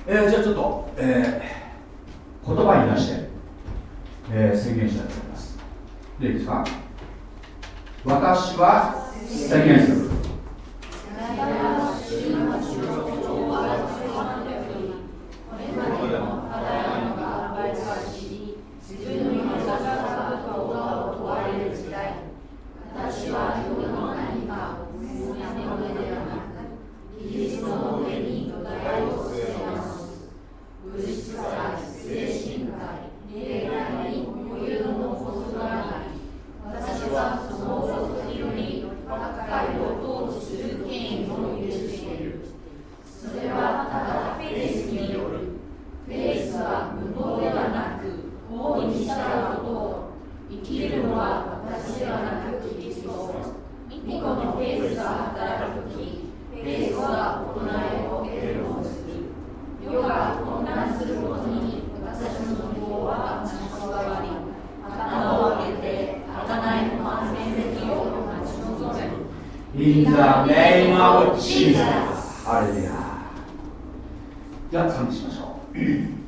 えー、じゃあちょっと、えー、言葉に出して、えー、宣言したいと思います。でいいですか？私は宣言する。これまでのが返し自分のさ In the name of Jesus. アレルヤ。じゃあ、賛美しましょう。[clears throat]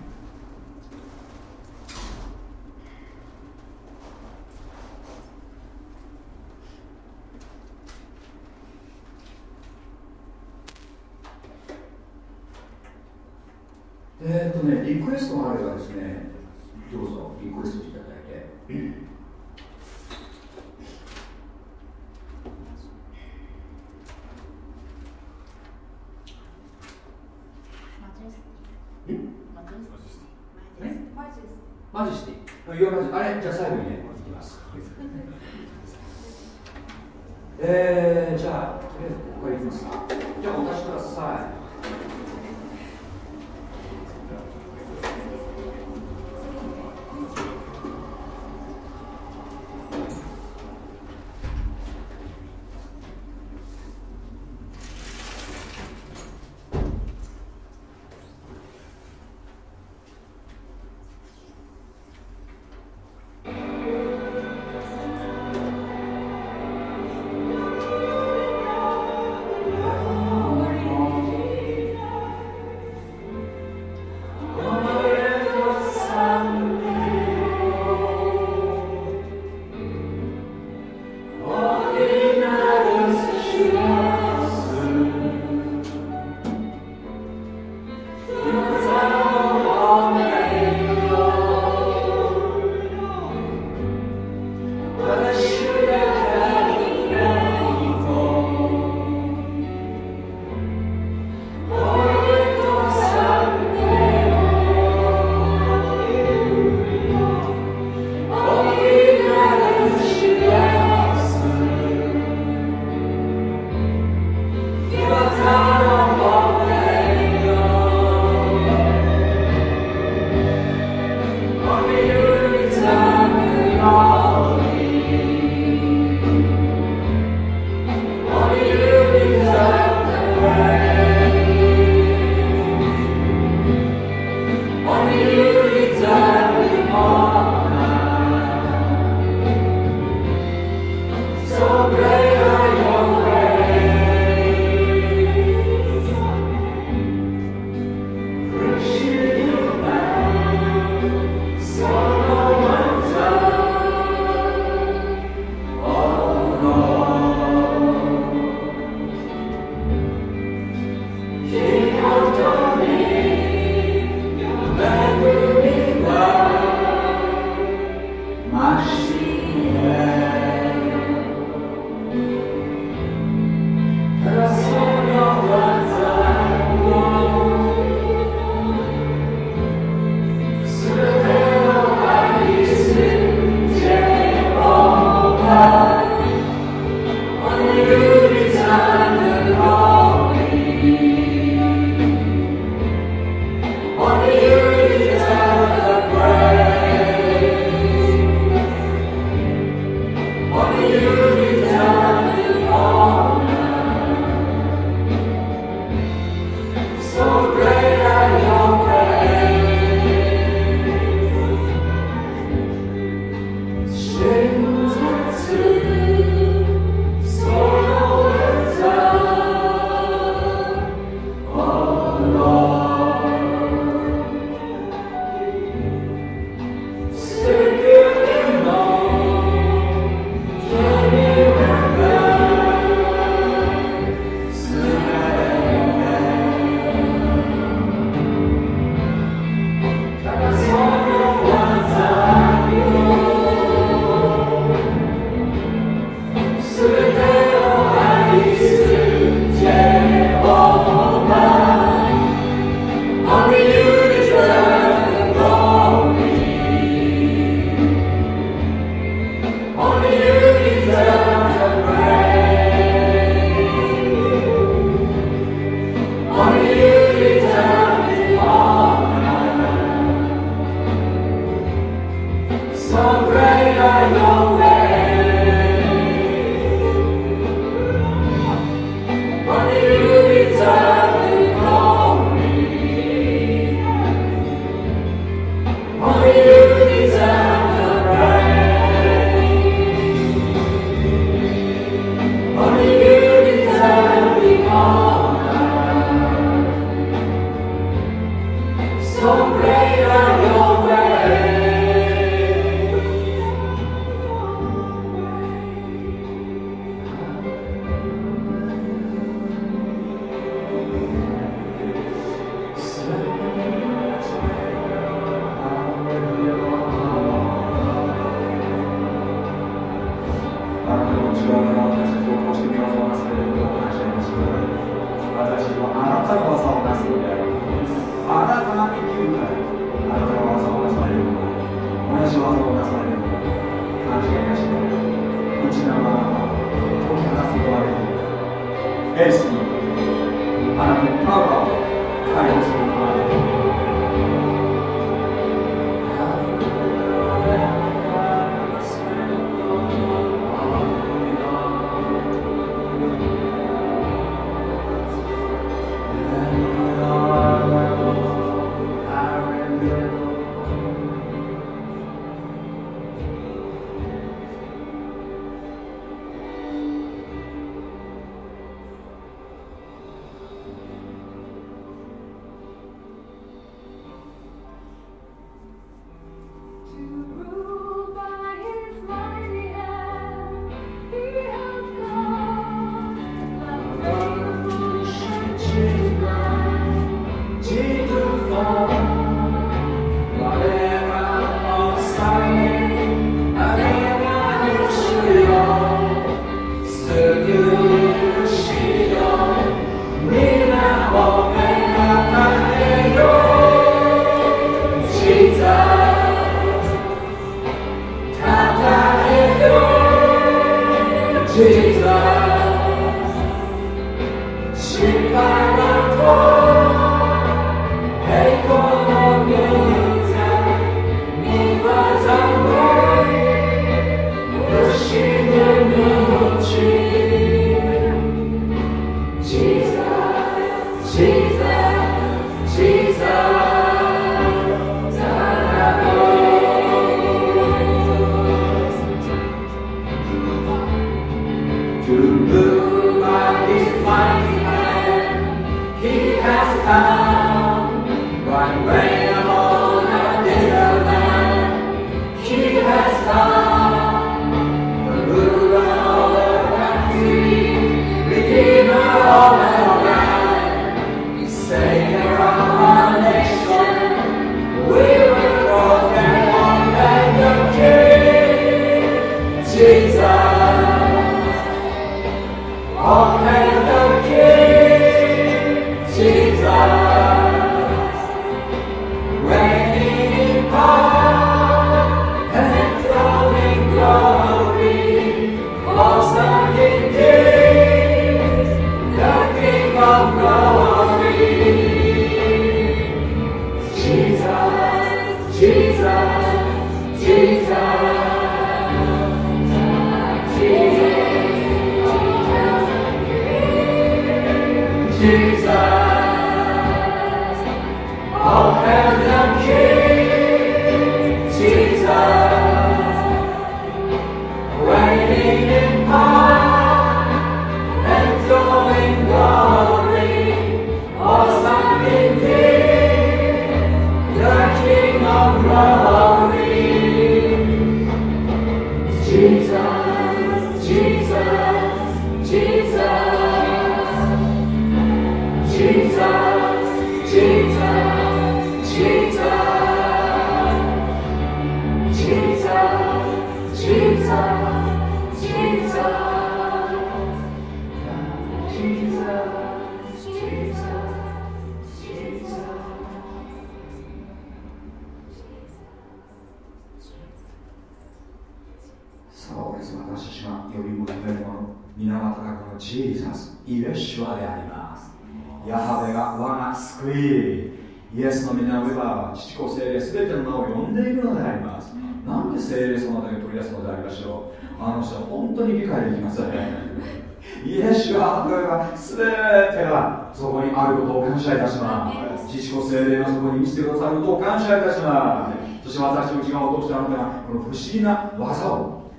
私の内側を通してあなたがこの不思議な技を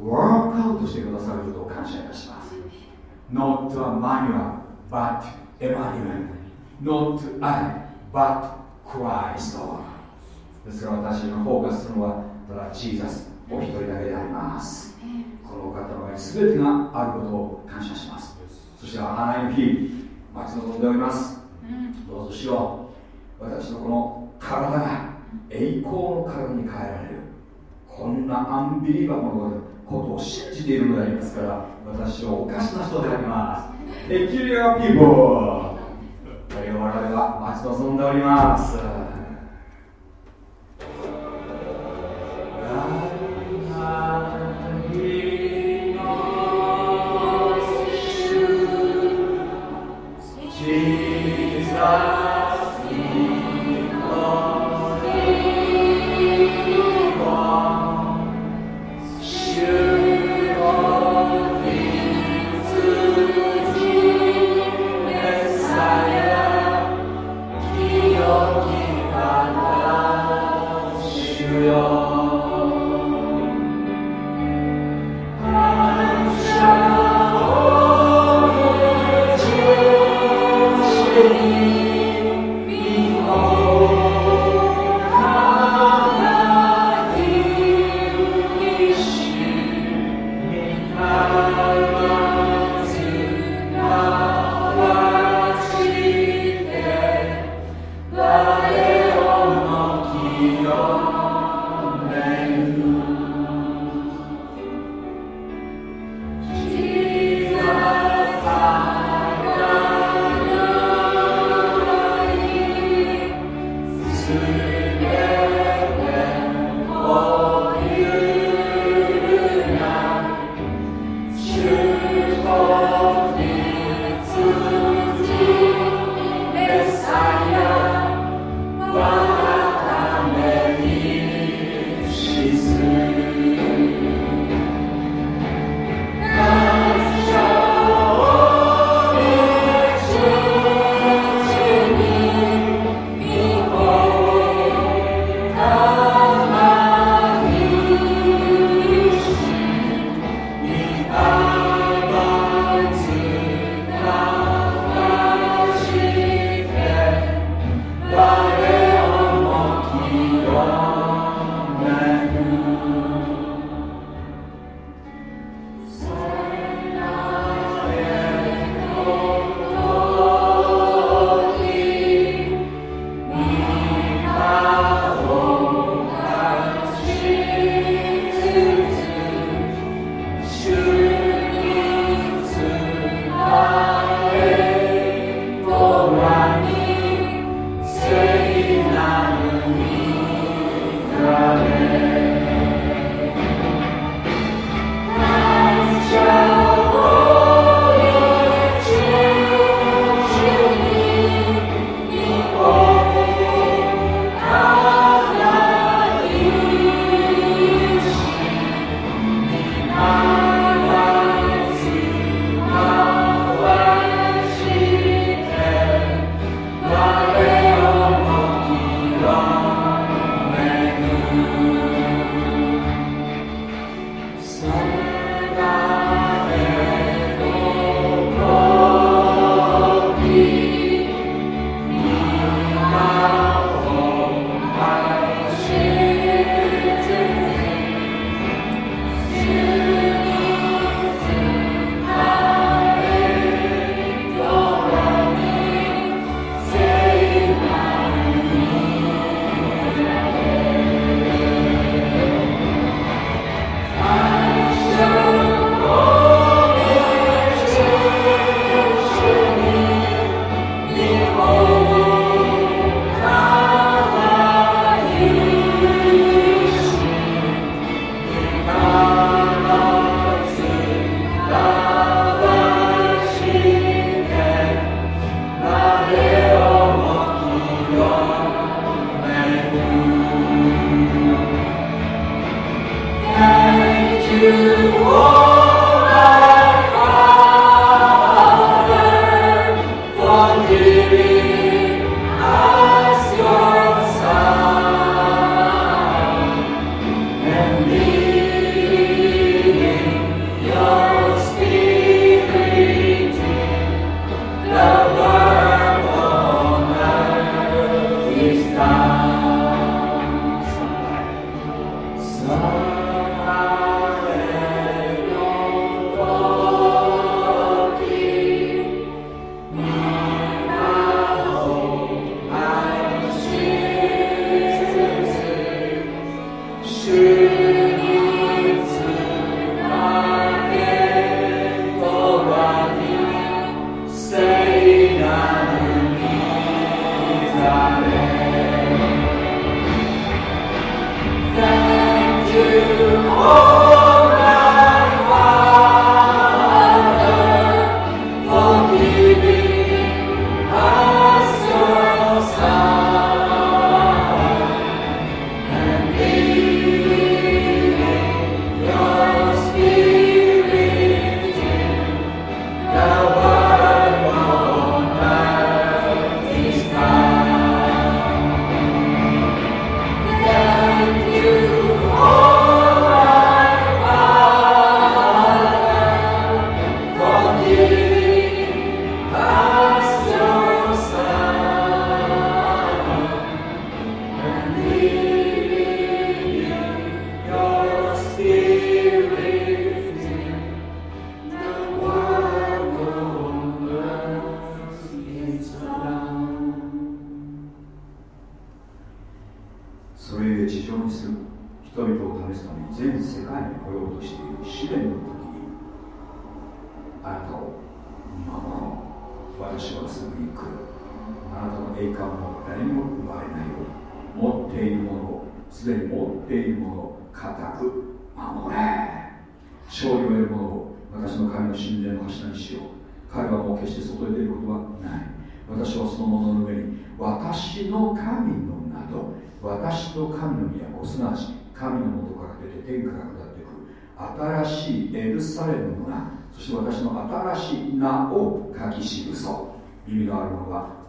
ワークアウトしてくださることを感謝いたします。Not a manual but Emmanuel. Not I but Christ ですから私がフォーカスするのはただジーザスお一人だけであります。このお方の前に全てがあることを感謝します。そして花の日待ち望んでおります。どうでしょう。私のこの体が栄光の体に変えられる。こんな unbelievable なことを信じているのでありますから私はおかしな人であります。 peculiar people。我々は待ち望んでおります。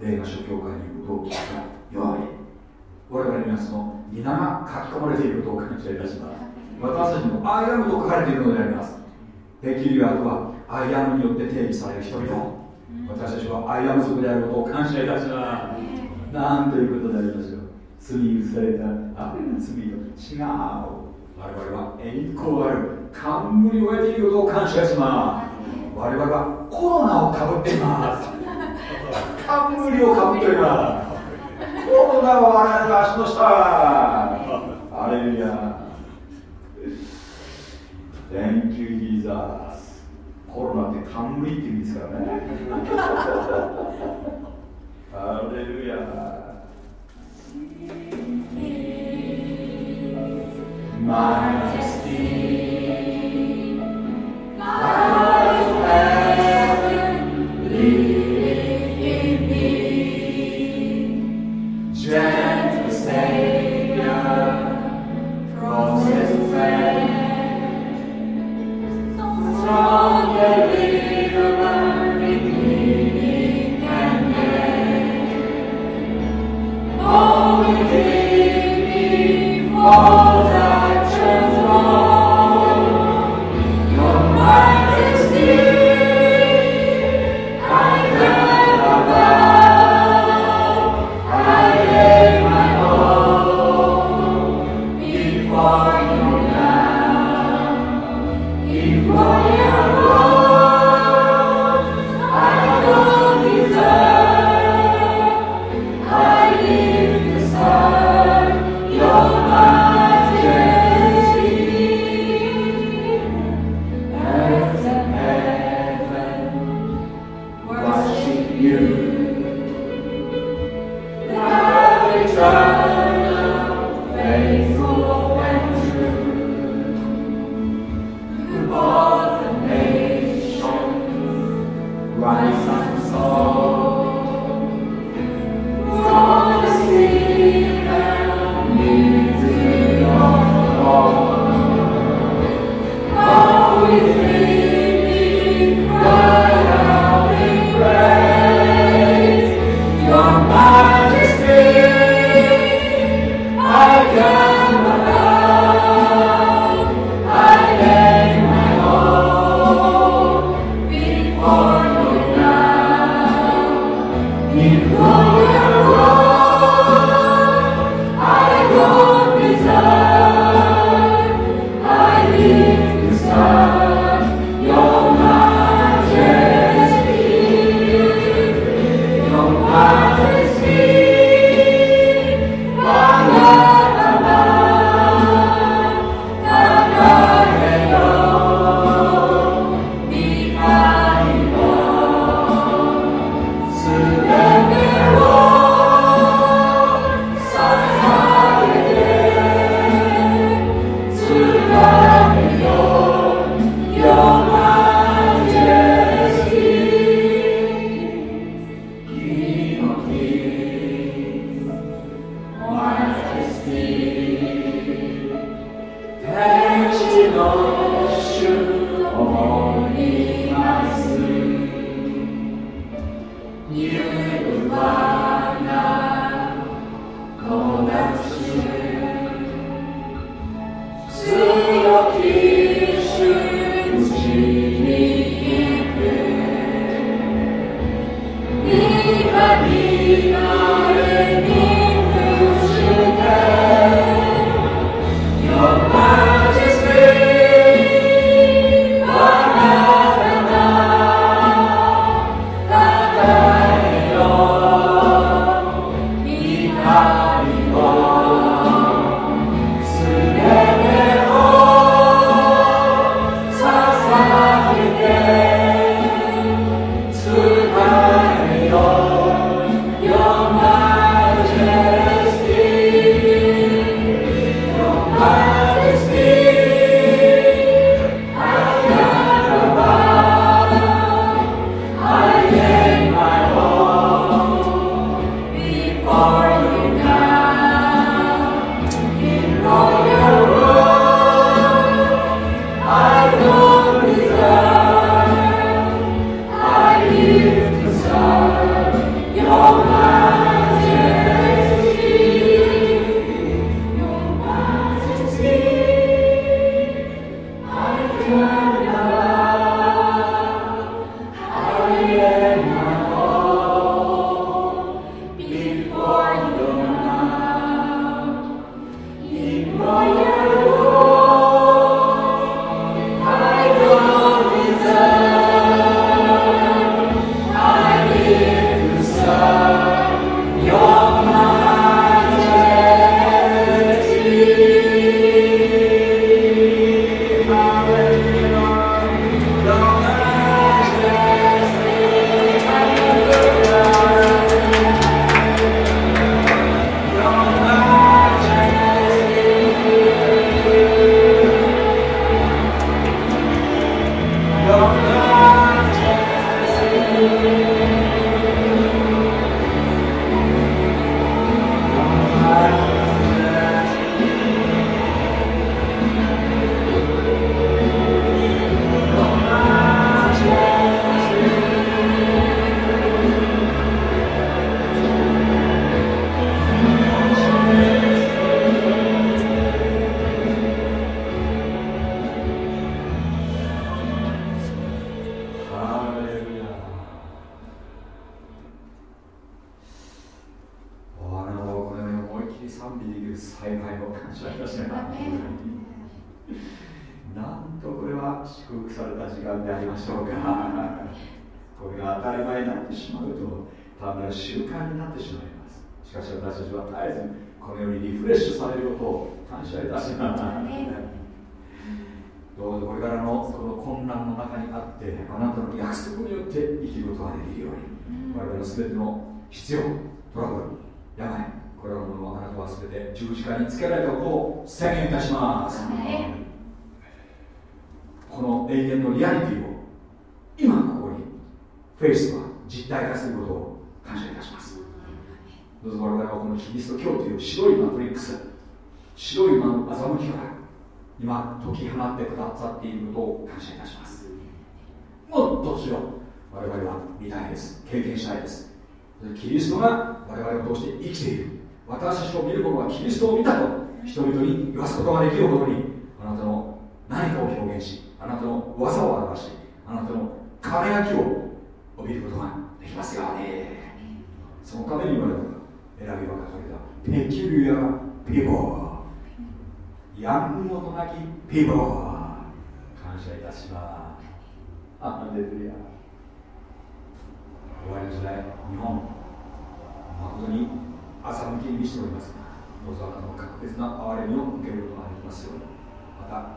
映画書教会にいることを聞いたように我々にはその皆が書き込まれていることを感謝いたします私たちもアイアムと書かれているのであります。できる役はアイアムによって定義される人々私たちはアイアム族であることを感謝いたします。なんということでありますよ。罪許された。あ罪と違う。我々は栄光ある冠を得ていることを感謝します。我々はコロナをかぶっています。冠をかぶってるからこうだ我々の足の下あれルヤ Thank you Jesus コロナって冠って意味ですからねアレルヤマイェスティ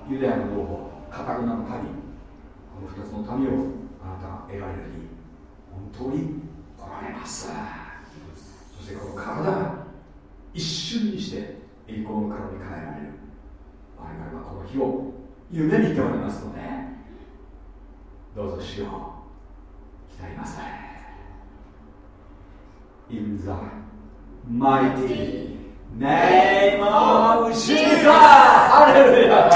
ユダヤの同胞カタグナの旅この2つの民をあなたが得られるに本当に来られます。そしてこの体が一瞬にして栄光の体に変えられる。我々はこの日を夢見ておりますのでどうぞしよう鍛えますね In the mighty Name of Jesus! Hallelujah!